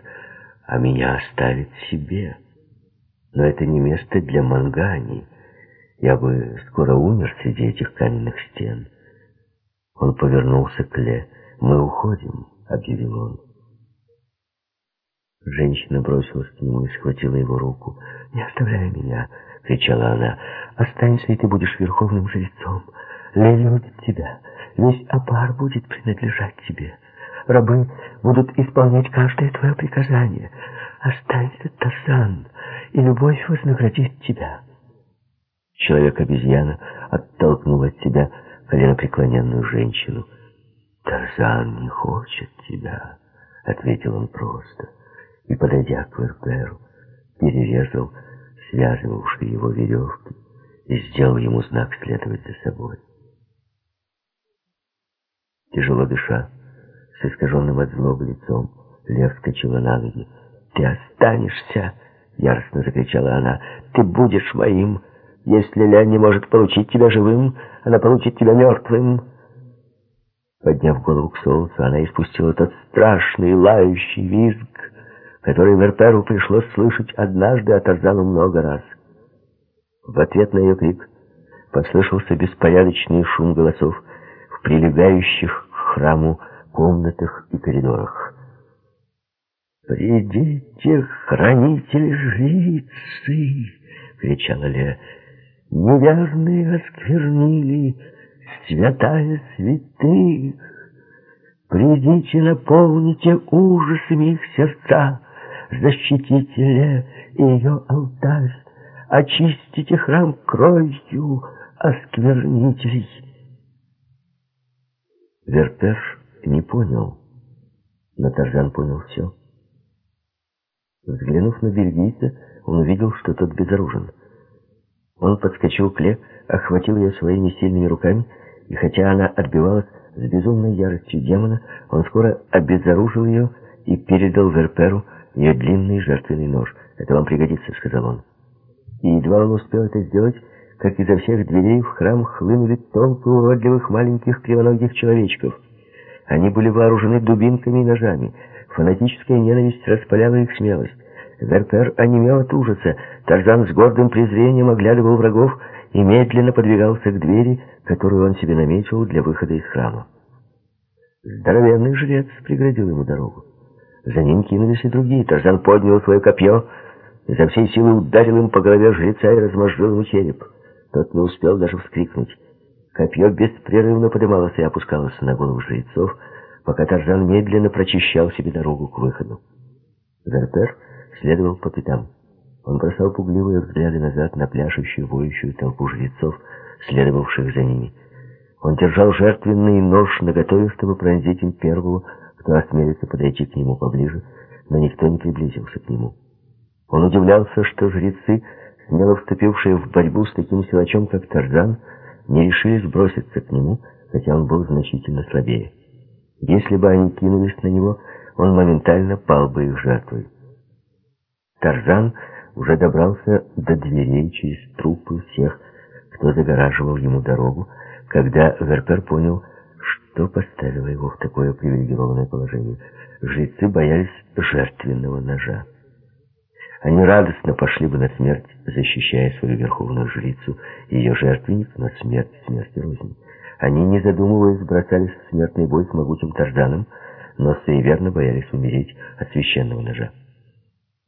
а меня оставит себе. Но это не место для мангани. Я бы скоро умер среди этих каменных стен». Он повернулся к Ле. «Мы уходим», — объявил он. Женщина бросилась к нему и схватила его руку. «Не оставляй меня!» — кричала она. «Останься, и ты будешь верховным жрецом. Ле любит тебя. Весь Апар будет принадлежать тебе. Рабы будут исполнять каждое твое приказание. Останься, Тарзан, и любовь вознаградит тебя». Человек-обезьяна оттолкнул от себя коленопреклоненную женщину. «Тарзан не хочет тебя», — ответил он просто и, подойдя к Верперу, перерезал связывавшие его веревки и сделал ему знак следовать за собой. Тяжело дыша, с искаженным от злобы лицом, Лев вскочила на ноги. «Ты останешься!» — яростно закричала она. «Ты будешь моим! Если Ля не может получить тебя живым, она получит тебя мертвым!» Подняв голову к солнцу, она испустила тот страшный лающий визг, который Верперу пришлось слышать однажды, а Тарзану много раз. В ответ на ее крик послышался беспорядочный шум голосов в прилегающих храму комнатах и коридорах. «Придите, хранители жрицы!» — кричала Лея. «Неверные осквернили святая святых! Придите, наполните ужасами их сердца!» защитите Ле и ее алтарь, очистите храм кровью осквернителей. Вертер не понял, но Тарзан понял все. Взглянув на бельгийца, он увидел, что тот безоружен. Он подскочил к Ле, охватил ее своими сильными руками, и хотя она отбивалась с безумной яростью демона, он скоро обезоружил ее и передал Верперу ее длинный жертвенный нож. «Это вам пригодится», — сказал он. И едва он успел это сделать, как изо всех дверей в храм хлынули толпы уродливых маленьких кривоногих человечков. Они были вооружены дубинками и ножами. Фанатическая ненависть распаляла их смелость. Верпер онемел от ужаса. Тарзан с гордым презрением оглядывал врагов и медленно подвигался к двери, которую он себе наметил для выхода из храма. Здоровенный жрец преградил ему дорогу. За ним кинулись и другие. Тарзан поднял свое копье и за всей силы ударил им по голове жреца и размозжил ему череп. Тот не успел даже вскрикнуть. Копье беспрерывно поднималось и опускалось на голову жрецов, пока Тарзан медленно прочищал себе дорогу к выходу. Верпер следовал по пятам. Он бросал пугливые взгляды назад на пляшущую, воющую толпу жрецов, следовавших за ними. Он держал жертвенный нож наготове, чтобы пронзить им первого, кто осмелится подойти к нему поближе, но никто не приблизился к нему. Он удивлялся, что жрецы, смело вступившие в борьбу с таким силачом, как Тарзан, не решились броситься к нему, хотя он был значительно слабее. Если бы они кинулись на него, он моментально пал бы их жертвой. Тарзан уже добрался до дверей через трупы всех, кто загораживал ему дорогу, когда Верпер понял, что поставило его в такое привилегированное положение. Жрецы боялись жертвенного ножа. Они радостно пошли бы на смерть, защищая свою верховную жрицу и ее жертвенник, но смерть смерти рознь. Они, не задумываясь, бросались в смертный бой с могучим Тарзаном, но суеверно боялись умереть от священного ножа.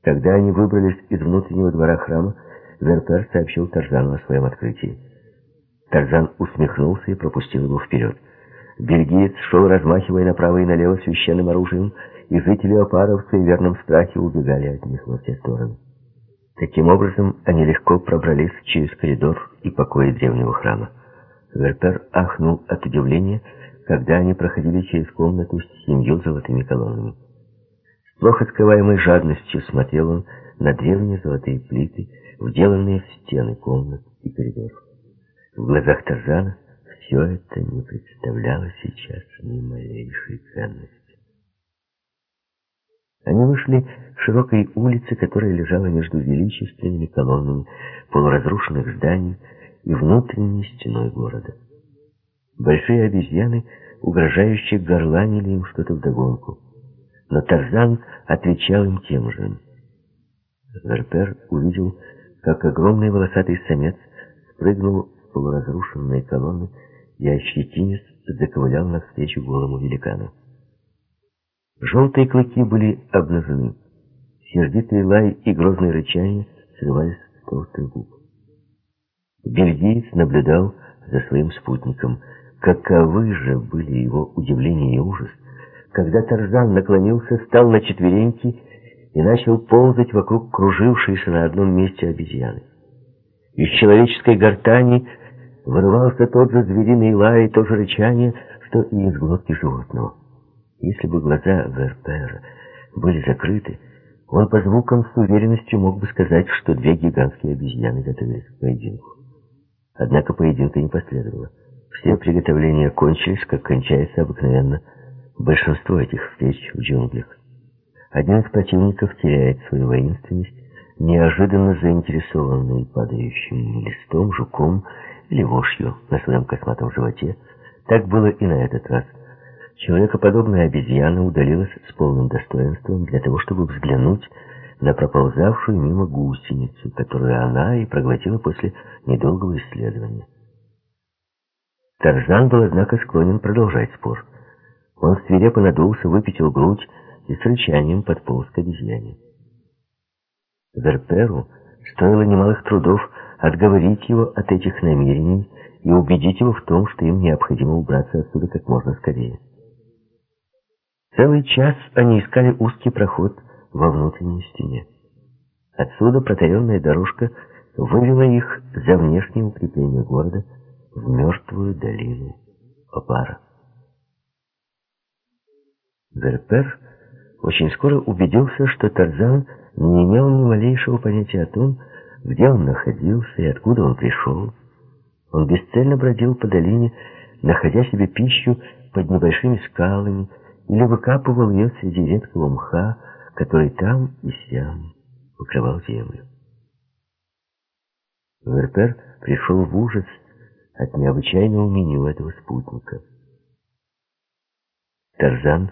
Когда они выбрались из внутреннего двора храма, Верпер сообщил Тарзану о своем открытии. Тарзан усмехнулся и пропустил его вперед. Бельгиец шел, размахивая направо и налево священным оружием, и жители Опара в суеверном страхе убегали от них во все стороны. Таким образом, они легко пробрались через коридор и покои древнего храма. Верпер ахнул от удивления, когда они проходили через комнату с семью золотыми колоннами. С плохо скрываемой жадностью смотрел он на древние золотые плиты, вделанные в стены комнат и коридоров. В глазах Тарзана все это не представляло сейчас ни малейшей ценности. Они вышли к широкой улице, которая лежала между величественными колоннами полуразрушенных зданий и внутренней стеной города. Большие обезьяны, угрожающие, горланили им что-то вдогонку. Но Тарзан отвечал им тем же. Верпер увидел, как огромный волосатый самец спрыгнул с полуразрушенной колонны и ощетинец заковылял навстречу голому великану. Желтые клыки были обнажены. Сердитый лай и грозное рычание срывались с толстых губ. Бельгиец наблюдал за своим спутником. Каковы же были его удивление и ужас, когда Тарзан наклонился, стал на четвереньки и начал ползать вокруг кружившейся на одном месте обезьяны. Из человеческой гортани вырывался тот же звериный лай и то же рычание, что и из глотки животного. Если бы глаза Верпера были закрыты, он по звукам с уверенностью мог бы сказать, что две гигантские обезьяны готовились к поединку. Однако поединка не последовало. Все приготовления кончились, как кончается обыкновенно большинство этих встреч в джунглях. Один из противников теряет свою воинственность, неожиданно заинтересованный падающим листом, жуком или вошью на своем косматом животе. Так было и на этот раз. Человекоподобная обезьяна удалилась с полным достоинством для того, чтобы взглянуть на проползавшую мимо гусеницу, которую она и проглотила после недолгого исследования. Тарзан был, однако, склонен продолжать спор. Он свирепо надулся, выпятил грудь и с рычанием подполз к обезьяне. Верперу стоило немалых трудов отговорить его от этих намерений и убедить его в том, что им необходимо убраться отсюда как можно скорее. Целый час они искали узкий проход во внутренней стене. Отсюда протаренная дорожка вывела их за внешнее укрепление города в мертвую долину Опара. Верпер очень скоро убедился, что Тарзан не имел ни малейшего понятия о том, где он находился и откуда он пришел. Он бесцельно бродил по долине, находя себе пищу под небольшими скалами, или выкапывал ее среди редкого мха, который там и сям покрывал землю. Верпер пришел в ужас от необычайного меню этого спутника. Тарзан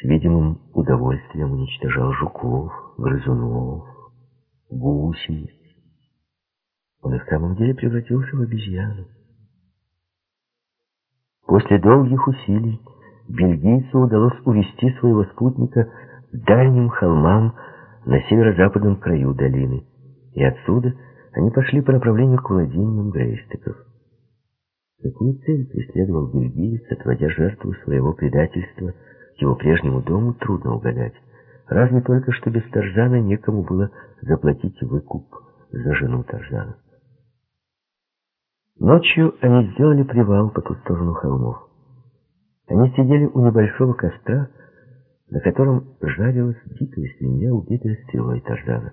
с видимым удовольствием уничтожал жуков, грызунов, гусениц. Он и в самом деле превратился в обезьяну. После долгих усилий бельгийцу удалось увести своего спутника к дальним холмам на северо-западном краю долины, и отсюда они пошли по направлению к владениям Грейстеков. Какую цель преследовал бельгиец, отводя жертву своего предательства его прежнему дому, трудно угадать. Разве только, что без Тарзана некому было заплатить выкуп за жену Тарзана. Ночью они сделали привал по ту сторону холмов. Они сидели у небольшого костра, на котором жарилась дикая свинья, убитая стрелой Тарзана.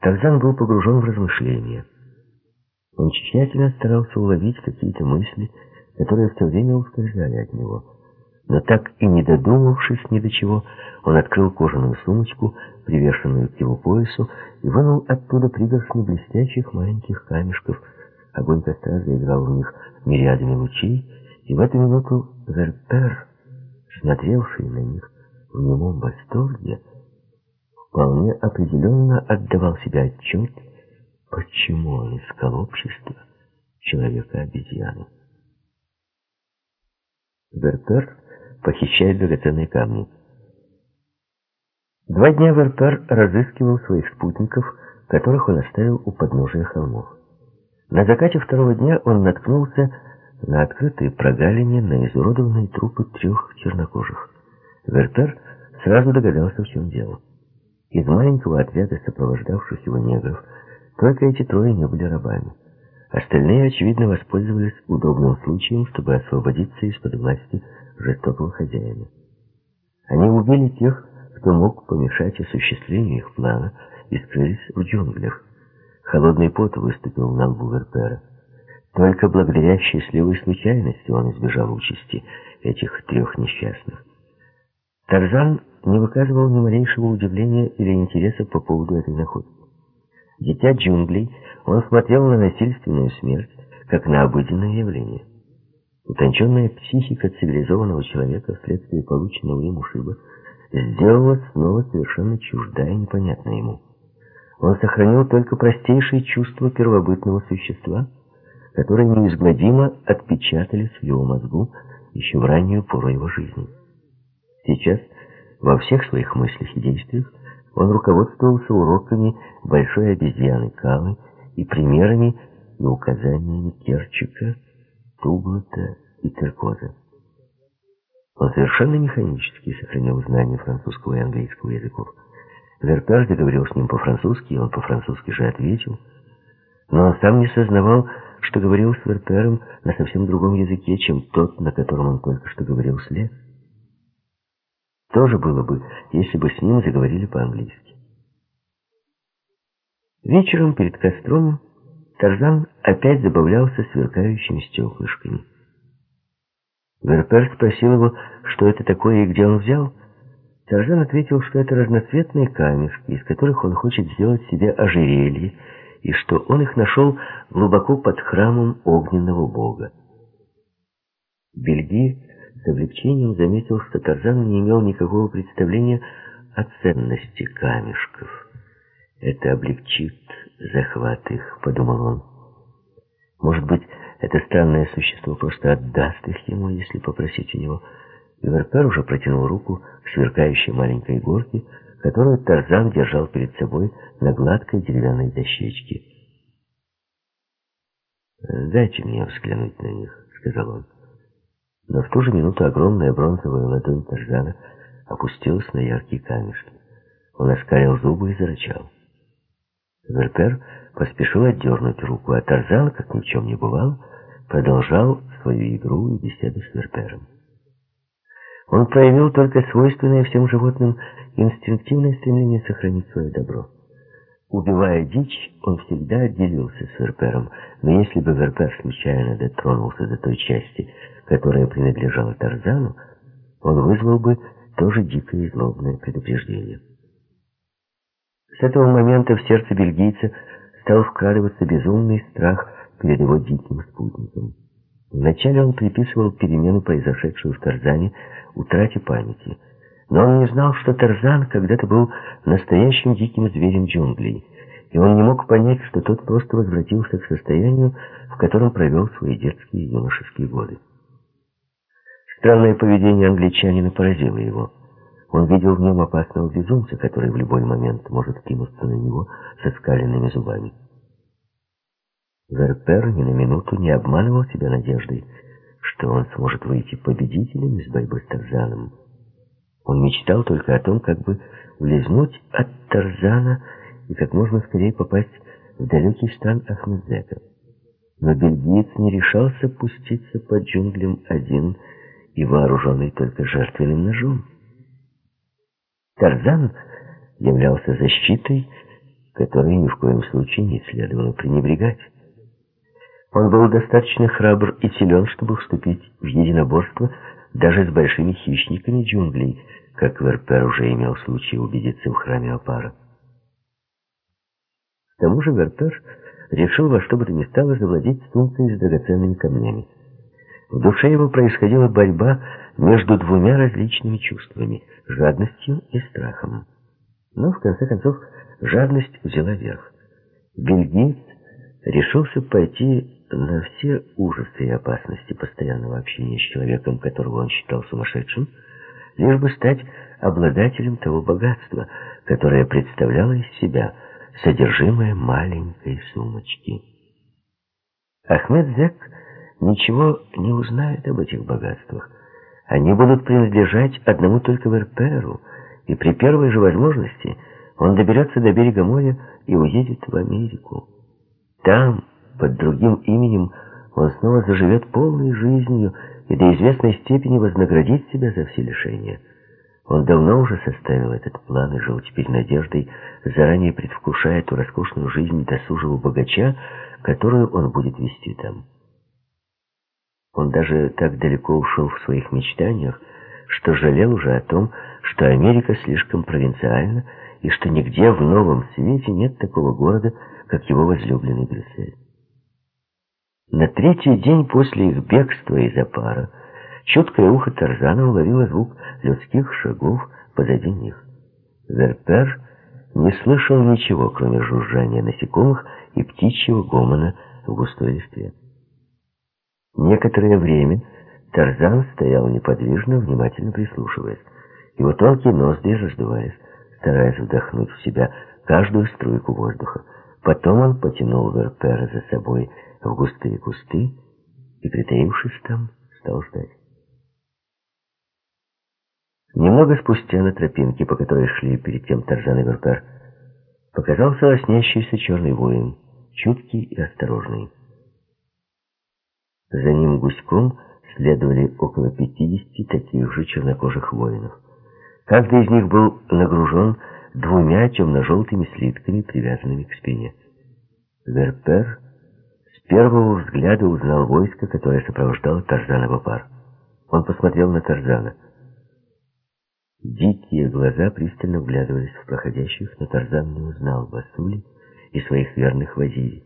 Тарзан был погружен в размышления. Он тщательно старался уловить какие-то мысли, которые все время ускользали от него. Но так и не додумавшись ни до чего, он открыл кожаную сумочку, привешенную к его поясу, и вынул оттуда пригоршню блестящих маленьких камешков. Огонь костра заиграл в них мириадами лучей, и в эту минуту Верпер, смотревший на них в немом восторге, вполне определенно отдавал себе отчет, почему он искал общество человека-обезьяны. Верпер похищает драгоценные камни. Два дня Верпер разыскивал своих спутников, которых он оставил у подножия холмов. На закате второго дня он наткнулся на открытой прогалине на изуродованные трупы трех чернокожих. Вертер сразу догадался, в чем дело. Из маленького отряда сопровождавших его негров только эти трое не были рабами. Остальные, очевидно, воспользовались удобным случаем, чтобы освободиться из-под власти жестокого хозяина. Они убили тех, кто мог помешать осуществлению их плана, и скрылись в джунглях. Холодный пот выступил на лбу Верпера. Только благодаря счастливой случайности он избежал участи этих трех несчастных. Тарзан не выказывал ни малейшего удивления или интереса по поводу этой находки. Дитя джунглей, он смотрел на насильственную смерть, как на обыденное явление. Утонченная психика цивилизованного человека вследствие полученного им ушиба сделалась снова совершенно чуждая и непонятна ему. Он сохранил только простейшие чувства первобытного существа, которые неизгладимо отпечатались в его мозгу еще в раннюю пору его жизни. Сейчас, во всех своих мыслях и действиях, он руководствовался уроками большой обезьяны Калы и примерами и указаниями Керчика, Туглата и Теркоза. Он совершенно механически сохранил знания французского и английского языков. Вертаж заговорил с ним по-французски, и он по-французски же ответил. Но он сам не сознавал, что говорил с Вертером на совсем другом языке, чем тот, на котором он только что говорил с Ле. Тоже было бы, если бы с ним заговорили по-английски. Вечером перед костром Тарзан опять забавлялся сверкающими стеклышками. Верпер спросил его, что это такое и где он взял. Тарзан ответил, что это разноцветные камешки, из которых он хочет сделать себе ожерелье, и что он их нашел глубоко под храмом огненного бога. Бельгиец с облегчением заметил, что Тарзан не имел никакого представления о ценности камешков. «Это облегчит захват их», — подумал он. «Может быть, это странное существо просто отдаст их ему, если попросить у него». И Верпер уже протянул руку к сверкающей маленькой горке, которую Тарзан держал перед собой на гладкой деревянной дощечке. «Дайте мне взглянуть на них», — сказал он. Но в ту же минуту огромная бронзовая ладонь Тарзана опустилась на яркие камешки. Он оскалил зубы и зарычал. Верпер поспешил отдернуть руку, а Тарзан, как ни в чем не бывало, продолжал свою игру и беседу с Верпером. Он проявил только свойственное всем животным инстинктивное стремление сохранить свое добро. Убивая дичь, он всегда делился с Верпером, но если бы Верпер случайно дотронулся до той части, которая принадлежала Тарзану, он вызвал бы тоже дикое и злобное предупреждение. С этого момента в сердце бельгийца стал вкрадываться безумный страх перед его диким спутником. Вначале он приписывал перемену, произошедшую в Тарзане, утрате памяти. Но он не знал, что Тарзан когда-то был настоящим диким зверем джунглей, и он не мог понять, что тот просто возвратился к состоянию, в котором провел свои детские и юношеские годы. Странное поведение англичанина поразило его. Он видел в нем опасного безумца, который в любой момент может кинуться на него со скаленными зубами. Верпер ни на минуту не обманывал себя надеждой, что он сможет выйти победителем из борьбы с Тарзаном. Он мечтал только о том, как бы улизнуть от Тарзана и как можно скорее попасть в далекий стан Ахмедзека. Но бельгиец не решался пуститься по джунглям один и вооруженный только жертвенным ножом. Тарзан являлся защитой, которой ни в коем случае не следовало пренебрегать. Он был достаточно храбр и силен, чтобы вступить в единоборство даже с большими хищниками джунглей, как Верпер уже имел случай убедиться в храме Апара. К тому же Верпер решил во что бы то ни стало завладеть сумкой с драгоценными камнями. В душе его происходила борьба между двумя различными чувствами — жадностью и страхом. Но, в конце концов, жадность взяла верх. Бельгиец решился пойти на все ужасы и опасности постоянного общения с человеком, которого он считал сумасшедшим, лишь бы стать обладателем того богатства, которое представляло из себя содержимое маленькой сумочки. Ахмед Зек ничего не узнает об этих богатствах. Они будут принадлежать одному только Верперу, и при первой же возможности он доберется до берега моря и уедет в Америку. Там, под другим именем, он снова заживет полной жизнью и до известной степени вознаградит себя за все лишения. Он давно уже составил этот план и жил теперь надеждой, заранее предвкушая ту роскошную жизнь досужего богача, которую он будет вести там. Он даже так далеко ушел в своих мечтаниях, что жалел уже о том, что Америка слишком провинциальна, и что нигде в новом свете нет такого города, как его возлюбленный Брюссель. На третий день после их бегства из Апара чуткое ухо Тарзана уловило звук людских шагов позади них. Верпер не слышал ничего, кроме жужжания насекомых и птичьего гомона в густой листве. Некоторое время Тарзан стоял неподвижно, внимательно прислушиваясь. Его тонкие ноздри раздуваясь, стараясь вдохнуть в себя каждую струйку воздуха. Потом он потянул Верпера за собой в густые кусты и, притаившись там, стал ждать. Немного спустя на тропинке, по которой шли перед тем Тарзан и Верпер, показался лоснящийся черный воин, чуткий и осторожный. За ним гуськом следовали около пятидесяти таких же чернокожих воинов. Каждый из них был нагружен двумя темно-желтыми слитками, привязанными к спине. Верпер первого взгляда узнал войско, которое сопровождало Тарзана в. Он посмотрел на Тарзана. Дикие глаза пристально вглядывались в проходящих, но Тарзан не узнал Басули и своих верных вазирей.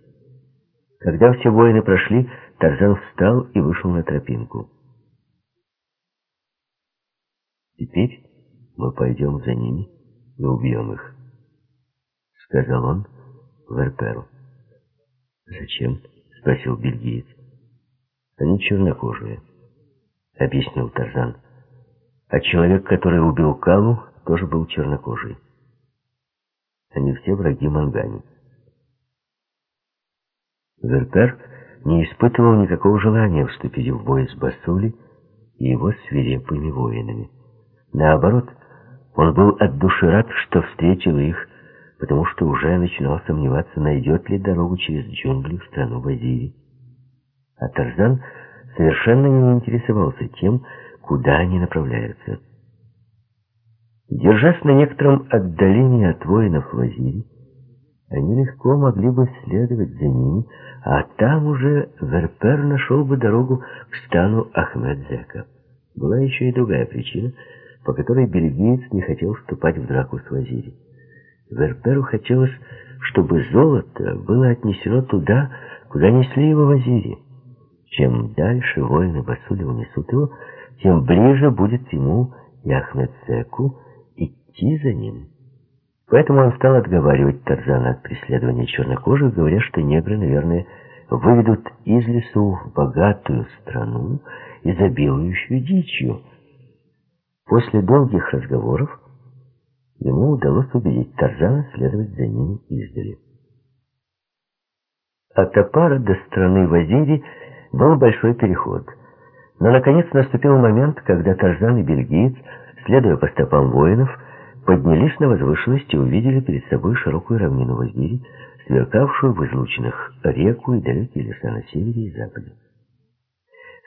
Когда все воины прошли, Тарзан встал и вышел на тропинку. «Теперь мы пойдем за ними и убьем их», — сказал он Верперу. «Зачем?» — спросил бельгиец. «Они чернокожие», — объяснил Тарзан. «А человек, который убил Калу, тоже был чернокожий. Они все враги Мангани». Верпер не испытывал никакого желания вступить в бой с Басули и его свирепыми воинами. Наоборот, он был от души рад, что встретил их, потому что уже начинал сомневаться, найдет ли дорогу через джунгли в страну Базири. А Тарзан совершенно не интересовался тем, куда они направляются. Держась на некотором отдалении от воинов Вазири, они легко могли бы следовать за ними, а там уже Верпер нашел бы дорогу к стану Ахмедзека. Была еще и другая причина, по которой бельгиец не хотел вступать в драку с Вазири. Верперу хотелось, чтобы золото было отнесено туда, куда несли его Вазири. Чем дальше воины Басули унесут его, тем ближе будет ему и Ахмедзеку идти за ним. Поэтому он стал отговаривать Тарзана от преследования чернокожих, говоря, что негры, наверное, выведут из лесу в богатую страну, изобилующую дичью. После долгих разговоров ему удалось убедить Тарзана следовать за ними издали. От Апара до страны Вазири был большой переход. Но, наконец, наступил момент, когда Тарзан и бельгиец, следуя по стопам воинов, поднялись на возвышенность и увидели перед собой широкую равнину Вазири, сверкавшую в излучинах реку и далекие леса на севере и западе.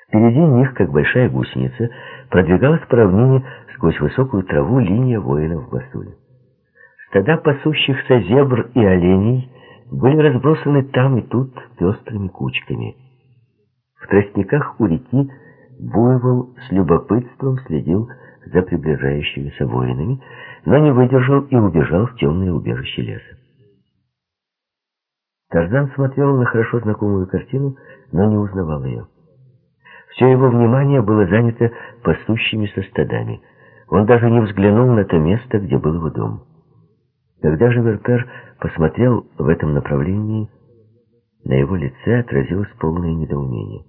Впереди них, как большая гусеница, продвигалась по равнине сквозь высокую траву линия воинов в Басуле. Стада пасущихся зебр и оленей были разбросаны там и тут пестрыми кучками. В тростниках у реки буйвол с любопытством следил за приближающимися воинами, но не выдержал и убежал в темное убежище леса. Тарзан смотрел на хорошо знакомую картину, но не узнавал ее. Все его внимание было занято пасущимися стадами. Он даже не взглянул на то место, где был его дом. Когда же Верпер посмотрел в этом направлении, на его лице отразилось полное недоумение.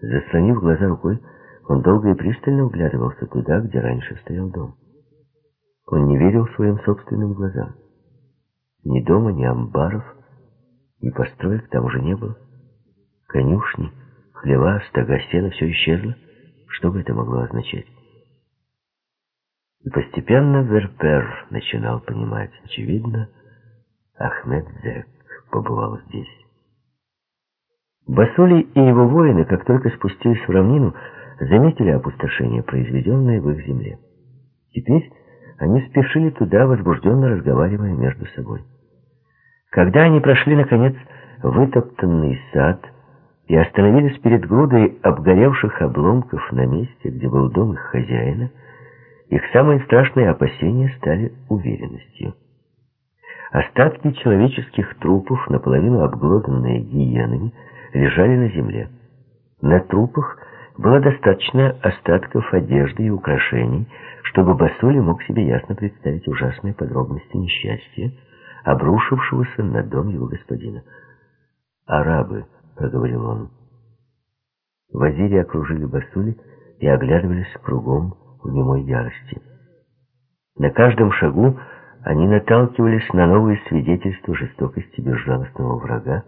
Заслонив глаза рукой, он долго и пристально вглядывался туда, где раньше стоял дом. Он не верил своим собственным глазам. Ни дома, ни амбаров, ни построек там уже не было. Конюшни, хлева, стога, сена — все исчезло. Что бы это могло означать? И постепенно Верпер начинал понимать. Очевидно, Ахмед Зек побывал здесь. Басули и его воины, как только спустились в равнину, заметили опустошение, произведенное в их земле. Теперь они спешили туда, возбужденно разговаривая между собой. Когда они прошли, наконец, вытоптанный сад и остановились перед грудой обгоревших обломков на месте, где был дом их хозяина, их самые страшные опасения стали уверенностью. Остатки человеческих трупов, наполовину обглоданные гиенами, лежали на земле. На трупах было достаточно остатков одежды и украшений, чтобы Басули мог себе ясно представить ужасные подробности несчастья, обрушившегося на дом его господина. «Арабы», — проговорил он. Вазири окружили Басули и оглядывались кругом в немой ярости. На каждом шагу они наталкивались на новые свидетельства жестокости безжалостного врага,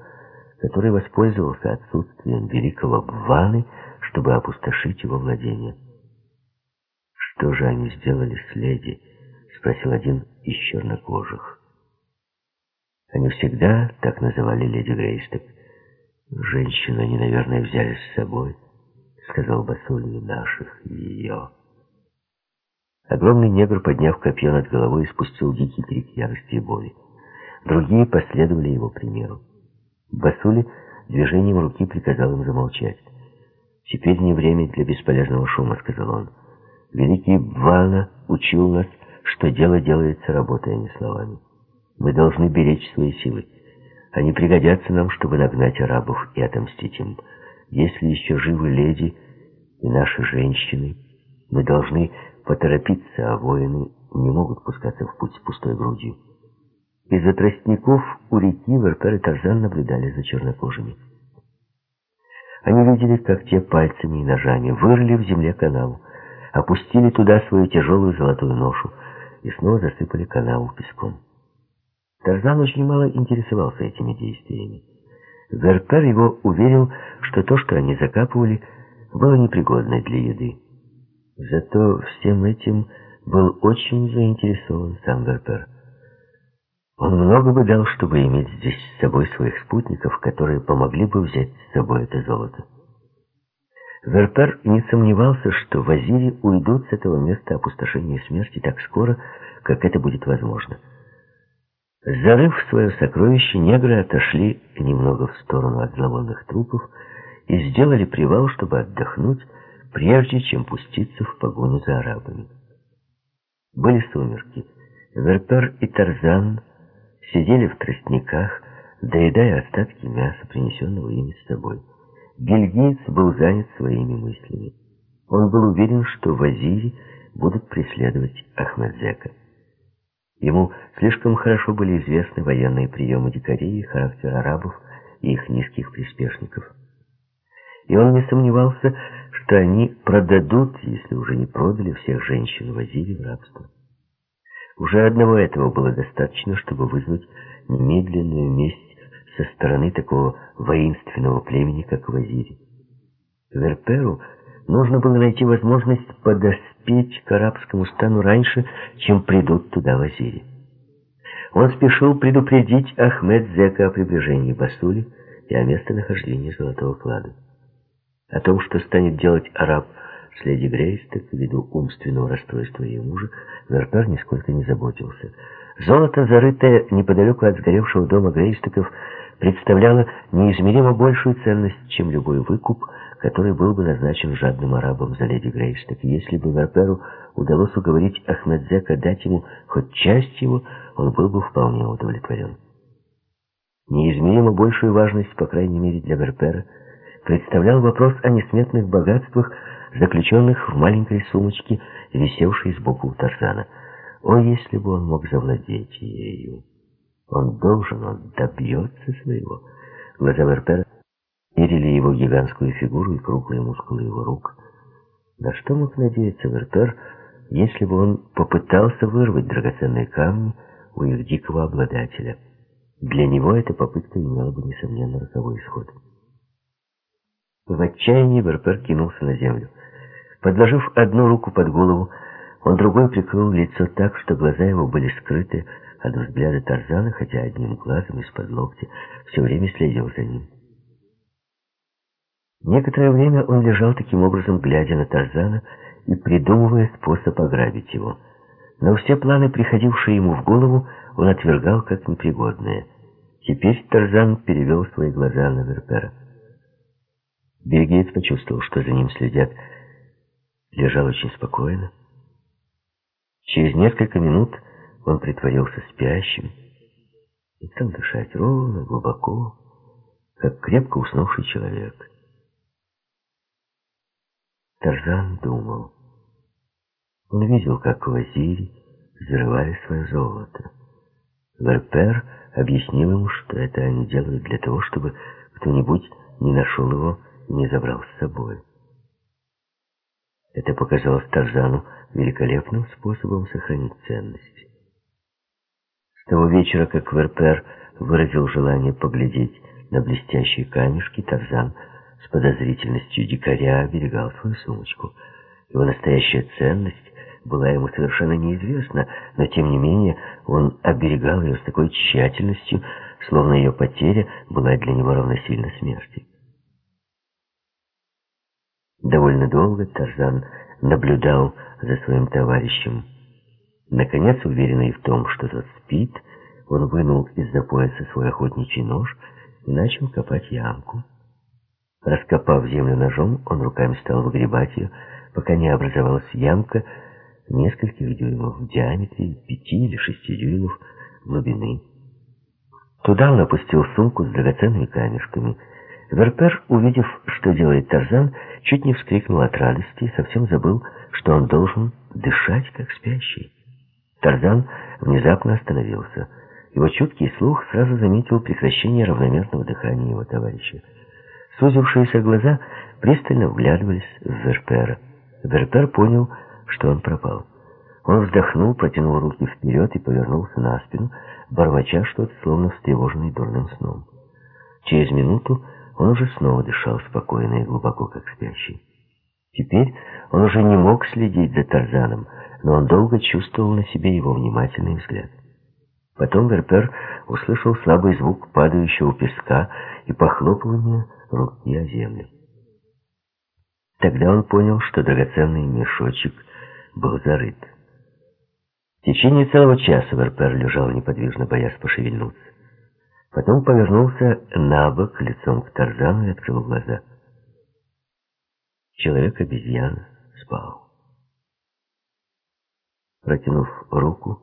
который воспользовался отсутствием великого Бваны, чтобы опустошить его владение. «Что же они сделали с леди?» — спросил один из чернокожих. Они всегда так называли леди Грейсток. «Женщину они, наверное, взяли с собой», — сказал Басули наших ее. Огромный негр, подняв копье над головой, спустил дикий крик ярости и боли. Другие последовали его примеру. Басули движением руки приказал им замолчать. «Теперь не время для бесполезного шума», — сказал он. «Великий Бвана учил нас, что дело делается работой, а не словами. Мы должны беречь свои силы. Они пригодятся нам, чтобы нагнать арабов и отомстить им. Если еще живы леди и наши женщины, мы должны поторопиться, а воины не могут пускаться в путь с пустой грудью. Из-за тростников у реки Верпер и Тарзан наблюдали за чернокожими. Они видели, как те пальцами и ножами вырыли в земле канал, опустили туда свою тяжелую золотую ношу и снова засыпали канаву песком. Тарзан очень мало интересовался этими действиями. Верпер его уверил, что то, что они закапывали, было непригодно для еды. Зато всем этим был очень заинтересован сам Верпер. Он много бы дал, чтобы иметь здесь с собой своих спутников, которые помогли бы взять с собой это золото. Верпер не сомневался, что вазири уйдут с этого места опустошения и смерти так скоро, как это будет возможно. Зарыв свое сокровище, негры отошли немного в сторону от зловонных трупов и сделали привал, чтобы отдохнуть, прежде чем пуститься в погоню за арабами. Были сумерки. Верпер и Тарзан сидели в тростниках, доедая остатки мяса, принесенного ими с собой. Бельгиец был занят своими мыслями. Он был уверен, что в Азире будут преследовать Ахмедзека. Ему слишком хорошо были известны военные приемы дикарей характер арабов и их низких приспешников. И он не сомневался, что они продадут, если уже не продали, всех женщин в Азире в рабство. Уже одного этого было достаточно, чтобы вызвать немедленную месть со стороны такого воинственного племени, как Вазири. Верперу нужно было найти возможность подоспеть к арабскому стану раньше, чем придут туда Вазири. Он спешил предупредить Ахмед Зека о приближении Басули и о местонахождении золотого клада. О том, что станет делать араб с леди Грейсток ввиду умственного расстройства ее мужа, Верпер нисколько не заботился. Золото, зарытое неподалеку от сгоревшего дома Грейстоков, представляло неизмеримо большую ценность, чем любой выкуп, который был бы назначен жадным арабам за леди Грейсток. Если бы Верперу удалось уговорить Ахмедзека дать ему хоть часть его, он был бы вполне удовлетворен. Неизмеримо большую важность, по крайней мере для Верпера, представлял вопрос о несметных богатствах, заключенных в маленькой сумочке, висевшей сбоку у Тарзана. О, если бы он мог завладеть ею! Он должен, он добьется своего. Глаза Верпера мерили его гигантскую фигуру и круглые мускулы его рук. На что мог надеяться Верпер, если бы он попытался вырвать драгоценные камни у их дикого обладателя? Для него эта попытка имела бы, несомненно, роковой исход. В отчаянии Берпер кинулся на землю. Подложив одну руку под голову, он другой прикрыл лицо так, что глаза его были скрыты от взгляда Тарзана, хотя одним глазом из-под локтя все время следил за ним. Некоторое время он лежал таким образом, глядя на Тарзана и придумывая способ ограбить его. Но все планы, приходившие ему в голову, он отвергал как непригодные. Теперь Тарзан перевел свои глаза на Верпера. Бельгиец почувствовал, что за ним следят. Лежал очень спокойно. Через несколько минут он притворился спящим и стал дышать ровно, глубоко, как крепко уснувший человек. Тарзан думал. Он видел, как в Азире взрывали свое золото. Верпер объяснил ему, что это они делают для того, чтобы кто-нибудь не нашел его и не забрал с собой. Это показалось Тарзану великолепным способом сохранить ценности. С того вечера, как Верпер выразил желание поглядеть на блестящие камешки, Тарзан с подозрительностью дикаря оберегал свою сумочку. Его настоящая ценность была ему совершенно неизвестна, но тем не менее он оберегал ее с такой тщательностью, словно ее потеря была для него равносильна смерти. Довольно долго Тарзан наблюдал за своим товарищем. Наконец, уверенный в том, что тот спит, он вынул из-за пояса свой охотничий нож и начал копать ямку. Раскопав землю ножом, он руками стал выгребать ее, пока не образовалась ямка нескольких дюймов в диаметре, пяти или шести дюймов глубины. Туда он опустил сумку с драгоценными камешками. Верпер, увидев, что делает Тарзан, чуть не вскрикнул от радости и совсем забыл, что он должен дышать, как спящий. Тарзан внезапно остановился. Его чуткий слух сразу заметил прекращение равномерного дыхания его товарища. Сузившиеся глаза пристально вглядывались в Верпера. Верпер понял, что он пропал. Он вздохнул, протянул руки вперед и повернулся на спину, бормоча что-то, словно встревоженный дурным сном. Через минуту он уже снова дышал спокойно и глубоко, как спящий. Теперь он уже не мог следить за Тарзаном, но он долго чувствовал на себе его внимательный взгляд. Потом Верпер услышал слабый звук падающего песка и похлопывания руки о землю. Тогда он понял, что драгоценный мешочек был зарыт. В течение целого часа Верпер лежал неподвижно, боясь пошевельнуться. Потом повернулся на бок, лицом к Тарзану и открыл глаза. Человек-обезьяна спал. Протянув руку,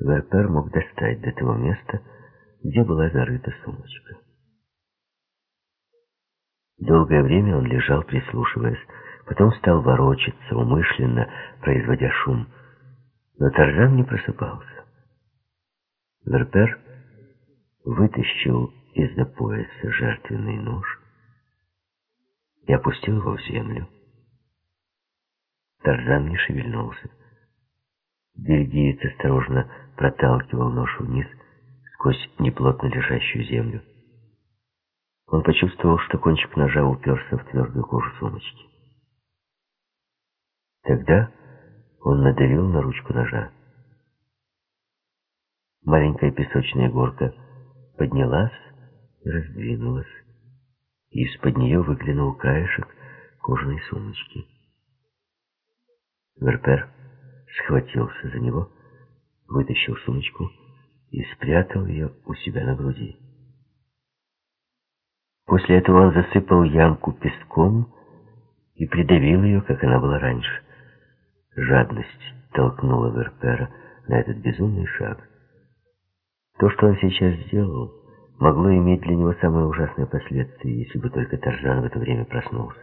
Верпер мог достать до того места, где была зарыта сумочка. Долгое время он лежал, прислушиваясь, потом стал ворочаться, умышленно производя шум. Но Тарзан не просыпался. Верпер вытащил из-за пояса жертвенный нож и опустил его в землю. Тарзан не шевельнулся. Бельгиец осторожно проталкивал нож вниз сквозь неплотно лежащую землю. Он почувствовал, что кончик ножа уперся в твердую кожу сумочки. Тогда он надавил на ручку ножа. Маленькая песочная горка поднялась и раздвинулась. Из-под нее выглянул краешек кожаной сумочки. Верпер схватился за него, вытащил сумочку и спрятал ее у себя на груди. После этого он засыпал ямку песком и придавил ее, как она была раньше. Жадность толкнула Верпера на этот безумный шаг. То, что он сейчас сделал, могло иметь для него самые ужасные последствия, если бы только Тарзан в это время проснулся.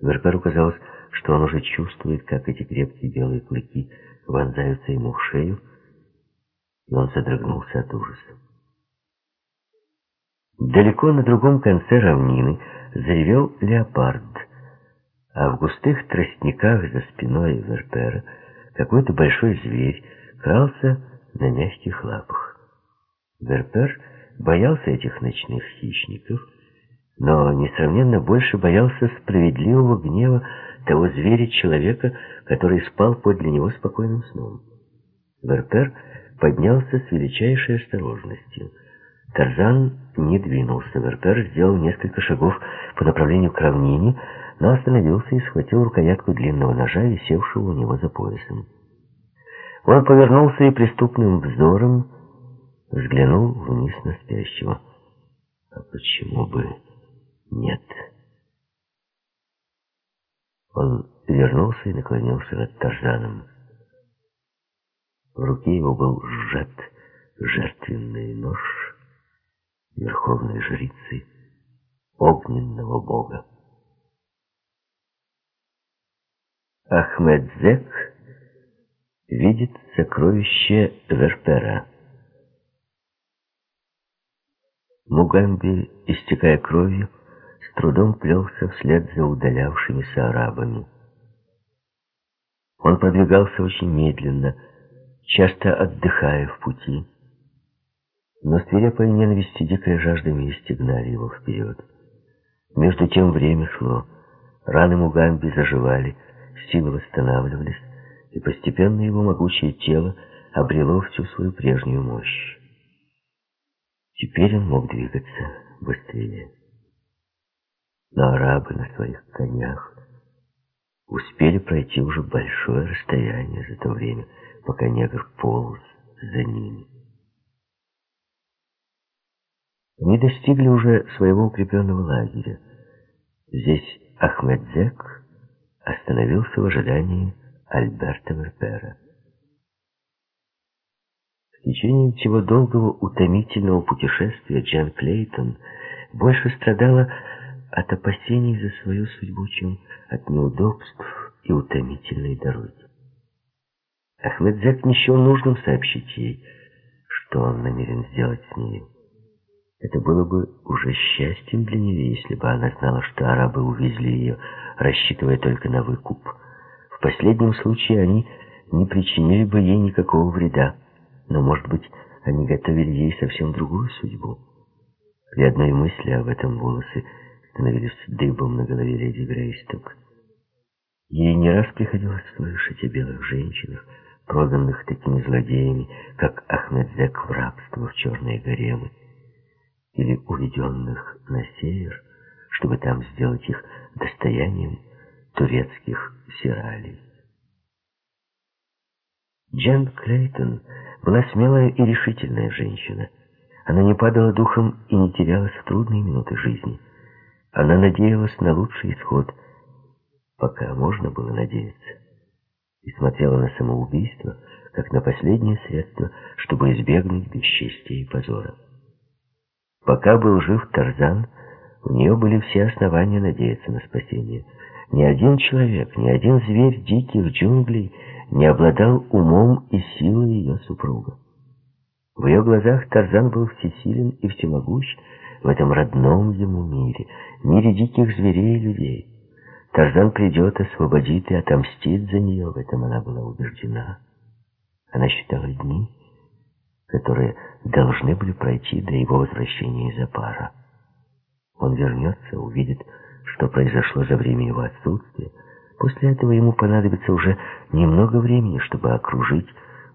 Верперу казалось, что он уже чувствует, как эти крепкие белые клыки вонзаются ему в шею, и он содрогнулся от ужаса. Далеко на другом конце равнины заревел леопард, а в густых тростниках за спиной Верпера какой-то большой зверь крался на мягких лапах. Верпер боялся этих ночных хищников, но несравненно больше боялся справедливого гнева того зверя-человека, который спал подле него спокойным сном. Верпер поднялся с величайшей осторожностью — Тарзан не двинулся. Вертер сделал несколько шагов по направлению к равнине, но остановился и схватил рукоятку длинного ножа, висевшего у него за поясом. Он повернулся и преступным взором взглянул вниз на спящего. «А почему бы нет. Он вернулся и наклонился над Тарзаном. В руке его был сжат жертвенный нож верховной жрицы огненного бога. Ахмедзек видит сокровище Верпера. Мугамби, истекая кровью, с трудом плелся вслед за удалявшимися арабами. Он подвигался очень медленно, часто отдыхая в пути. Но свирепая ненависть и дикая жажда мести гнали его вперед. Между тем время шло. Раны Мугамби заживали, силы восстанавливались, и постепенно его могучее тело обрело всю свою прежнюю мощь. Теперь он мог двигаться быстрее. Но арабы на своих конях успели пройти уже большое расстояние за то время, пока негр полз за ними. Они достигли уже своего укрепленного лагеря. Здесь Ахмедзек остановился в ожидании Альберта Верпера. В течение всего долгого утомительного путешествия Джан Клейтон больше страдала от опасений за свою судьбу, чем от неудобств и утомительной дороги. Ахмедзек не счел нужным сообщить ей, что он намерен сделать с нею. Это было бы уже счастьем для нее, если бы она знала, что арабы увезли ее, рассчитывая только на выкуп. В последнем случае они не причинили бы ей никакого вреда. Но, может быть, они готовили ей совсем другую судьбу. При одной мысли об этом волосы становились дыбом на голове леди Грейсток. Ей не раз приходилось слышать о белых женщинах, проданных такими злодеями, как Ахмедзек в рабство в черные гаремы, или уведенных на север, чтобы там сделать их достоянием турецких сиралей. Джен Клейтон была смелая и решительная женщина. Она не падала духом и не терялась в трудные минуты жизни. Она надеялась на лучший исход, пока можно было надеяться, и смотрела на самоубийство, как на последнее средство, чтобы избегнуть бесчестия и позора. Пока был жив Тарзан, у нее были все основания надеяться на спасение. Ни один человек, ни один зверь диких джунглей не обладал умом и силой ее супруга. В ее глазах Тарзан был всесилен и всемогущ в этом родном ему мире, мире диких зверей и людей. Тарзан придет, освободит и отомстит за нее, в этом она была убеждена. Она считала дни, которые должны были пройти до его возвращения из Апара. Он вернется, увидит, что произошло за время его отсутствия, После этого ему понадобится уже немного времени, чтобы окружить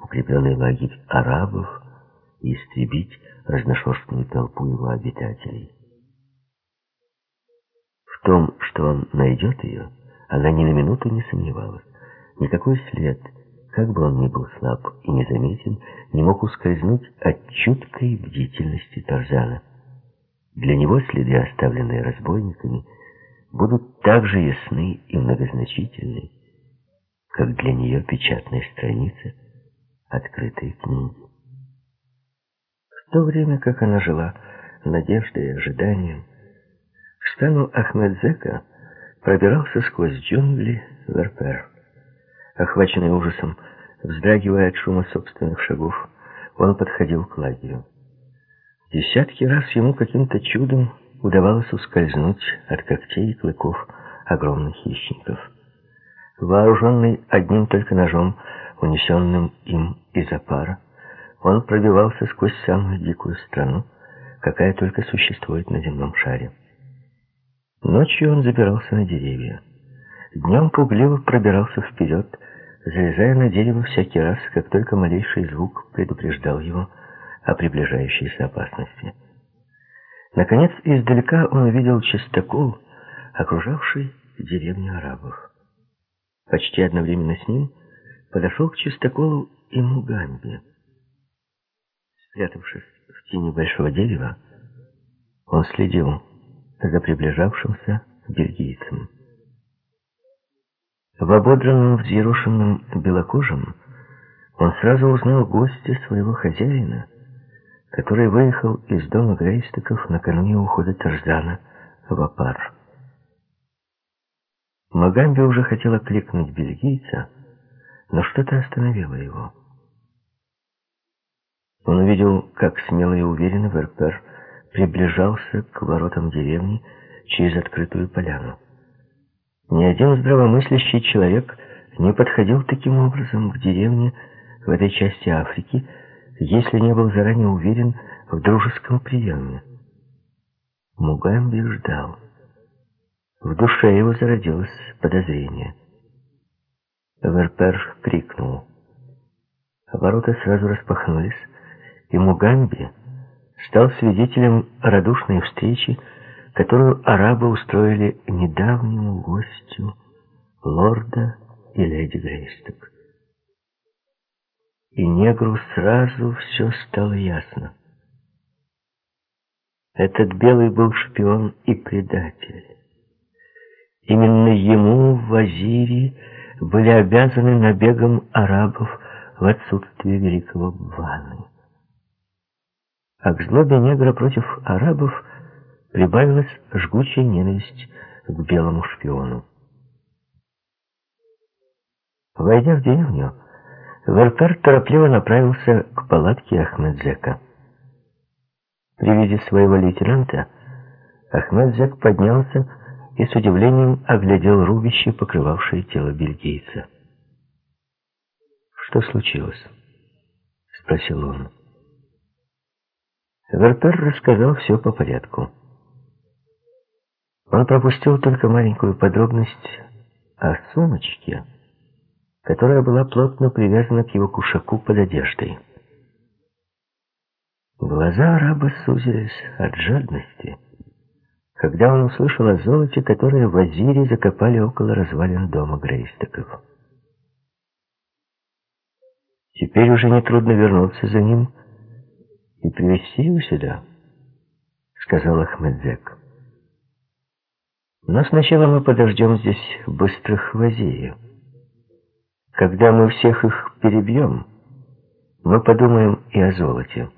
укрепленный лагерь арабов и истребить разношерстную толпу его обитателей. В том, что он найдет ее, она ни на минуту не сомневалась. Никакой след, как бы он ни был слаб и незаметен, не мог ускользнуть от чуткой бдительности Тарзана. Для него следы, оставленные разбойниками, будут так же ясны и многозначительны, как для нее печатная страница открытой книги. В то время, как она жила надеждой и ожиданием, к стану Ахмедзека пробирался сквозь джунгли Верпер. Охваченный ужасом, вздрагивая от шума собственных шагов, он подходил к лагерю. Десятки раз ему каким-то чудом удавалось ускользнуть от когтей и клыков огромных хищников. Вооруженный одним только ножом, унесенным им из опара, он пробивался сквозь самую дикую страну, какая только существует на земном шаре. Ночью он забирался на деревья. Днем пугливо пробирался вперед, залезая на дерево всякий раз, как только малейший звук предупреждал его о приближающейся опасности. Наконец, издалека он увидел частокол, окружавший деревню арабов. Почти одновременно с ним подошел к частоколу и Мугамби. Спрятавшись в тени большого дерева, он следил, за приближавшимся бельгийцем. В ободранном, взъерошенном белокожем он сразу узнал гостя своего хозяина, который выехал из дома Грейстоков накануне ухода Тарзана в Апар. Магамби уже хотела кликнуть бельгийца, но что-то остановило его. Он увидел, как смело и уверенно Верпер приближался к воротам деревни через открытую поляну. Ни один здравомыслящий человек не подходил таким образом к деревне в этой части Африки, если не был заранее уверен в дружеском приеме. Мугамби ждал. В душе его зародилось подозрение. Верпер крикнул. Ворота сразу распахнулись, и Мугамби стал свидетелем радушной встречи, которую арабы устроили недавнему гостю лорда и леди Грейсток. И негру сразу все стало ясно. Этот белый был шпион и предатель. Именно ему в Азире были обязаны набегом арабов в отсутствие великого Бваны. А к злобе негра против арабов прибавилась жгучая ненависть к белому шпиону. Войдя в деревню, Верпер торопливо направился к палатке Ахмедзека. При виде своего лейтенанта Ахмедзек поднялся и с удивлением оглядел рубище, покрывавшее тело бельгийца. «Что случилось?» — спросил он. Верпер рассказал все по порядку. Он пропустил только маленькую подробность о сумочке, которая была плотно привязана к его кушаку под одеждой. Глаза араба сузились от жадности, когда он услышал о золоте, которое в Азире закопали около развалин дома Грейстоков. Теперь уже нетрудно вернуться за ним и привести его сюда, сказал Ахмедзек. Но сначала мы подождем здесь быстрых вазеев. Когда мы всех их перебьем, мы подумаем и о золоте.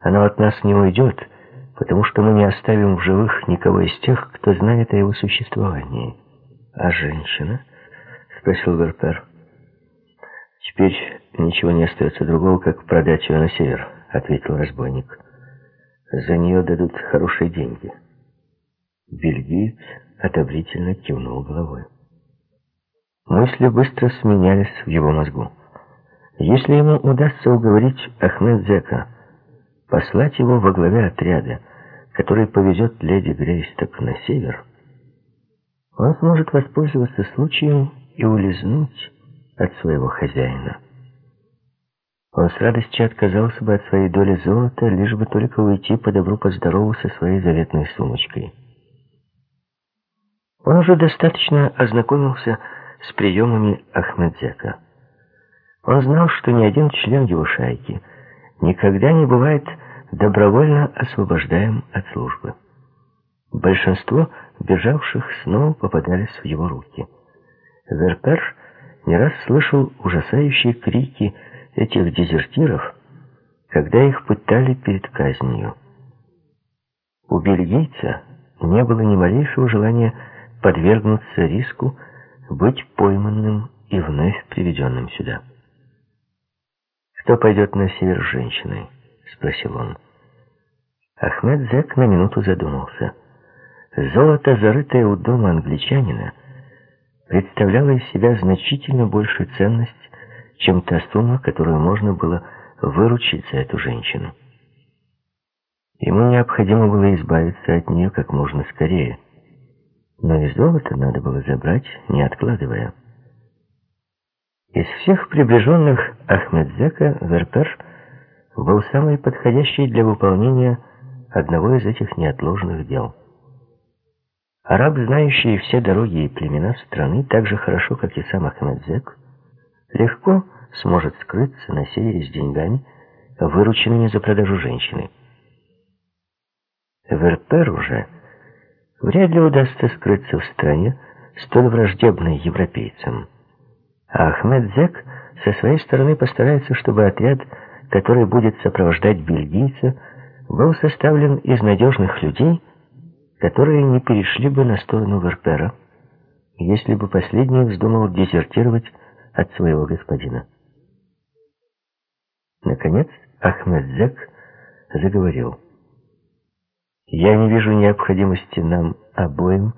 Оно от нас не уйдет, потому что мы не оставим в живых никого из тех, кто знает о его существовании. А женщина? Спросил Верпер. Теперь ничего не остается другого, как продать ее на север, ответил разбойник. За нее дадут хорошие деньги. Бельгиец одобрительно кивнул головой. Мысли быстро сменялись в его мозгу. Если ему удастся уговорить Ахмед Зека послать его во главе отряда, который повезет леди Грейсток на север, он сможет воспользоваться случаем и улизнуть от своего хозяина. Он с радостью отказался бы от своей доли золота, лишь бы только уйти по добру по со своей заветной сумочкой. Он уже достаточно ознакомился с приемами Ахмедзека. Он знал, что ни один член его шайки никогда не бывает добровольно освобождаем от службы. Большинство бежавших снова попадались в его руки. Верпер не раз слышал ужасающие крики этих дезертиров, когда их пытали перед казнью. У бельгийца не было ни малейшего желания подвергнуться риску быть пойманным и вновь приведенным сюда. «Кто пойдет на север с женщиной?» — спросил он. Ахмед Зек на минуту задумался. Золото, зарытое у дома англичанина, представляло из себя значительно большую ценность, чем та сумма, которую можно было выручить за эту женщину. Ему необходимо было избавиться от нее как можно скорее. Но и золото надо было забрать, не откладывая. Из всех приближенных Ахмедзека Верпер был самый подходящий для выполнения одного из этих неотложных дел. Араб, знающий все дороги и племена страны так же хорошо, как и сам Ахмедзек, легко сможет скрыться на севере с деньгами, вырученными за продажу женщины. Верпер уже Вряд ли удастся скрыться в стране, столь враждебной европейцам. А Ахмед Зек со своей стороны постарается, чтобы отряд, который будет сопровождать бельгийца, был составлен из надежных людей, которые не перешли бы на сторону Верпера, если бы последний вздумал дезертировать от своего господина. Наконец Ахмед Зек заговорил. «Я не вижу необходимости нам обоим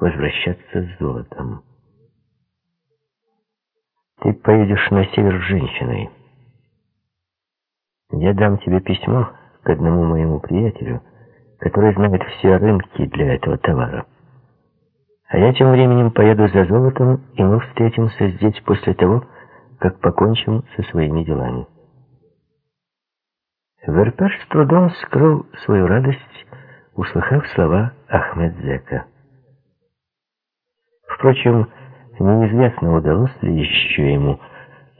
возвращаться с золотом. Ты поедешь на север с женщиной. Я дам тебе письмо к одному моему приятелю, который знает все рынки для этого товара. А я тем временем поеду за золотом, и мы встретимся здесь после того, как покончим со своими делами. Верпеш с трудом скрыл свою радость, услыхав слова Ахмедзека. Впрочем, неизвестно, удалось ли еще ему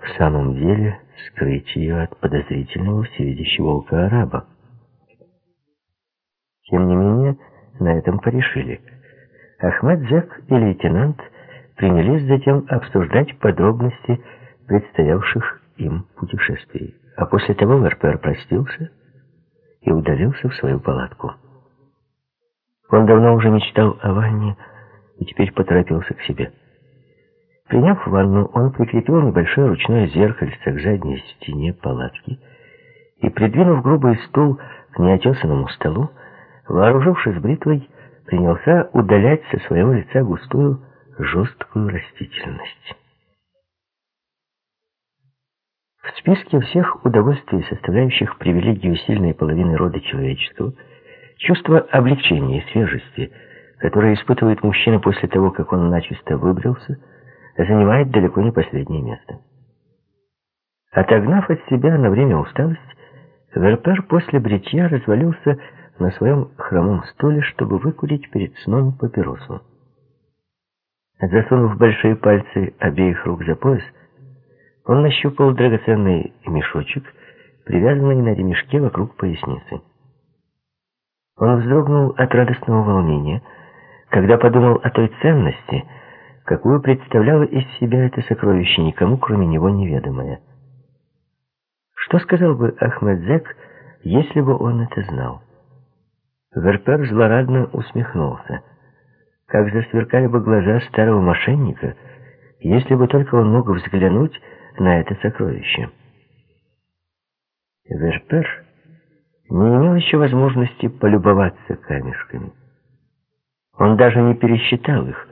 в самом деле скрыть ее от подозрительного всевидящего ока араба. Тем не менее, на этом порешили. Ахмед Джек и лейтенант принялись затем обсуждать подробности предстоявших им путешествий. А после того Верпер простился и удалился в свою палатку. Он давно уже мечтал о ванне, и теперь поторопился к себе. Приняв ванну, он прикрепил небольшое ручное зеркальце к задней стене палатки и, придвинув грубый стул к неотесанному столу, вооружившись бритвой, принялся удалять со своего лица густую, жесткую растительность. В списке всех удовольствий, составляющих привилегию сильной половины рода человеческого, чувство облегчения и свежести – которое испытывает мужчина после того, как он начисто выбрался, занимает далеко не последнее место. Отогнав от себя на время усталость, Верпер после бритья развалился на своем хромом стуле, чтобы выкурить перед сном папиросу. Засунув большие пальцы обеих рук за пояс, он нащупал драгоценный мешочек, привязанный на ремешке вокруг поясницы. Он вздрогнул от радостного волнения, когда подумал о той ценности, какую представляло из себя это сокровище никому, кроме него, неведомое. Что сказал бы Ахмед Зек, если бы он это знал? Верпер злорадно усмехнулся. Как засверкали бы глаза старого мошенника, если бы только он мог взглянуть на это сокровище. Верпер не имел еще возможности полюбоваться камешками. Он даже не пересчитал их.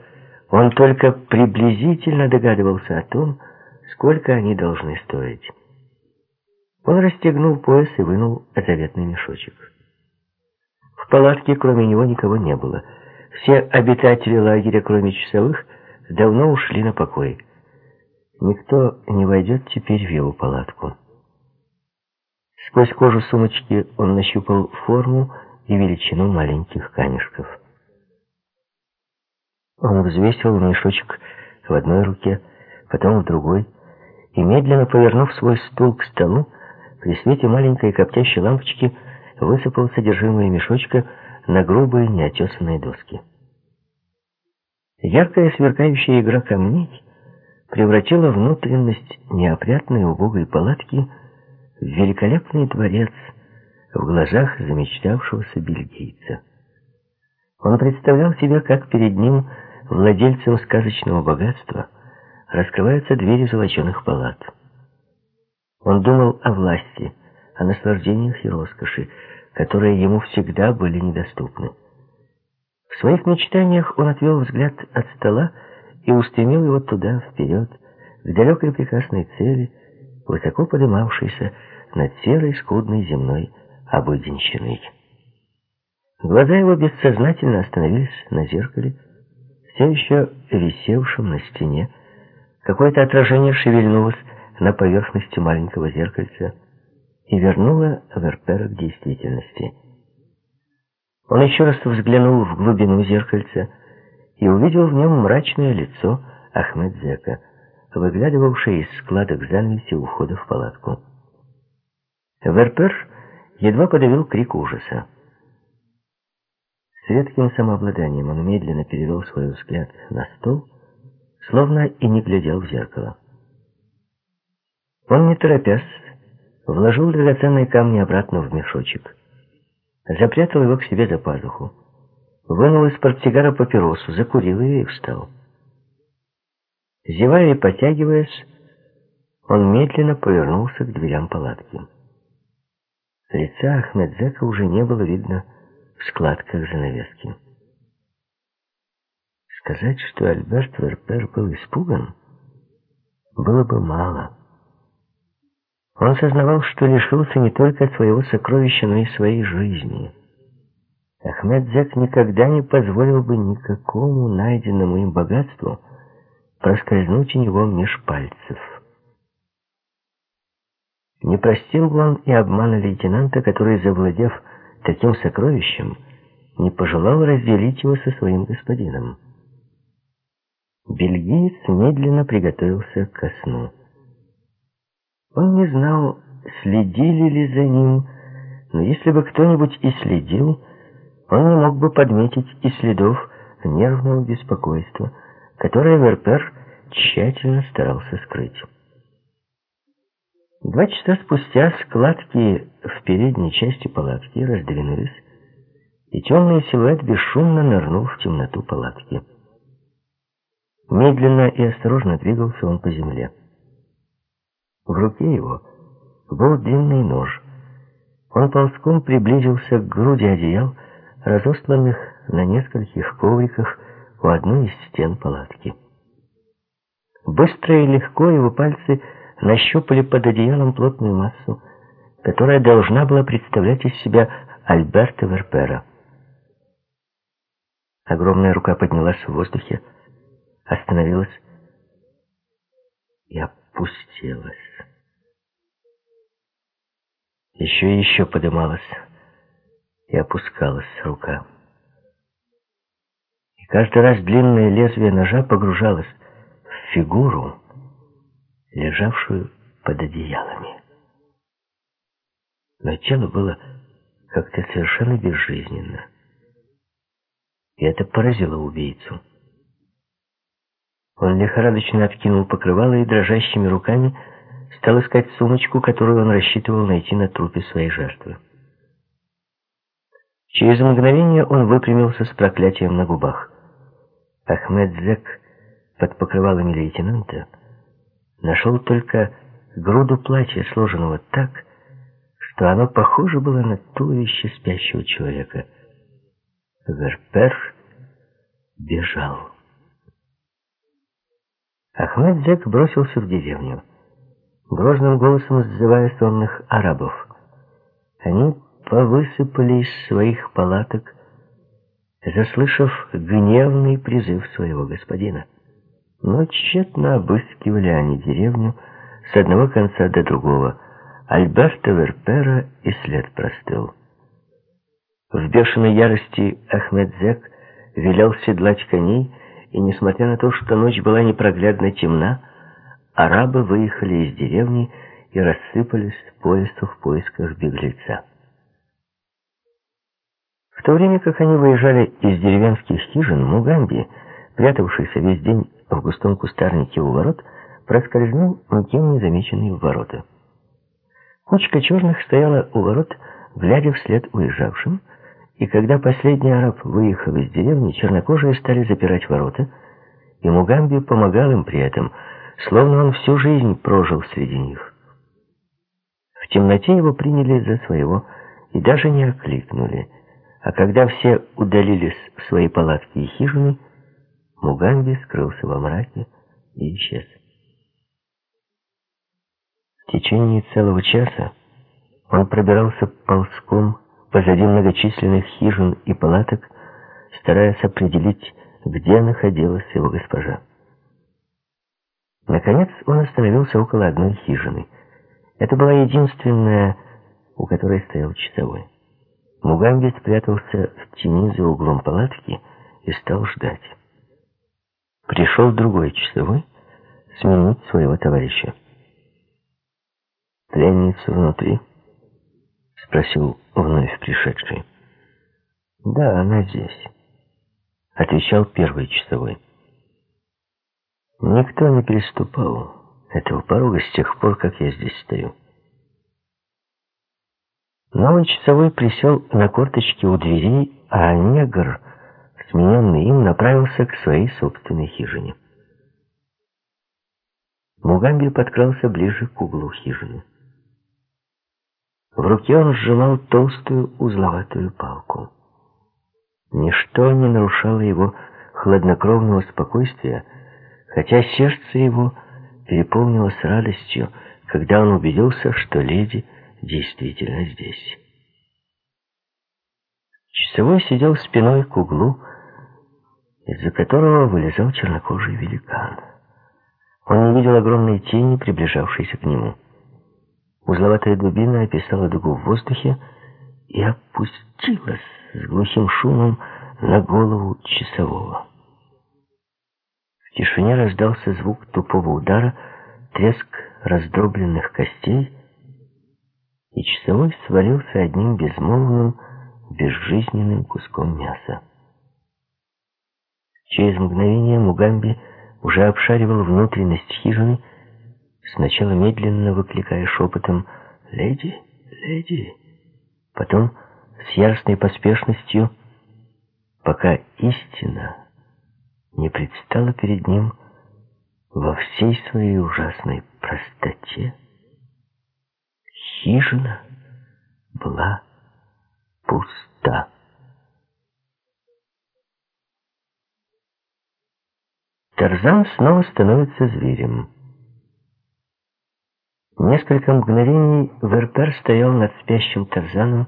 Он только приблизительно догадывался о том, сколько они должны стоить. Он расстегнул пояс и вынул заветный мешочек. В палатке кроме него никого не было. Все обитатели лагеря, кроме часовых, давно ушли на покой. Никто не войдет теперь в его палатку. Сквозь кожу сумочки он нащупал форму и величину маленьких камешков. Он взвесил мешочек в одной руке, потом в другой, и, медленно повернув свой стул к столу, при свете маленькой коптящей лампочки высыпал содержимое мешочка на грубые неотесанные доски. Яркая сверкающая игра камней превратила внутренность неопрятной убогой палатки в великолепный дворец в глазах замечтавшегося бельгийца. Он представлял себе, как перед ним владельцам сказочного богатства раскрываются двери золоченых палат. Он думал о власти, о наслаждениях и роскоши, которые ему всегда были недоступны. В своих мечтаниях он отвел взгляд от стола и устремил его туда, вперед, к далекой прекрасной цели, высоко подымавшейся над серой скудной земной обыденщиной. Глаза его бессознательно остановились на зеркале, все еще висевшем на стене. Какое-то отражение шевельнулось на поверхности маленького зеркальца и вернуло Верпера к действительности. Он еще раз взглянул в глубину зеркальца и увидел в нем мрачное лицо Ахмедзека, выглядывавшее из складок занавеси у входа в палатку. Верпер едва подавил крик ужаса. С редким самообладанием он медленно перевел свой взгляд на стол, словно и не глядел в зеркало. Он, не торопясь, вложил драгоценные камни обратно в мешочек, запрятал его к себе за пазуху, вынул из портсигара папиросу, закурил ее и встал. Зевая и потягиваясь, он медленно повернулся к дверям палатки. Лица Ахмедзека уже не было видно в складках занавески. Сказать, что Альберт Верпер был испуган, было бы мало. Он сознавал, что лишился не только своего сокровища, но и своей жизни. Ахмед Зек никогда не позволил бы никакому найденному им богатству проскользнуть у него меж пальцев. Не простил бы он и обмана лейтенанта, который, завладев таким сокровищем, не пожелал разделить его со своим господином. Бельгиец медленно приготовился ко сну. Он не знал, следили ли за ним, но если бы кто-нибудь и следил, он не мог бы подметить и следов нервного беспокойства, которое Верпер тщательно старался скрыть. Два часа спустя складки в передней части палатки раздвинулись, и темный силуэт бесшумно нырнул в темноту палатки. Медленно и осторожно двигался он по земле. В руке его был длинный нож. Он ползком приблизился к груди одеял, разосланных на нескольких ковриках у одной из стен палатки. Быстро и легко его пальцы нащупали под одеялом плотную массу, которая должна была представлять из себя Альберта Верпера. Огромная рука поднялась в воздухе, остановилась и опустилась. Еще и еще подымалась и опускалась рука. И каждый раз длинное лезвие ножа погружалось в фигуру, лежавшую под одеялами. Но тело было как-то совершенно безжизненно. И это поразило убийцу. Он лихорадочно откинул покрывало и дрожащими руками стал искать сумочку, которую он рассчитывал найти на трупе своей жертвы. Через мгновение он выпрямился с проклятием на губах. Ахмед Зек под покрывалами лейтенанта нашел только груду платья, сложенного так, что оно похоже было на туловище спящего человека. Верпер бежал. Ахмед Зек бросился в деревню грозным голосом сзывая сонных арабов. Они повысыпали из своих палаток, заслышав гневный призыв своего господина. Но тщетно обыскивали они деревню с одного конца до другого. Альберта Верпера и след простыл. В бешеной ярости Ахмед Зек велел седлать коней, и, несмотря на то, что ночь была непроглядно темна, арабы выехали из деревни и рассыпались по лесу в поисках беглеца. В то время как они выезжали из деревенских хижин, Мугамби, прятавшийся весь день в густом кустарнике у ворот, проскользнул никем не замеченный в ворота. Кучка черных стояла у ворот, глядя вслед уезжавшим, и когда последний араб выехал из деревни, чернокожие стали запирать ворота, и Мугамби помогал им при этом – словно он всю жизнь прожил среди них. В темноте его приняли за своего и даже не окликнули, а когда все удалились в свои палатки и хижины, Мугамби скрылся во мраке и исчез. В течение целого часа он пробирался ползком позади многочисленных хижин и палаток, стараясь определить, где находилась его госпожа. Наконец он остановился около одной хижины. Это была единственная, у которой стоял часовой. Мугамби спрятался в тени за углом палатки и стал ждать. Пришел другой часовой сменить своего товарища. «Пленница внутри?» — спросил вновь пришедший. «Да, она здесь», — отвечал первый часовой. «Никто не переступал этого порога с тех пор, как я здесь стою». Новый часовой присел на корточки у дверей, а негр, смененный им, направился к своей собственной хижине. Мугамби подкрался ближе к углу хижины. В руке он сжимал толстую узловатую палку. Ничто не нарушало его хладнокровного спокойствия, хотя сердце его переполнилось радостью, когда он убедился, что леди действительно здесь. Часовой сидел спиной к углу, из-за которого вылезал чернокожий великан. Он не видел огромной тени, приближавшейся к нему. Узловатая дубина описала дугу в воздухе и опустилась с глухим шумом на голову часового. В тишине раздался звук тупого удара, треск раздробленных костей, и часовой свалился одним безмолвным, безжизненным куском мяса. Через мгновение Мугамби уже обшаривал внутренность хижины, сначала медленно выкликая шепотом «Леди, леди!», потом с яростной поспешностью, пока истина не предстала перед ним во всей своей ужасной простоте. Хижина была пуста. Тарзан снова становится зверем. Несколько мгновений Верпер стоял над спящим Тарзаном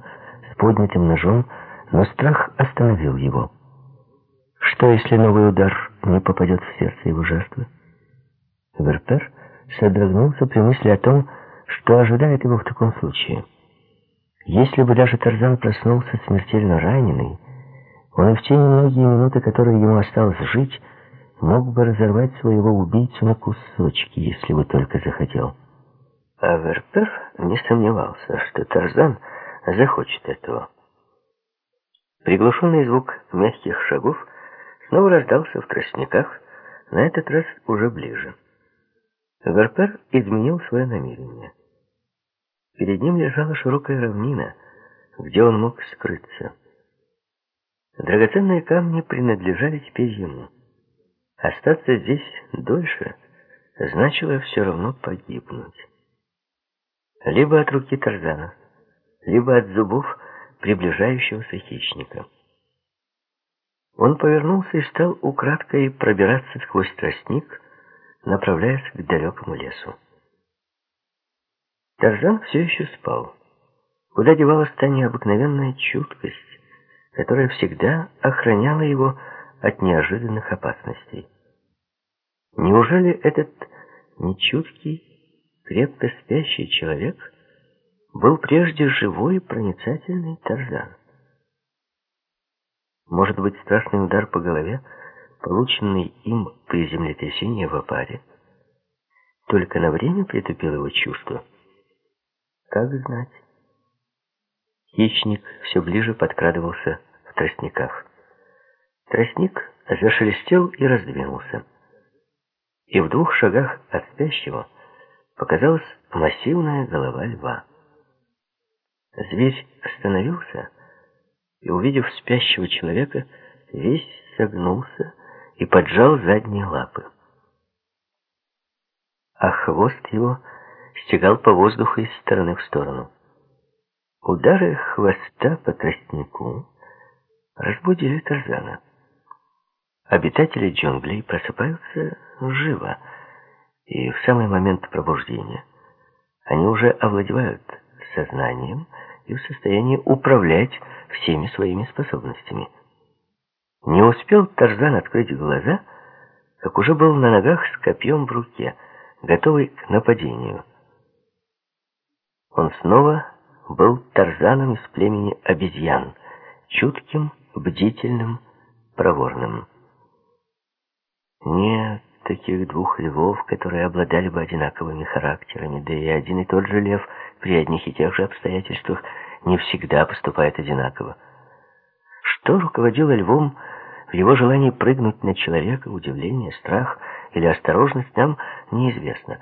с поднятым ножом, но страх остановил его. Что, если новый удар не попадет в сердце его жертвы? Верпер содрогнулся при мысли о том, что ожидает его в таком случае. Если бы даже Тарзан проснулся смертельно раненый, он и в те немногие минуты, которые ему осталось жить, мог бы разорвать своего убийцу на кусочки, если бы только захотел. А Верпер не сомневался, что Тарзан захочет этого. Приглушенный звук мягких шагов снова раздался в тростниках, на этот раз уже ближе. Верпер изменил свое намерение. Перед ним лежала широкая равнина, где он мог скрыться. Драгоценные камни принадлежали теперь ему. Остаться здесь дольше значило все равно погибнуть. Либо от руки Тарзана, либо от зубов приближающегося хищника. Он повернулся и стал украдкой пробираться сквозь тростник, направляясь к далекому лесу. Тарзан все еще спал. Куда девалась та необыкновенная чуткость, которая всегда охраняла его от неожиданных опасностей. Неужели этот нечуткий, крепко спящий человек был прежде живой и проницательный Тарзан? Может быть, страшный удар по голове, полученный им при землетрясении в опаре, только на время притупил его чувство? Как знать? Хищник все ближе подкрадывался в тростниках. Тростник зашелестел и раздвинулся. И в двух шагах от спящего показалась массивная голова льва. Зверь остановился и, увидев спящего человека, весь согнулся и поджал задние лапы. А хвост его стегал по воздуху из стороны в сторону. Удары хвоста по тростнику разбудили Тарзана. Обитатели джунглей просыпаются живо, и в самый момент пробуждения они уже овладевают сознанием и в состоянии управлять всеми своими способностями. Не успел Тарзан открыть глаза, как уже был на ногах с копьем в руке, готовый к нападению. Он снова был Тарзаном из племени обезьян, чутким, бдительным, проворным. Нет таких двух львов, которые обладали бы одинаковыми характерами, да и один и тот же лев при одних и тех же обстоятельствах не всегда поступает одинаково. Что руководило львом в его желании прыгнуть на человека, удивление, страх или осторожность, нам неизвестно.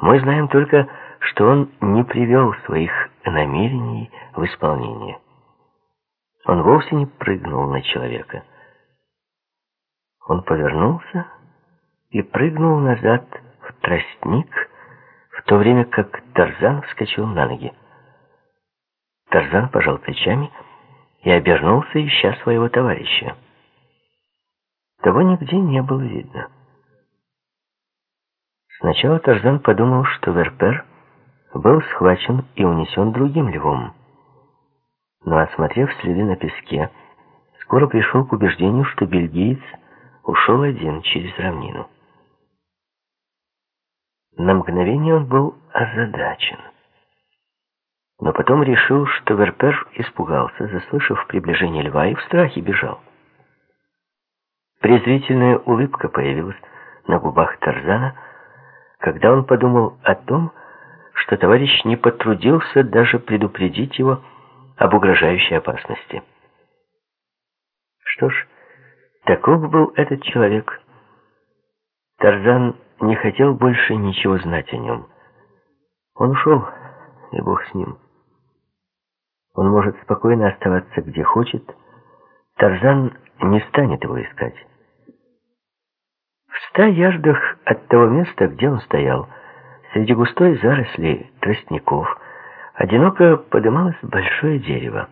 Мы знаем только, что он не привел своих намерений в исполнение. Он вовсе не прыгнул на человека. Он повернулся и прыгнул назад в тростник, в то время как Тарзан вскочил на ноги. Тарзан пожал плечами и обернулся, ища своего товарища. Того нигде не было видно. Сначала Тарзан подумал, что Верпер был схвачен и унесен другим львом. Но, осмотрев следы на песке, скоро пришел к убеждению, что бельгиец ушел один через равнину. На мгновение он был озадачен. Но потом решил, что Верпер испугался, заслышав приближение льва, и в страхе бежал. Презрительная улыбка появилась на губах Тарзана, когда он подумал о том, что товарищ не потрудился даже предупредить его об угрожающей опасности. Что ж, таков был этот человек. Тарзан не хотел больше ничего знать о нем. Он ушел, и Бог с ним. Он может спокойно оставаться где хочет. Тарзан не станет его искать. В ста ярдах от того места, где он стоял, среди густой заросли тростников, одиноко подымалось большое дерево.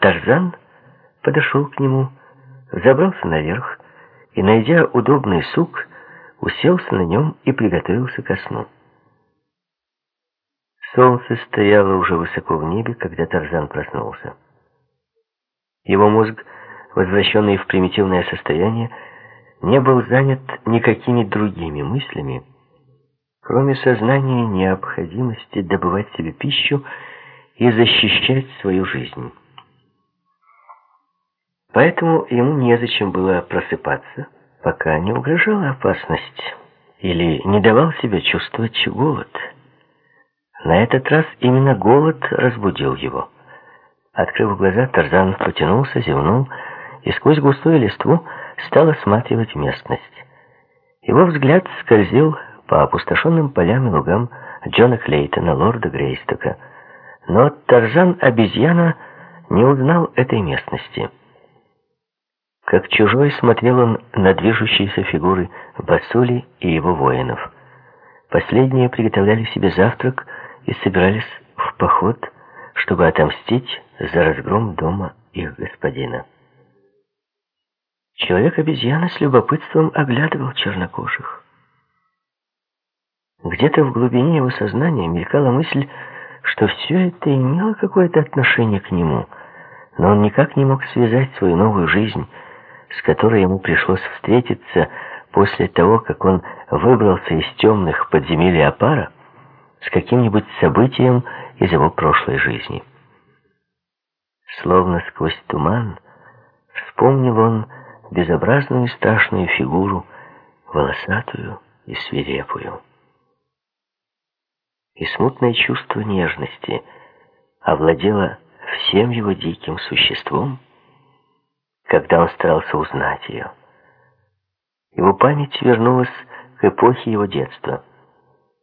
Тарзан подошел к нему, забрался наверх и, найдя удобный сук, уселся на нем и приготовился ко сну. Солнце стояло уже высоко в небе, когда Тарзан проснулся. Его мозг, возвращенный в примитивное состояние, не был занят никакими другими мыслями, кроме сознания необходимости добывать себе пищу и защищать свою жизнь. Поэтому ему незачем было просыпаться, пока не угрожала опасность или не давал себе чувствовать голод. На этот раз именно голод разбудил его. Открыв глаза, Тарзан потянулся, зевнул и сквозь густую листву стал осматривать местность. Его взгляд скользил по опустошенным полям и лугам Джона Клейтона, лорда Грейстока. Но Тарзан-обезьяна не узнал этой местности. Как чужой смотрел он на движущиеся фигуры Басули и его воинов. Последние приготовляли себе завтрак и собирались в поход, чтобы отомстить за разгром дома их господина. Человек-обезьяна с любопытством оглядывал чернокожих. Где-то в глубине его сознания мелькала мысль, что все это имело какое-то отношение к нему, но он никак не мог связать свою новую жизнь с которой ему пришлось встретиться после того, как он выбрался из темных подземелий Апара, с каким-нибудь событием из его прошлой жизни. Словно сквозь туман вспомнил он безобразную и страшную фигуру, волосатую и свирепую. И смутное чувство нежности овладело всем его диким существом, когда он старался узнать ее. Его память вернулась к эпохе его детства.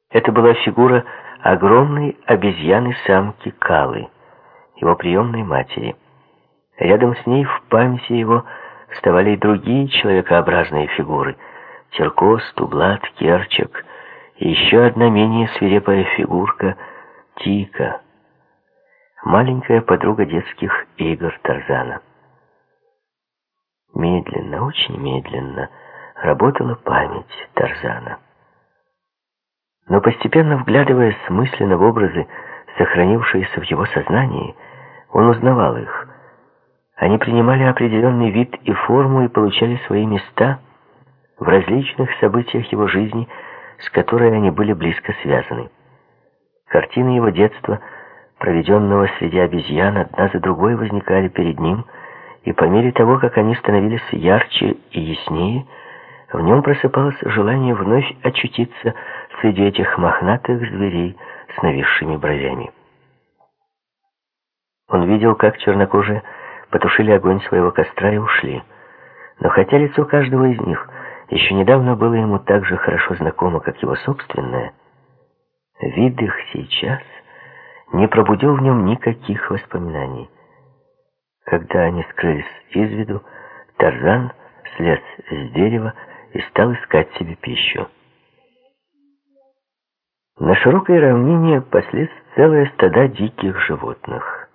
Это была фигура огромной обезьяны-самки Калы, его приемной матери. Рядом с ней в памяти его вставали и другие человекообразные фигуры — Теркос, Тублат, Керчик еще одна менее свирепая фигурка — Тика, маленькая подруга детских игр Тарзана. Медленно, очень медленно работала память Тарзана. Но постепенно вглядываясь мысленно в образы, сохранившиеся в его сознании, он узнавал их. Они принимали определенный вид и форму и получали свои места в различных событиях его жизни, с которой они были близко связаны. Картины его детства, проведенного среди обезьян, одна за другой возникали перед ним, и по мере того, как они становились ярче и яснее, в нем просыпалось желание вновь очутиться среди этих мохнатых зверей с нависшими бровями. Он видел, как чернокожие потушили огонь своего костра и ушли. Но хотя лицо каждого из них еще недавно было ему так же хорошо знакомо, как его собственное, вид их сейчас не пробудил в нем никаких воспоминаний. Когда они скрылись из виду, Тарзан слез с дерева и стал искать себе пищу. На широкой равнине паслись целые стада диких животных.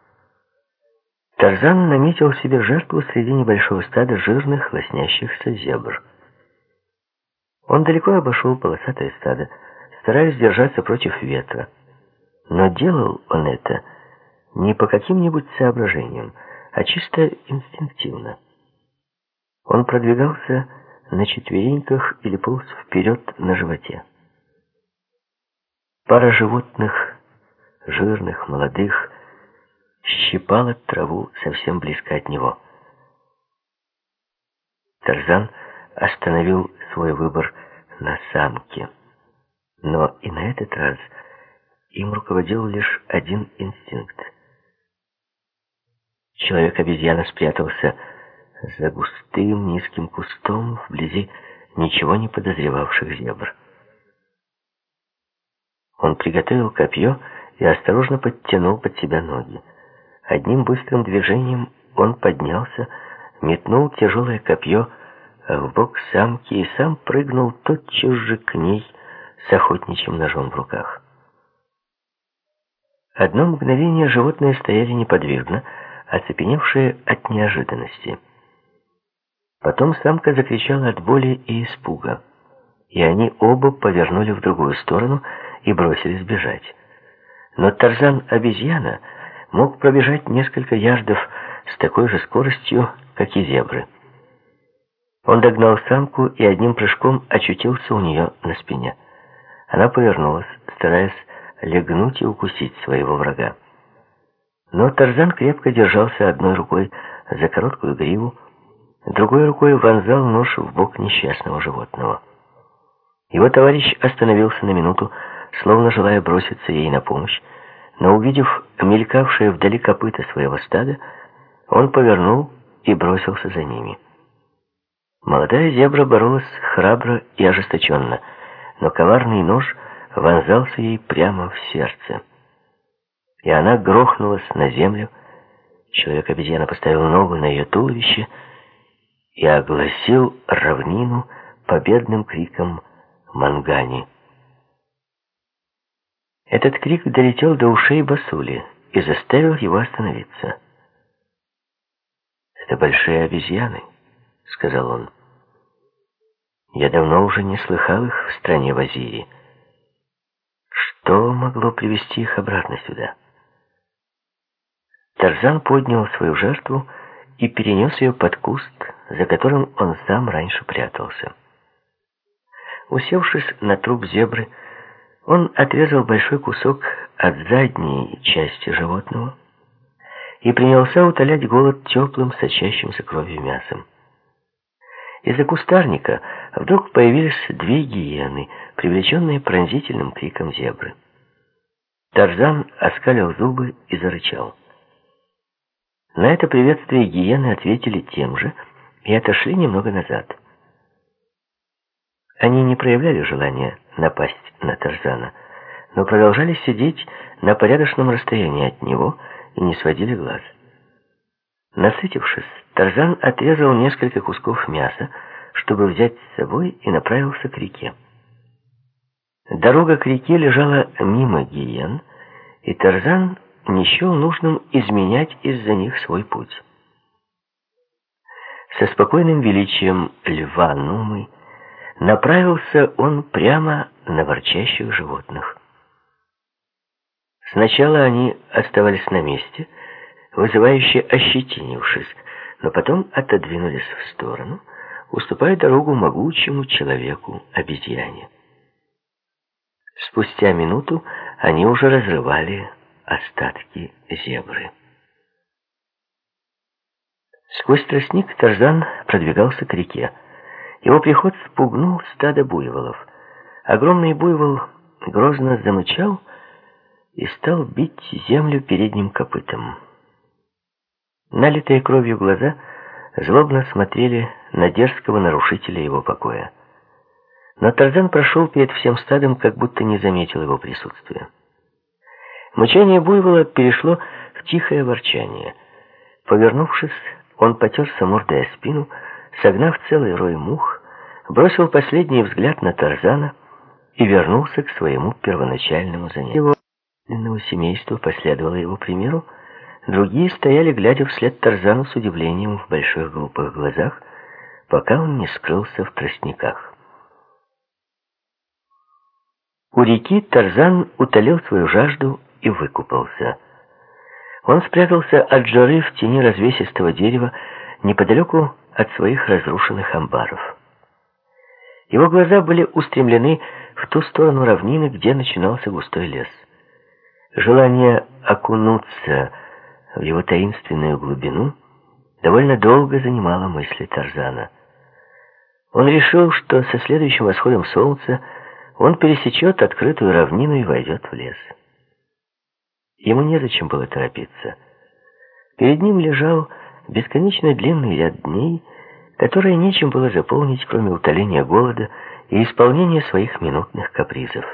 Тарзан наметил себе жертву среди небольшого стада жирных, лоснящихся зебр. Он далеко обошел полосатое стадо, стараясь держаться против ветра. Но делал он это не по каким-нибудь соображениям, а чисто инстинктивно. Он продвигался на четвереньках или полз вперед на животе. Пара животных, жирных, молодых, щипала траву совсем близко от него. Тарзан остановил свой выбор на самке. Но и на этот раз им руководил лишь один инстинкт. Человек-обезьяна спрятался за густым низким кустом вблизи ничего не подозревавших зебр. Он приготовил копье и осторожно подтянул под себя ноги. Одним быстрым движением он поднялся, метнул тяжелое копье в бок самки и сам прыгнул тотчас же к ней с охотничьим ножом в руках. Одно мгновение животные стояли неподвижно, оцепеневшие от неожиданности. Потом самка закричала от боли и испуга, и они оба повернули в другую сторону и бросились бежать. Но Тарзан-обезьяна мог пробежать несколько ярдов с такой же скоростью, как и зебры. Он догнал самку и одним прыжком очутился у нее на спине. Она повернулась, стараясь легнуть и укусить своего врага. Но Тарзан крепко держался одной рукой за короткую гриву, другой рукой вонзал нож в бок несчастного животного. Его товарищ остановился на минуту, словно желая броситься ей на помощь, но увидев мелькавшее вдали копыта своего стада, он повернул и бросился за ними. Молодая зебра боролась храбро и ожесточенно, но коварный нож вонзался ей прямо в сердце. И она грохнулась на землю. Человек-обезьяна поставил ногу на ее туловище и огласил равнину победным криком «Мангани!». Этот крик долетел до ушей Басули и заставил его остановиться. «Это большие обезьяны», — сказал он. «Я давно уже не слыхал их в стране Вазирии. Что могло привести их обратно сюда?» Тарзан поднял свою жертву и перенес ее под куст, за которым он сам раньше прятался. Усевшись на труп зебры, он отрезал большой кусок от задней части животного и принялся утолять голод теплым, сочащимся кровью мясом. Из-за кустарника вдруг появились две гиены, привлеченные пронзительным криком зебры. Тарзан оскалил зубы и зарычал. На это приветствие гиены ответили тем же и отошли немного назад. Они не проявляли желания напасть на Тарзана, но продолжали сидеть на порядочном расстоянии от него и не сводили глаз. Насытившись, Тарзан отрезал несколько кусков мяса, чтобы взять с собой, и направился к реке. Дорога к реке лежала мимо гиен, и Тарзан не счел нужным изменять из-за них свой путь. Со спокойным величием льва Нумы направился он прямо на ворчащих животных. Сначала они оставались на месте, вызывающе ощетинившись, но потом отодвинулись в сторону, уступая дорогу могучему человеку-обезьяне. Спустя минуту они уже разрывали остатки зебры. Сквозь тростник Тарзан продвигался к реке. Его приход спугнул стадо буйволов. Огромный буйвол грозно замычал и стал бить землю передним копытом. Налитые кровью глаза злобно смотрели на дерзкого нарушителя его покоя. Но Тарзан прошел перед всем стадом, как будто не заметил его присутствия. Мучение буйвола перешло в тихое ворчание. Повернувшись, он потерся мордой о спину, согнав целый рой мух, бросил последний взгляд на Тарзана и вернулся к своему первоначальному занятию. Его семейство последовало его примеру, другие стояли, глядя вслед Тарзану с удивлением в больших глупых глазах, пока он не скрылся в тростниках. У реки Тарзан утолил свою жажду и выкупался. Он спрятался от жары в тени развесистого дерева неподалеку от своих разрушенных амбаров. Его глаза были устремлены в ту сторону равнины, где начинался густой лес. Желание окунуться в его таинственную глубину довольно долго занимало мысли Тарзана. Он решил, что со следующим восходом солнца он пересечет открытую равнину и войдет в лес. Ему незачем было торопиться. Перед ним лежал бесконечно длинный ряд дней, которые нечем было заполнить, кроме утоления голода и исполнения своих минутных капризов.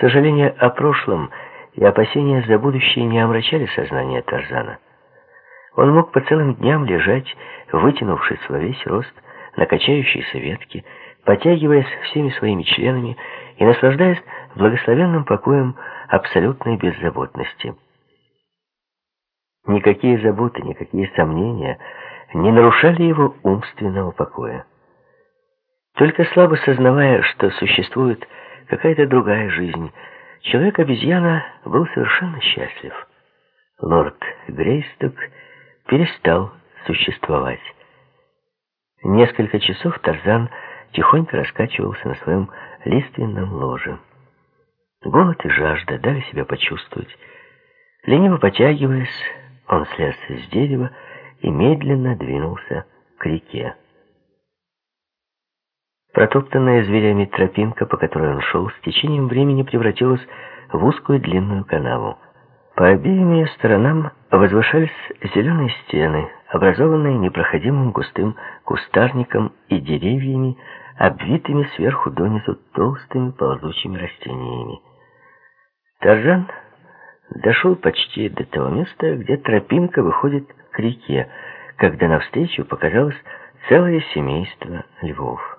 Сожаления о прошлом и опасения за будущее не омрачали сознание Тарзана. Он мог по целым дням лежать, вытянувшись во весь рост, на качающейся ветке, потягиваясь всеми своими членами и наслаждаясь благословенным покоем абсолютной беззаботности. Никакие заботы, никакие сомнения не нарушали его умственного покоя. Только слабо сознавая, что существует какая-то другая жизнь, человек-обезьяна был совершенно счастлив. Лорд Грейсток перестал существовать. Несколько часов Тарзан тихонько раскачивался на своем лиственном ложе. Голод и жажда дали себя почувствовать. Лениво потягиваясь, он слез с дерева и медленно двинулся к реке. Протоптанная зверями тропинка, по которой он шел, с течением времени превратилась в узкую длинную канаву. По обеим ее сторонам возвышались зеленые стены, образованные непроходимым густым кустарником и деревьями, обвитыми сверху донизу толстыми ползучими растениями. Тарзан дошел почти до того места, где тропинка выходит к реке, когда навстречу показалось целое семейство львов.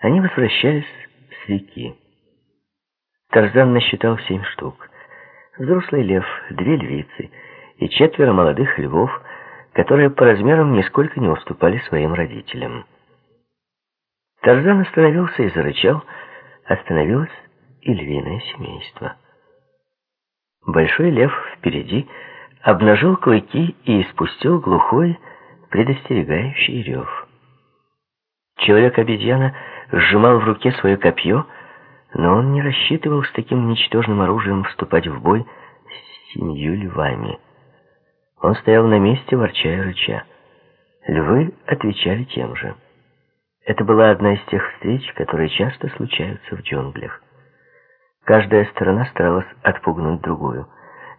Они возвращались с реки. Тарзан насчитал семь штук. Взрослый лев, две львицы и четверо молодых львов, которые по размерам нисколько не уступали своим родителям. Тарзан остановился и зарычал. Остановилось и львиное семейство. Большой лев впереди обнажил клыки и испустил глухой, предостерегающий рев. Человек-обезьяна сжимал в руке свое копье, но он не рассчитывал с таким ничтожным оружием вступать в бой с семью львами. Он стоял на месте, ворча и рыча. Львы отвечали тем же. Это была одна из тех встреч, которые часто случаются в джунглях. Каждая сторона старалась отпугнуть другую.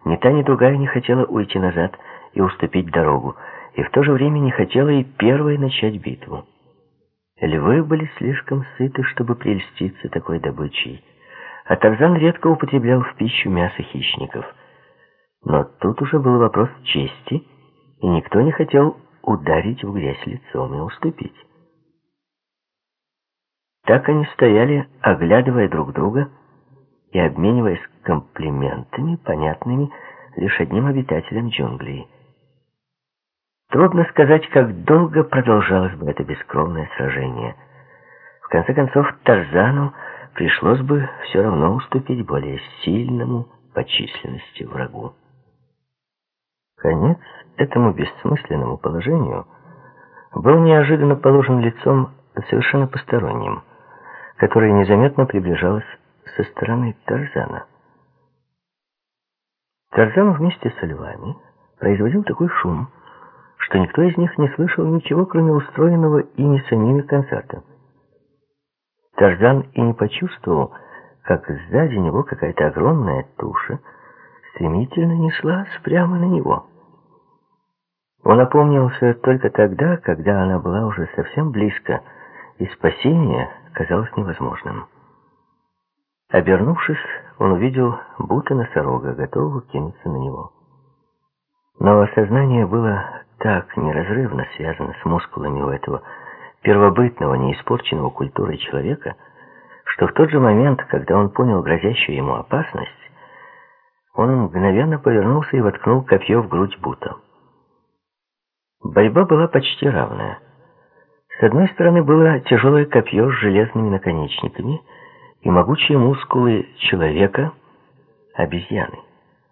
Ни та, ни другая не хотела уйти назад и уступить дорогу, и в то же время не хотела и первой начать битву. Львы были слишком сыты, чтобы прельститься такой добычей, а Тарзан редко употреблял в пищу мясо хищников. Но тут уже был вопрос чести, и никто не хотел ударить в грязь лицом и уступить. Так они стояли, оглядывая друг друга и обмениваясь комплиментами, понятными лишь одним обитателям джунглей. Трудно сказать, как долго продолжалось бы это бескровное сражение. В конце концов, Тарзану пришлось бы все равно уступить более сильному по численности врагу. Конец этому бессмысленному положению был неожиданно положен лицом совершенно посторонним, которое незаметно приближалось со стороны Тарзана. Тарзан вместе со львами производил такой шум, что никто из них не слышал ничего, кроме устроенного ими самими концерта. Тарзан и не почувствовал, как сзади него какая-то огромная туша стремительно неслась прямо на него. Он опомнился только тогда, когда она была уже совсем близко, и спасение казалось невозможным. Обернувшись, он увидел будто носорога, готового кинуться на него. Но осознание было так неразрывно связано с мускулами у этого первобытного, неиспорченного культурой человека, что в тот же момент, когда он понял грозящую ему опасность, он мгновенно повернулся и воткнул копье в грудь Бута. Борьба была почти равная. С одной стороны было тяжелое копье с железными наконечниками и могучие мускулы человека, обезьяны,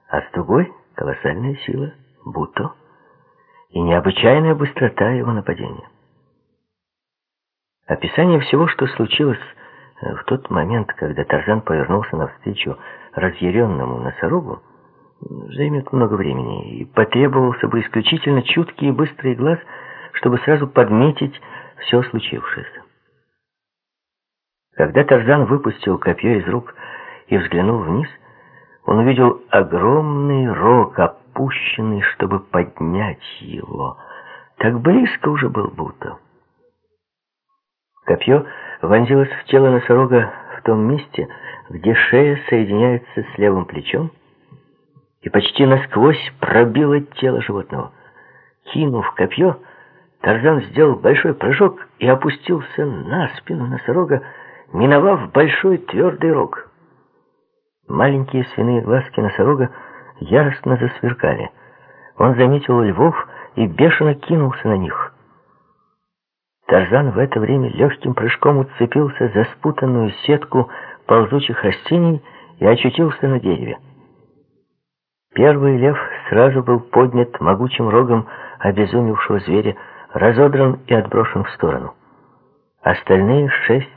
а с другой — колоссальная сила Буто и необычайная быстрота его нападения. Описание всего, что случилось э, в тот момент, когда Тарзан повернулся навстречу разъяренному носорогу, займет много времени, и потребовался бы исключительно чуткий и быстрый глаз, чтобы сразу подметить все случившееся. Когда Тарзан выпустил копье из рук и взглянул вниз, он увидел огромный рог, опущенный, чтобы поднять его. Так близко уже был будто. Копье вонзилось в тело носорога в том месте, где шея соединяется с левым плечом, и почти насквозь пробило тело животного. Кинув копье, Тарзан сделал большой прыжок и опустился на спину носорога, миновав большой твердый рог. Маленькие свиные глазки носорога яростно засверкали. Он заметил львов и бешено кинулся на них. Тарзан в это время легким прыжком уцепился за спутанную сетку ползучих растений и очутился на дереве. Первый лев сразу был поднят могучим рогом обезумевшего зверя, разодран и отброшен в сторону. Остальные шесть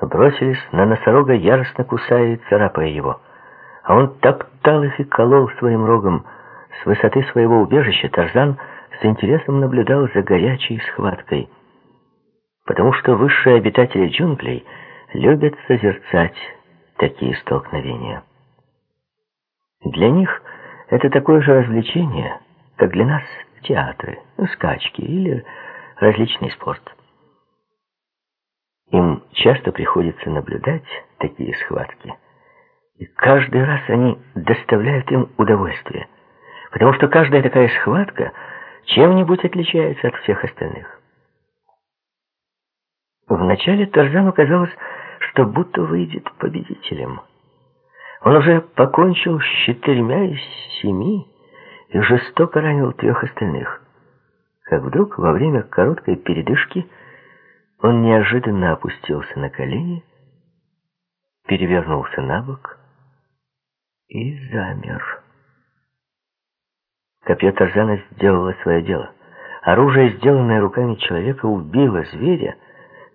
бросились на носорога, яростно кусая и царапая его. А он топтал их и колол своим рогом. С высоты своего убежища Тарзан с интересом наблюдал за горячей схваткой. Потому что высшие обитатели джунглей любят созерцать такие столкновения. Для них это такое же развлечение, как для нас театры, скачки или различный спорт. Им часто приходится наблюдать такие схватки, и каждый раз они доставляют им удовольствие, потому что каждая такая схватка чем-нибудь отличается от всех остальных. Вначале Тарзану казалось, что будто выйдет победителем – он уже покончил с четырьмя из семи и жестоко ранил трех остальных. Как вдруг, во время короткой передышки, он неожиданно опустился на колени, перевернулся на бок и замер. Копье Тарзана сделало свое дело. Оружие, сделанное руками человека, убило зверя,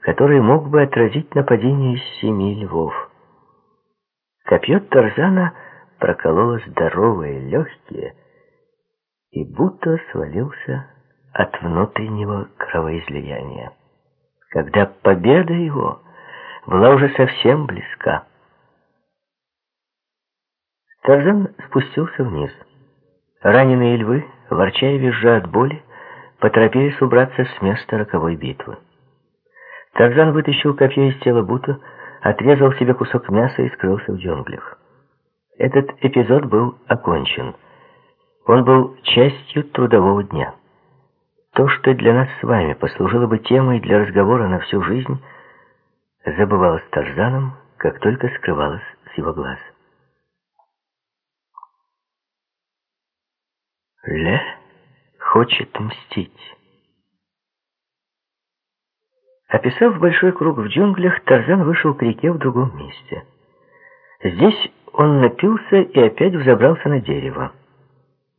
который мог бы отразить нападение из семи львов. Копье Тарзана прокололо здоровые легкие и будто свалился от внутреннего кровоизлияния. Когда победа его была уже совсем близка. Тарзан спустился вниз. Раненые львы, ворча и визжа от боли, поторопились убраться с места роковой битвы. Тарзан вытащил копье из тела Бута, отрезал себе кусок мяса и скрылся в джунглях. Этот эпизод был окончен. Он был частью трудового дня. То, что для нас с вами послужило бы темой для разговора на всю жизнь, забывалось Тарзаном, как только скрывалось с его глаз. Ле хочет мстить. Описав большой круг в джунглях, Тарзан вышел к реке в другом месте. Здесь он напился и опять взобрался на дерево.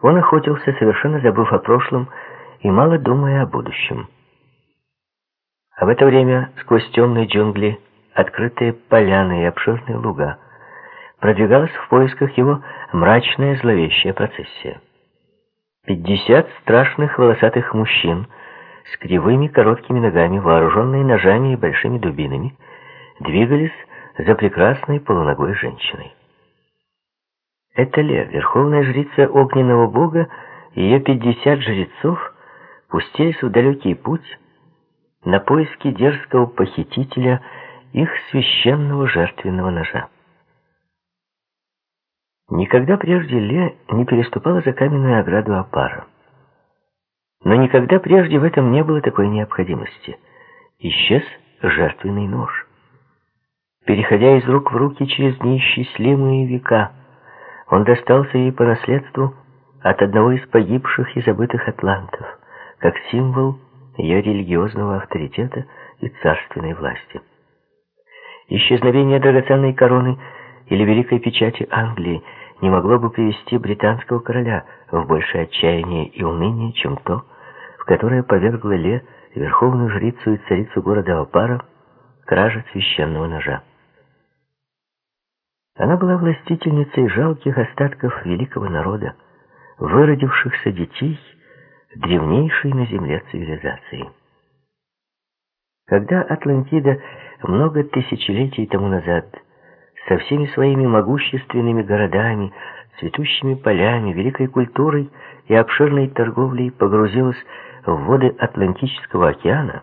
Он охотился, совершенно забыв о прошлом и мало думая о будущем. А в это время сквозь темные джунгли, открытые поляны и обширные луга, продвигалась в поисках его мрачная зловещая процессия. Пятьдесят страшных волосатых мужчин — с кривыми короткими ногами, вооруженные ножами и большими дубинами, двигались за прекрасной полуногой женщиной. Это Ле, верховная жрица огненного бога, и ее пятьдесят жрецов пустились в далекий путь на поиски дерзкого похитителя их священного жертвенного ножа. Никогда прежде Ле не переступала за каменную ограду Апара. Но никогда прежде в этом не было такой необходимости. Исчез жертвенный нож. Переходя из рук в руки через неисчислимые века, он достался ей по наследству от одного из погибших и забытых атлантов, как символ ее религиозного авторитета и царственной власти. Исчезновение драгоценной короны или великой печати Англии не могло бы привести британского короля в большее отчаяние и уныние, чем то, в которое повергло Ле, верховную жрицу и царицу города Опара, кража священного ножа. Она была властительницей жалких остатков великого народа, выродившихся детей древнейшей на земле цивилизации. Когда Атлантида много тысячелетий тому назад со всеми своими могущественными городами, цветущими полями, великой культурой и обширной торговлей погрузилась в воды Атлантического океана,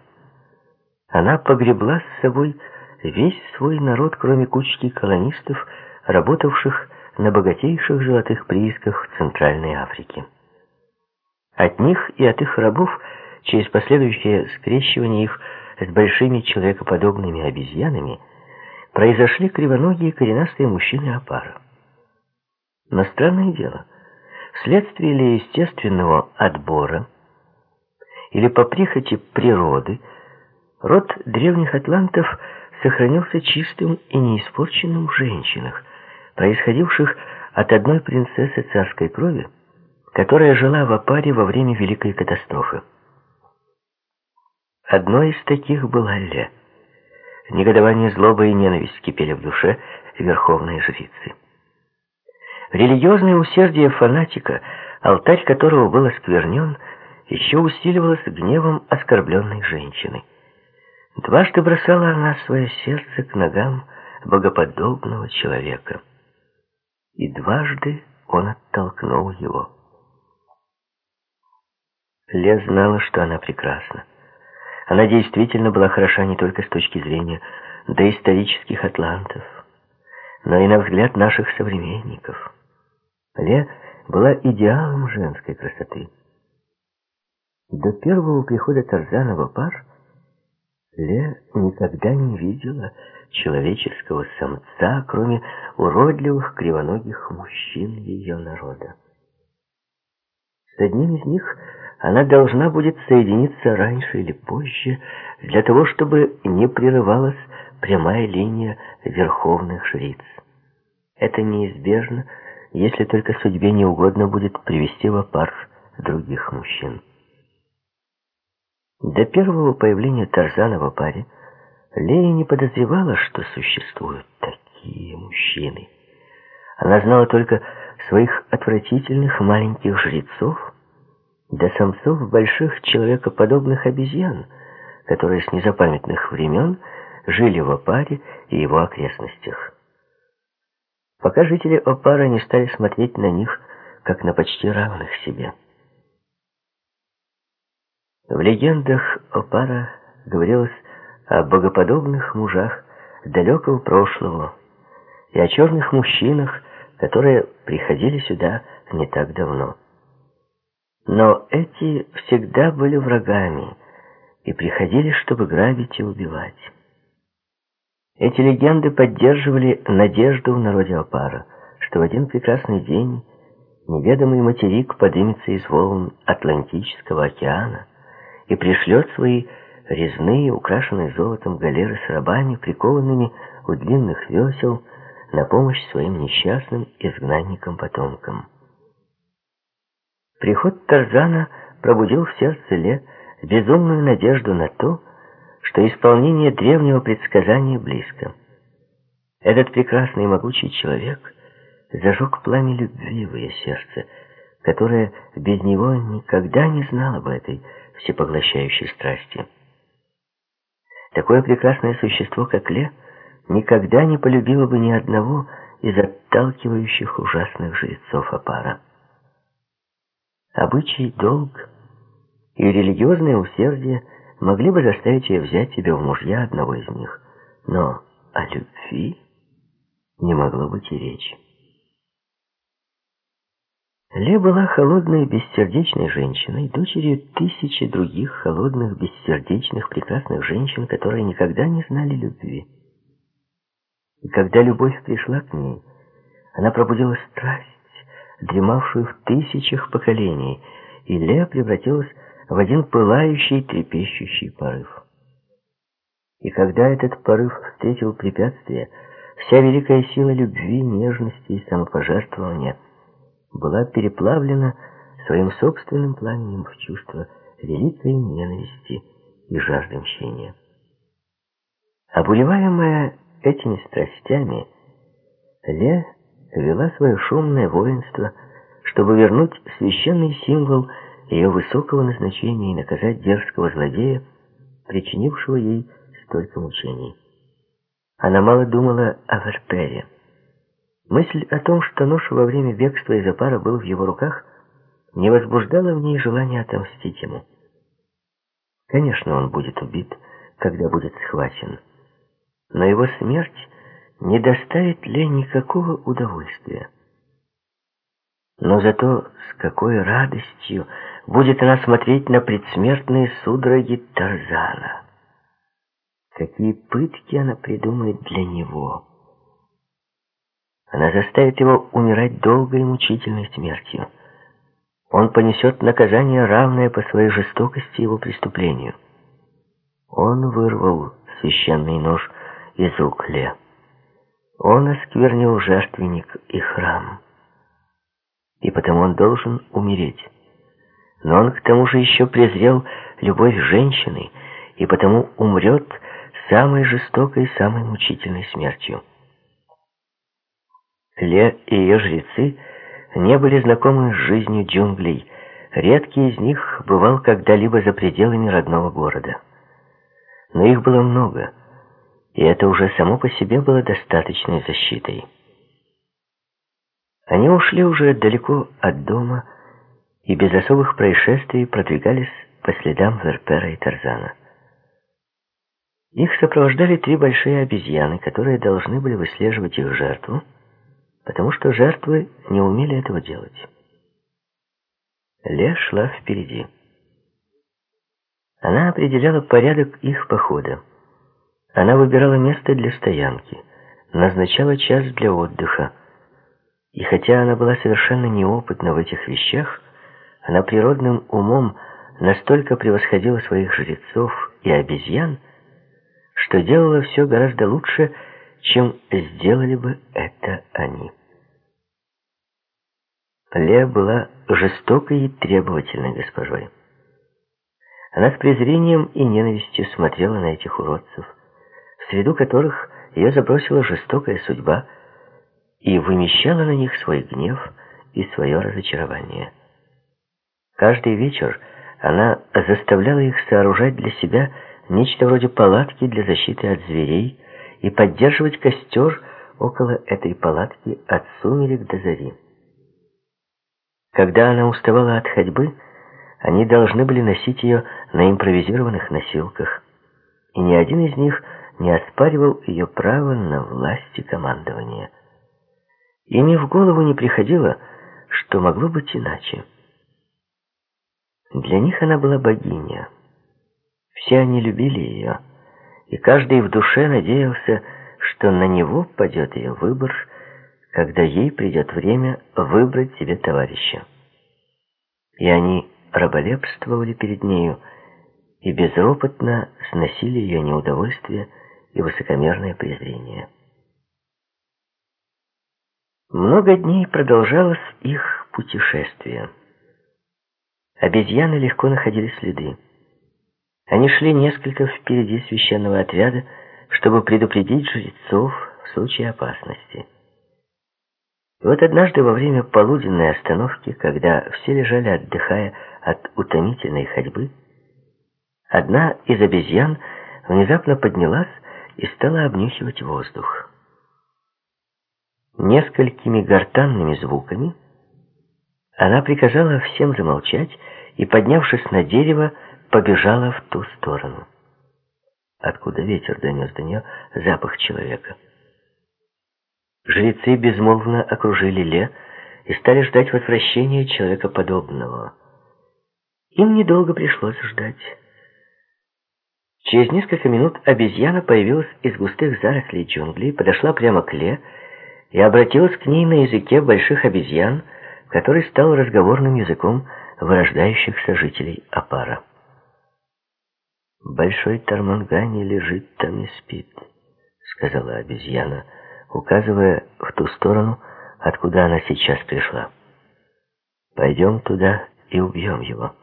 она погребла с собой весь свой народ, кроме кучки колонистов, работавших на богатейших золотых приисках Центральной Африке. От них и от их рабов, через последующее скрещивание их с большими человекоподобными обезьянами, произошли кривоногие коренастые мужчины опара. Но странное дело, вследствие ли естественного отбора или по прихоти природы, род древних атлантов сохранился чистым и неиспорченным в женщинах, происходивших от одной принцессы царской крови, которая жила в Апаре во время Великой катастрофы. Одной из таких была Ле. Негодование, злоба и ненависть кипели в душе верховной жрицы. Религиозное усердие фанатика, алтарь которого был осквернен, еще усиливалось гневом оскорбленной женщины. Дважды бросала она свое сердце к ногам богоподобного человека и дважды он оттолкнул его. Ле знала, что она прекрасна. Она действительно была хороша не только с точки зрения доисторических атлантов, но и на взгляд наших современников. Ле была идеалом женской красоты. До первого прихода Тарзана в Апар Ле никогда не видела человеческого самца, кроме уродливых кривоногих мужчин ее народа. С одним из них она должна будет соединиться раньше или позже, для того, чтобы не прерывалась прямая линия верховных жриц. Это неизбежно, если только судьбе не угодно будет привести в опар других мужчин. До первого появления Тарзана в паре Лея не подозревала, что существуют такие мужчины. Она знала только своих отвратительных маленьких жрецов, до самцов больших человекоподобных обезьян, которые с незапамятных времен жили в Опаре и его окрестностях. Пока жители Опара не стали смотреть на них, как на почти равных себе. В легендах Опара говорилось о богоподобных мужах далекого прошлого и о черных мужчинах, которые приходили сюда не так давно. Но эти всегда были врагами и приходили, чтобы грабить и убивать. Эти легенды поддерживали надежду в народе Опара, что в один прекрасный день неведомый материк поднимется из волн Атлантического океана, и пришлет свои резные, украшенные золотом галеры с рабами, прикованными у длинных весел, на помощь своим несчастным изгнанникам-потомкам. Приход Тарзана пробудил в сердце Ле безумную надежду на то, что исполнение древнего предсказания близко. Этот прекрасный и могучий человек зажег пламя любви в ее сердце, которое без него никогда не знало бы этой всепоглощающей страсти. Такое прекрасное существо, как Ле, никогда не полюбило бы ни одного из отталкивающих ужасных жрецов Апара. Обычай, долг и религиозное усердие могли бы заставить ее взять себе в мужья одного из них, но о любви не могло быть и речи. Ле была холодной, бессердечной женщиной, дочерью тысячи других холодных, бессердечных, прекрасных женщин, которые никогда не знали любви. И когда любовь пришла к ней, она пробудила страсть, дремавшую в тысячах поколений, и Ле превратилась в один пылающий, трепещущий порыв. И когда этот порыв встретил препятствие, вся великая сила любви, нежности и самопожертвования была переплавлена своим собственным пламенем в чувство великой ненависти и жажды мщения. Обуреваемая этими страстями, Ле вела свое шумное воинство, чтобы вернуть священный символ ее высокого назначения и наказать дерзкого злодея, причинившего ей столько мучений. Она мало думала о Верпере. Мысль о том, что нож во время бегства из Апара был в его руках, не возбуждала в ней желания отомстить ему. Конечно, он будет убит, когда будет схвачен. Но его смерть не доставит ли никакого удовольствия. Но зато с какой радостью будет она смотреть на предсмертные судороги Тарзана. Какие пытки она придумает для него. Она заставит его умирать долгой и мучительной смертью. Он понесет наказание, равное по своей жестокости его преступлению. Он вырвал священный нож из рук Ле. Он осквернил жертвенник и храм. И потому он должен умереть. Но он к тому же еще презрел любовь женщины, и потому умрет самой жестокой, самой мучительной смертью. Ле и ее жрецы не были знакомы с жизнью джунглей. Редкий из них бывал когда-либо за пределами родного города. Но их было много — и это уже само по себе было достаточной защитой. Они ушли уже далеко от дома и без особых происшествий продвигались по следам Верпера и Тарзана. Их сопровождали три большие обезьяны, которые должны были выслеживать их жертву, потому что жертвы не умели этого делать. Ле шла впереди. Она определяла порядок их похода. Она выбирала место для стоянки, назначала час для отдыха. И хотя она была совершенно неопытна в этих вещах, она природным умом настолько превосходила своих жрецов и обезьян, что делала все гораздо лучше, чем сделали бы это они. Лея была жестокой и требовательной госпожой. Она с презрением и ненавистью смотрела на этих уродцев, среду которых ее забросила жестокая судьба и вымещала на них свой гнев и свое разочарование. Каждый вечер она заставляла их сооружать для себя нечто вроде палатки для защиты от зверей и поддерживать костер около этой палатки от сумерек до зари. Когда она уставала от ходьбы, они должны были носить ее на импровизированных носилках, и ни один из них не оспаривал ее право на власть и командование. Ими в голову не приходило, что могло быть иначе. Для них она была богиня. Все они любили ее, и каждый в душе надеялся, что на него падет ее выбор, когда ей придет время выбрать себе товарища. И они раболепствовали перед нею и безропотно сносили ее неудовольствие, и высокомерное презрение. Много дней продолжалось их путешествие. Обезьяны легко находили следы. Они шли несколько впереди священного отряда, чтобы предупредить жрецов в случае опасности. И вот однажды во время полуденной остановки, когда все лежали отдыхая от утомительной ходьбы, одна из обезьян внезапно поднялась и стала обнюхивать воздух. Несколькими гортанными звуками она приказала всем замолчать и, поднявшись на дерево, побежала в ту сторону, откуда ветер донес до нее запах человека. Жрецы безмолвно окружили Ле и стали ждать возвращения человекоподобного. Им недолго пришлось ждать. Через несколько минут обезьяна появилась из густых зарослей джунглей, подошла прямо к Ле и обратилась к ней на языке больших обезьян, который стал разговорным языком вырождающихся жителей Апара. «Большой Тармангани лежит там и спит», — сказала обезьяна, указывая в ту сторону, откуда она сейчас пришла. «Пойдем туда и убьем его».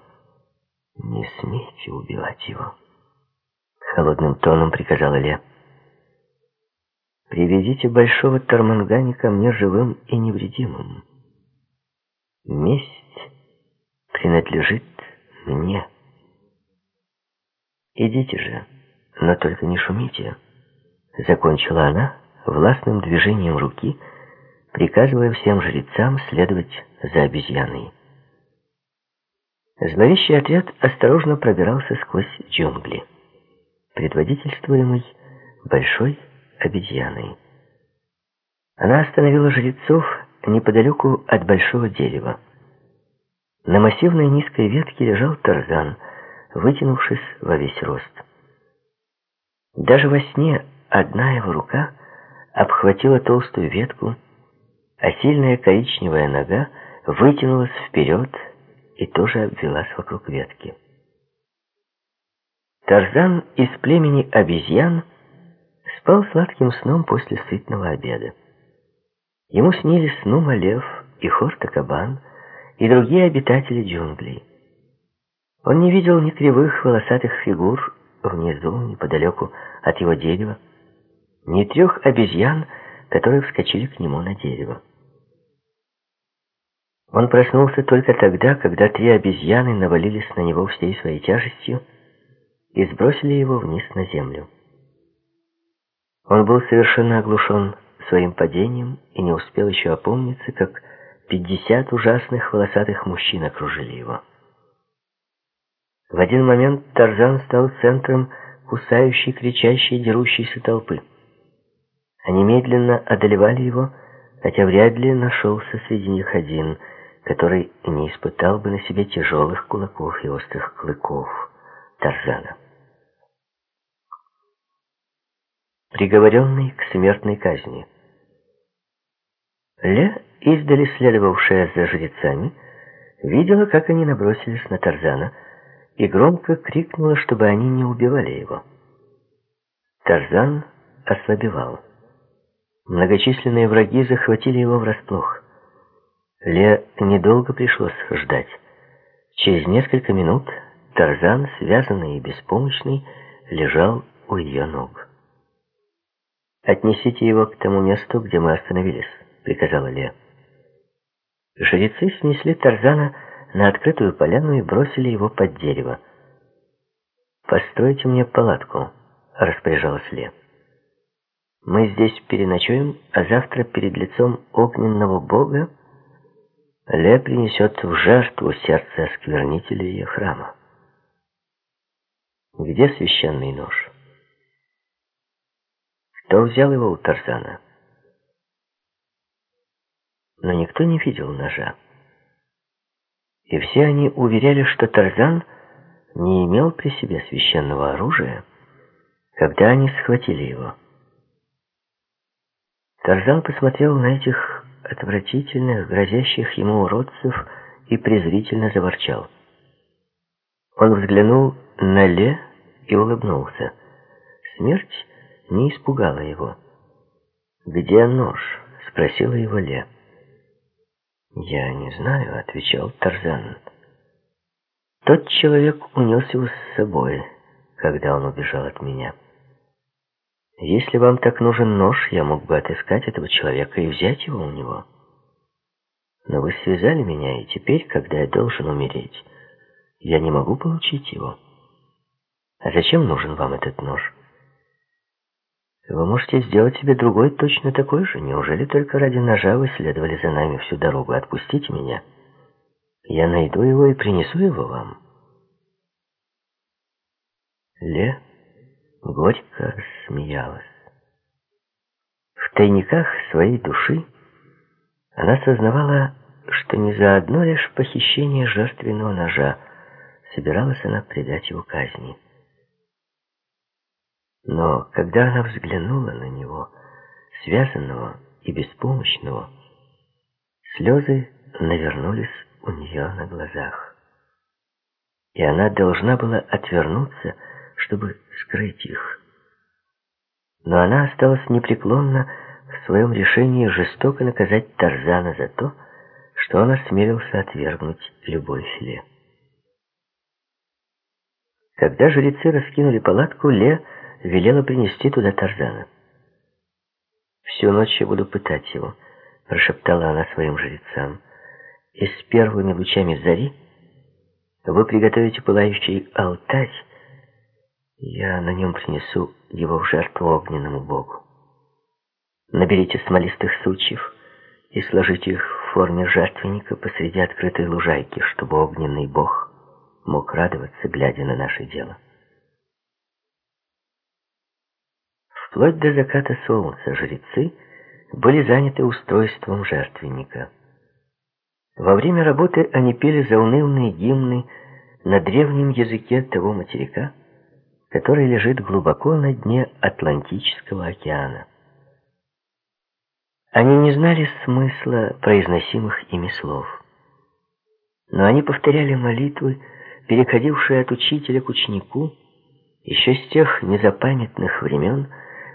«Не смейте убивать его», — холодным тоном приказала Ле. «Приведите большого Тармангани ко мне живым и невредимым. Месть принадлежит мне». «Идите же, но только не шумите», — закончила она властным движением руки, приказывая всем жрецам следовать за обезьяной. Зловещий отряд осторожно пробирался сквозь джунгли, предводительствуемый большой обезьяной. Она остановила жрецов неподалеку от большого дерева. На массивной низкой ветке лежал Тарзан — вытянувшись во весь рост. Даже во сне одна его рука обхватила толстую ветку, а сильная коричневая нога вытянулась вперед и тоже обвелась вокруг ветки. Тарзан из племени обезьян спал сладким сном после сытного обеда. Ему снились Нума лев и Хорта кабан и другие обитатели джунглей. Он не видел ни кривых волосатых фигур внизу, неподалеку от его дерева, ни трех обезьян, которые вскочили к нему на дерево. Он проснулся только тогда, когда три обезьяны навалились на него всей своей тяжестью и сбросили его вниз на землю. Он был совершенно оглушен своим падением и не успел еще опомниться, как пятьдесят ужасных волосатых мужчин окружили его. В один момент Тарзан стал центром кусающей, кричащей, дерущейся толпы. Они медленно одолевали его, хотя вряд ли нашелся среди них один, который не испытал бы на себе тяжелых кулаков и острых клыков Тарзана. Приговоренный к смертной казни. Ле, издали следовавшая за жрецами, видела, как они набросились на Тарзана, и громко крикнула, чтобы они не убивали его. Тарзан ослабевал. Многочисленные враги захватили его врасплох. Ле недолго пришлось ждать. Через несколько минут Тарзан, связанный и беспомощный, лежал у ее ног. «Отнесите его к тому месту, где мы остановились», — приказала Ле. Жрецы снесли Тарзана на открытую поляну и бросили его под дерево. «Постройте мне палатку», — распоряжалась Ле. «Мы здесь переночуем, а завтра перед лицом огненного бога Ле принесет в жертву сердце осквернителя ее храма». «Где священный нож?» «Кто взял его у Тарзана?» Но никто не видел ножа и все они уверяли, что Тарзан не имел при себе священного оружия, когда они схватили его. Тарзан посмотрел на этих отвратительных, грозящих ему уродцев и презрительно заворчал. Он взглянул на Ле и улыбнулся. Смерть не испугала его. «Где нож?» — спросила его Ле. «Я не знаю», — отвечал Тарзан. «Тот человек унес его с собой, когда он убежал от меня. Если вам так нужен нож, я мог бы отыскать этого человека и взять его у него. Но вы связали меня, и теперь, когда я должен умереть, я не могу получить его. А зачем нужен вам этот нож?» Вы можете сделать себе другой точно такой же. Неужели только ради ножа вы следовали за нами всю дорогу? Отпустите меня. Я найду его и принесу его вам. Ле горько смеялась. В тайниках своей души она сознавала, что не за одно лишь похищение жертвенного ножа собиралась она предать его казни. Но когда она взглянула на него, связанного и беспомощного, слезы навернулись у нее на глазах. И она должна была отвернуться, чтобы скрыть их. Но она осталась непреклонна в своем решении жестоко наказать Тарзана за то, что он осмелился отвергнуть любой филе. Когда жрецы раскинули палатку, Ле велела принести туда Тарзана. «Всю ночь я буду пытать его», — прошептала она своим жрецам. «И с первыми лучами зари вы приготовите пылающий алтарь, я на нем принесу его в жертву огненному богу. Наберите смолистых сучьев и сложите их в форме жертвенника посреди открытой лужайки, чтобы огненный бог мог радоваться, глядя на наше дело. Вплоть до заката солнца жрецы были заняты устройством жертвенника. Во время работы они пели заунывные гимны на древнем языке того материка, который лежит глубоко на дне Атлантического океана. Они не знали смысла произносимых ими слов, но они повторяли молитвы, переходившие от учителя к ученику, еще с тех незапамятных времен,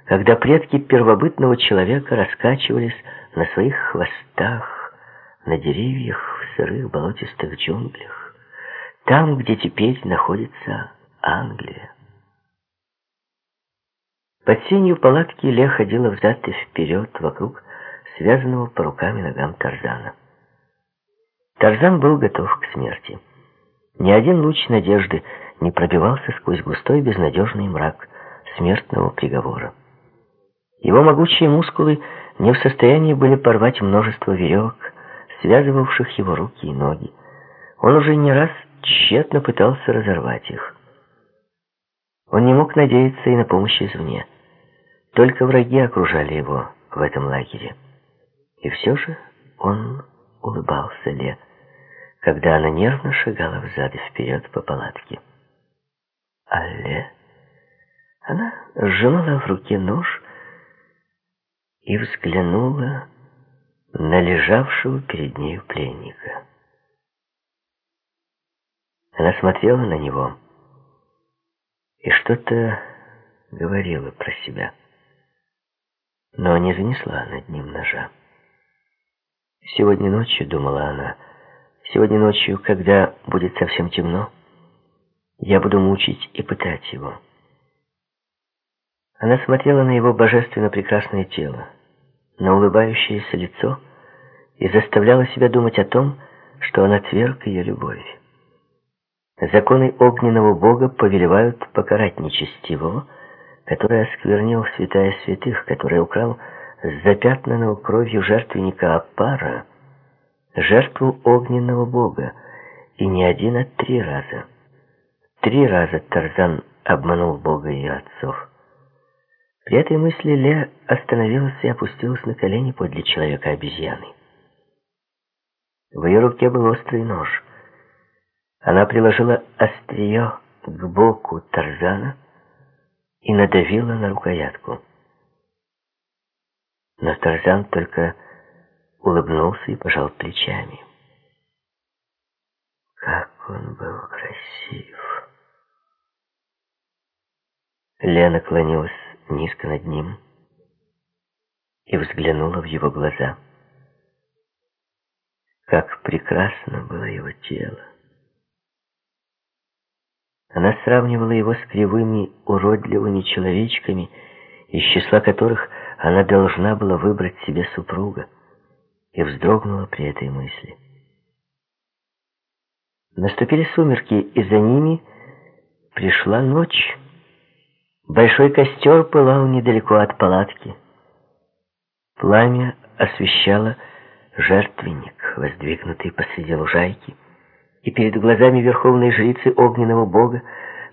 когда предки первобытного человека раскачивались на своих хвостах, на деревьях в сырых болотистых джунглях, там, где теперь находится Англия. Под сенью палатки Ле ходила взад и вперед вокруг связанного по рукам и ногам Тарзана. Тарзан был готов к смерти. Ни один луч надежды не пробивался сквозь густой безнадежный мрак смертного приговора. Его могучие мускулы не в состоянии были порвать множество веревок, связывавших его руки и ноги. Он уже не раз тщетно пытался разорвать их. Он не мог надеяться и на помощь извне. Только враги окружали его в этом лагере. И все же он улыбался Ле, когда она нервно шагала взад и вперед по палатке. А Ле... Она сжимала в руке нож и взглянула на лежавшего перед нею пленника. Она смотрела на него и что-то говорила про себя но не занесла над ним ножа. «Сегодня ночью», — думала она, — «сегодня ночью, когда будет совсем темно, я буду мучить и пытать его». Она смотрела на его божественно прекрасное тело, на улыбающееся лицо и заставляла себя думать о том, что он отверг ее любовь. Законы огненного бога повелевают покарать нечестивого, который осквернил святая святых, который украл с запятнанного кровью жертвенника Апара жертву огненного бога, и не один, а три раза. Три раза Тарзан обманул бога и отцов. При этой мысли Ле остановилась и опустилась на колени подле человека-обезьяны. В ее руке был острый нож. Она приложила острие к боку Тарзана, и надавила на рукоятку. Но Тарзан только улыбнулся и пожал плечами. Как он был красив! Лена клонилась низко над ним и взглянула в его глаза. Как прекрасно было его тело! Она сравнивала его с кривыми, уродливыми человечками, из числа которых она должна была выбрать себе супруга, и вздрогнула при этой мысли. Наступили сумерки, и за ними пришла ночь. Большой костер пылал недалеко от палатки. Пламя освещало жертвенник, воздвигнутый посреди лужайки, и перед глазами верховной жрицы огненного бога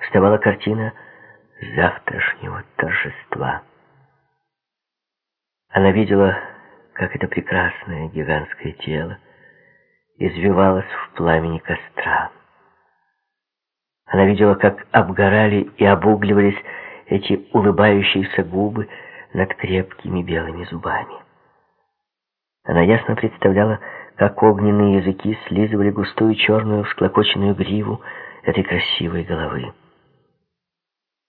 вставала картина завтрашнего торжества. Она видела, как это прекрасное гигантское тело извивалось в пламени костра. Она видела, как обгорали и обугливались эти улыбающиеся губы над крепкими белыми зубами. Она ясно представляла, как огненные языки слизывали густую черную всклокоченную гриву этой красивой головы.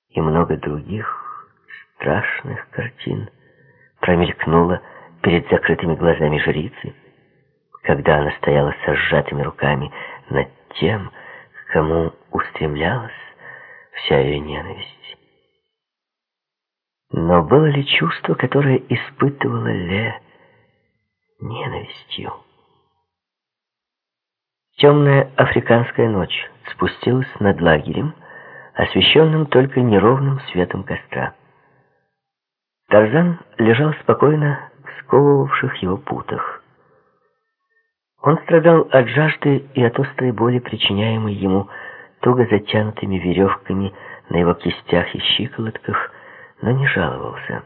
И много других страшных картин промелькнуло перед закрытыми глазами жрицы, когда она стояла со сжатыми руками над тем, к кому устремлялась вся ее ненависть. Но было ли чувство, которое испытывала Ле ненавистью? Темная африканская ночь спустилась над лагерем, освещенным только неровным светом костра. Тарзан лежал спокойно в сковывавших его путах. Он страдал от жажды и от острой боли, причиняемой ему туго затянутыми веревками на его кистях и щиколотках, но не жаловался.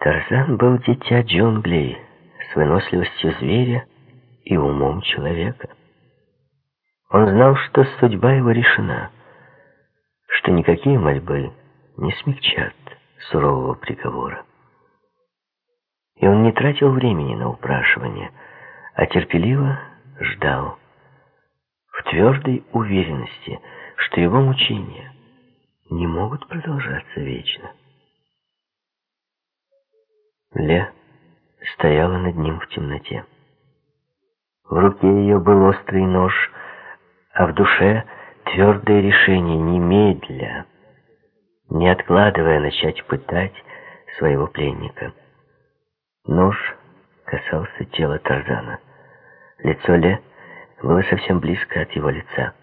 Тарзан был дитя джунглей с выносливостью зверя и умом человека. Он знал, что судьба его решена, что никакие мольбы не смягчат сурового приговора. И он не тратил времени на упрашивание, а терпеливо ждал, в твердой уверенности, что его мучения не могут продолжаться вечно. Ле стояла над ним в темноте. В руке ее был острый нож, а в душе твердое решение немедля, не откладывая начать пытать своего пленника. Нож касался тела Тарзана. Лицо Ле было совсем близко от его лица.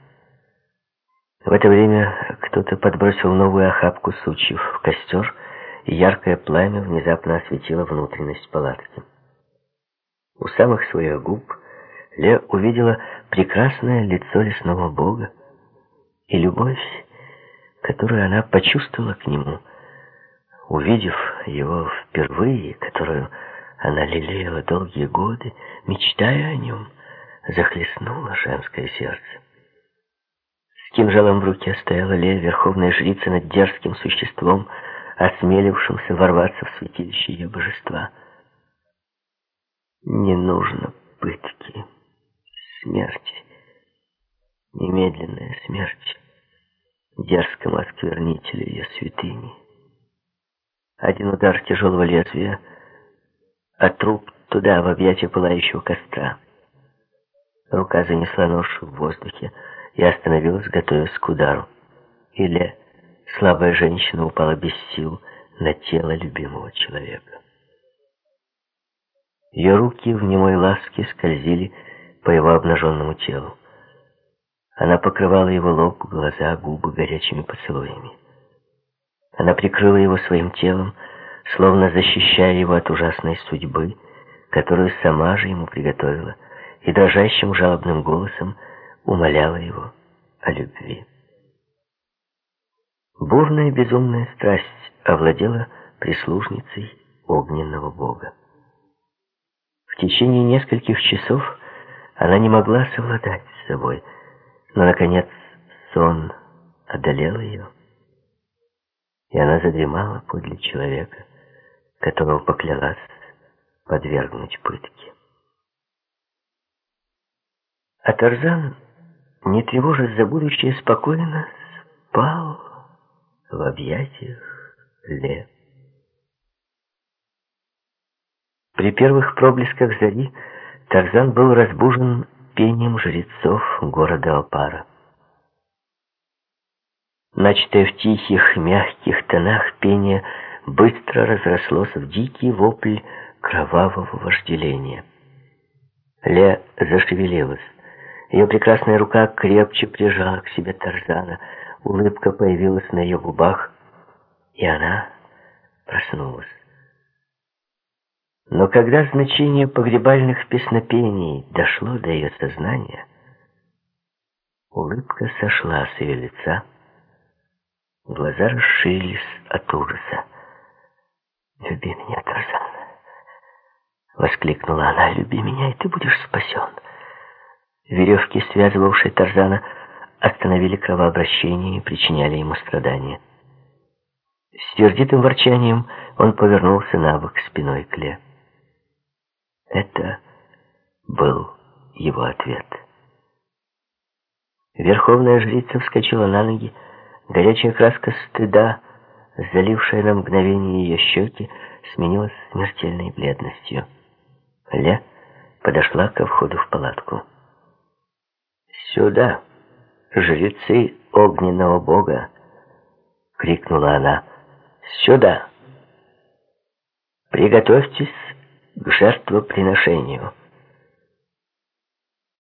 В это время кто-то подбросил новую охапку сучьев в костер, яркое пламя внезапно осветило внутренность палатки. У самых своих губ Ле увидела прекрасное лицо лесного бога и любовь, которую она почувствовала к нему, увидев его впервые, которую она лелеяла долгие годы, мечтая о нем, захлестнуло женское сердце. С кинжалом в руке стояла Лея, верховная жрица над дерзким существом, осмелившимся ворваться в святилище ее божества. Не нужно пытки, смерти, немедленная смерть дерзкому осквернителю ее святыни. Один удар тяжелого лезвия — а труп туда, в объятия пылающего костра. Рука занесла нож в воздухе и остановилась, готовясь к удару. Или слабая женщина упала без сил на тело любимого человека. Ее руки в немой ласке скользили по его обнаженному телу. Она покрывала его лоб, глаза, губы горячими поцелуями. Она прикрыла его своим телом, словно защищая его от ужасной судьбы, которую сама же ему приготовила, и дрожащим жалобным голосом умоляла его о любви. Бурная безумная страсть овладела прислужницей огненного бога. В течение нескольких часов она не могла совладать с собой, но, наконец, сон одолел ее, и она задремала подле человека, которого поклялась подвергнуть пытке. А Тарзан, не тревожась за будущее, спокойно спал в объятиях Ле. При первых проблесках зари Тарзан был разбужен пением жрецов города Опара. Начатое в тихих, мягких тонах пение – быстро разрослось в дикий вопль кровавого вожделения. Ле зашевелилась. Ее прекрасная рука крепче прижала к себе Тарзана. Улыбка появилась на ее губах. и она проснулась. Но когда значение погребальных песнопений дошло до ее сознания, улыбка сошла с ее лица, глаза расширились от ужаса. «Люби меня, Тарзан!» — воскликнула она. «Люби меня, и ты будешь спасен!» Веревки, связывавшие Тарзана, остановили кровообращение и причиняли ему страдания. С сердитым ворчанием он повернулся на бок спиной к Ле. Это был его ответ. Верховная жрица вскочила на ноги, горячая краска стыда, залившая на мгновение ее щеки, сменилась смертельной бледностью. Ле подошла ко входу в палатку. «Сюда, жрецы огненного бога!» — крикнула она. «Сюда! Приготовьтесь к жертвоприношению!»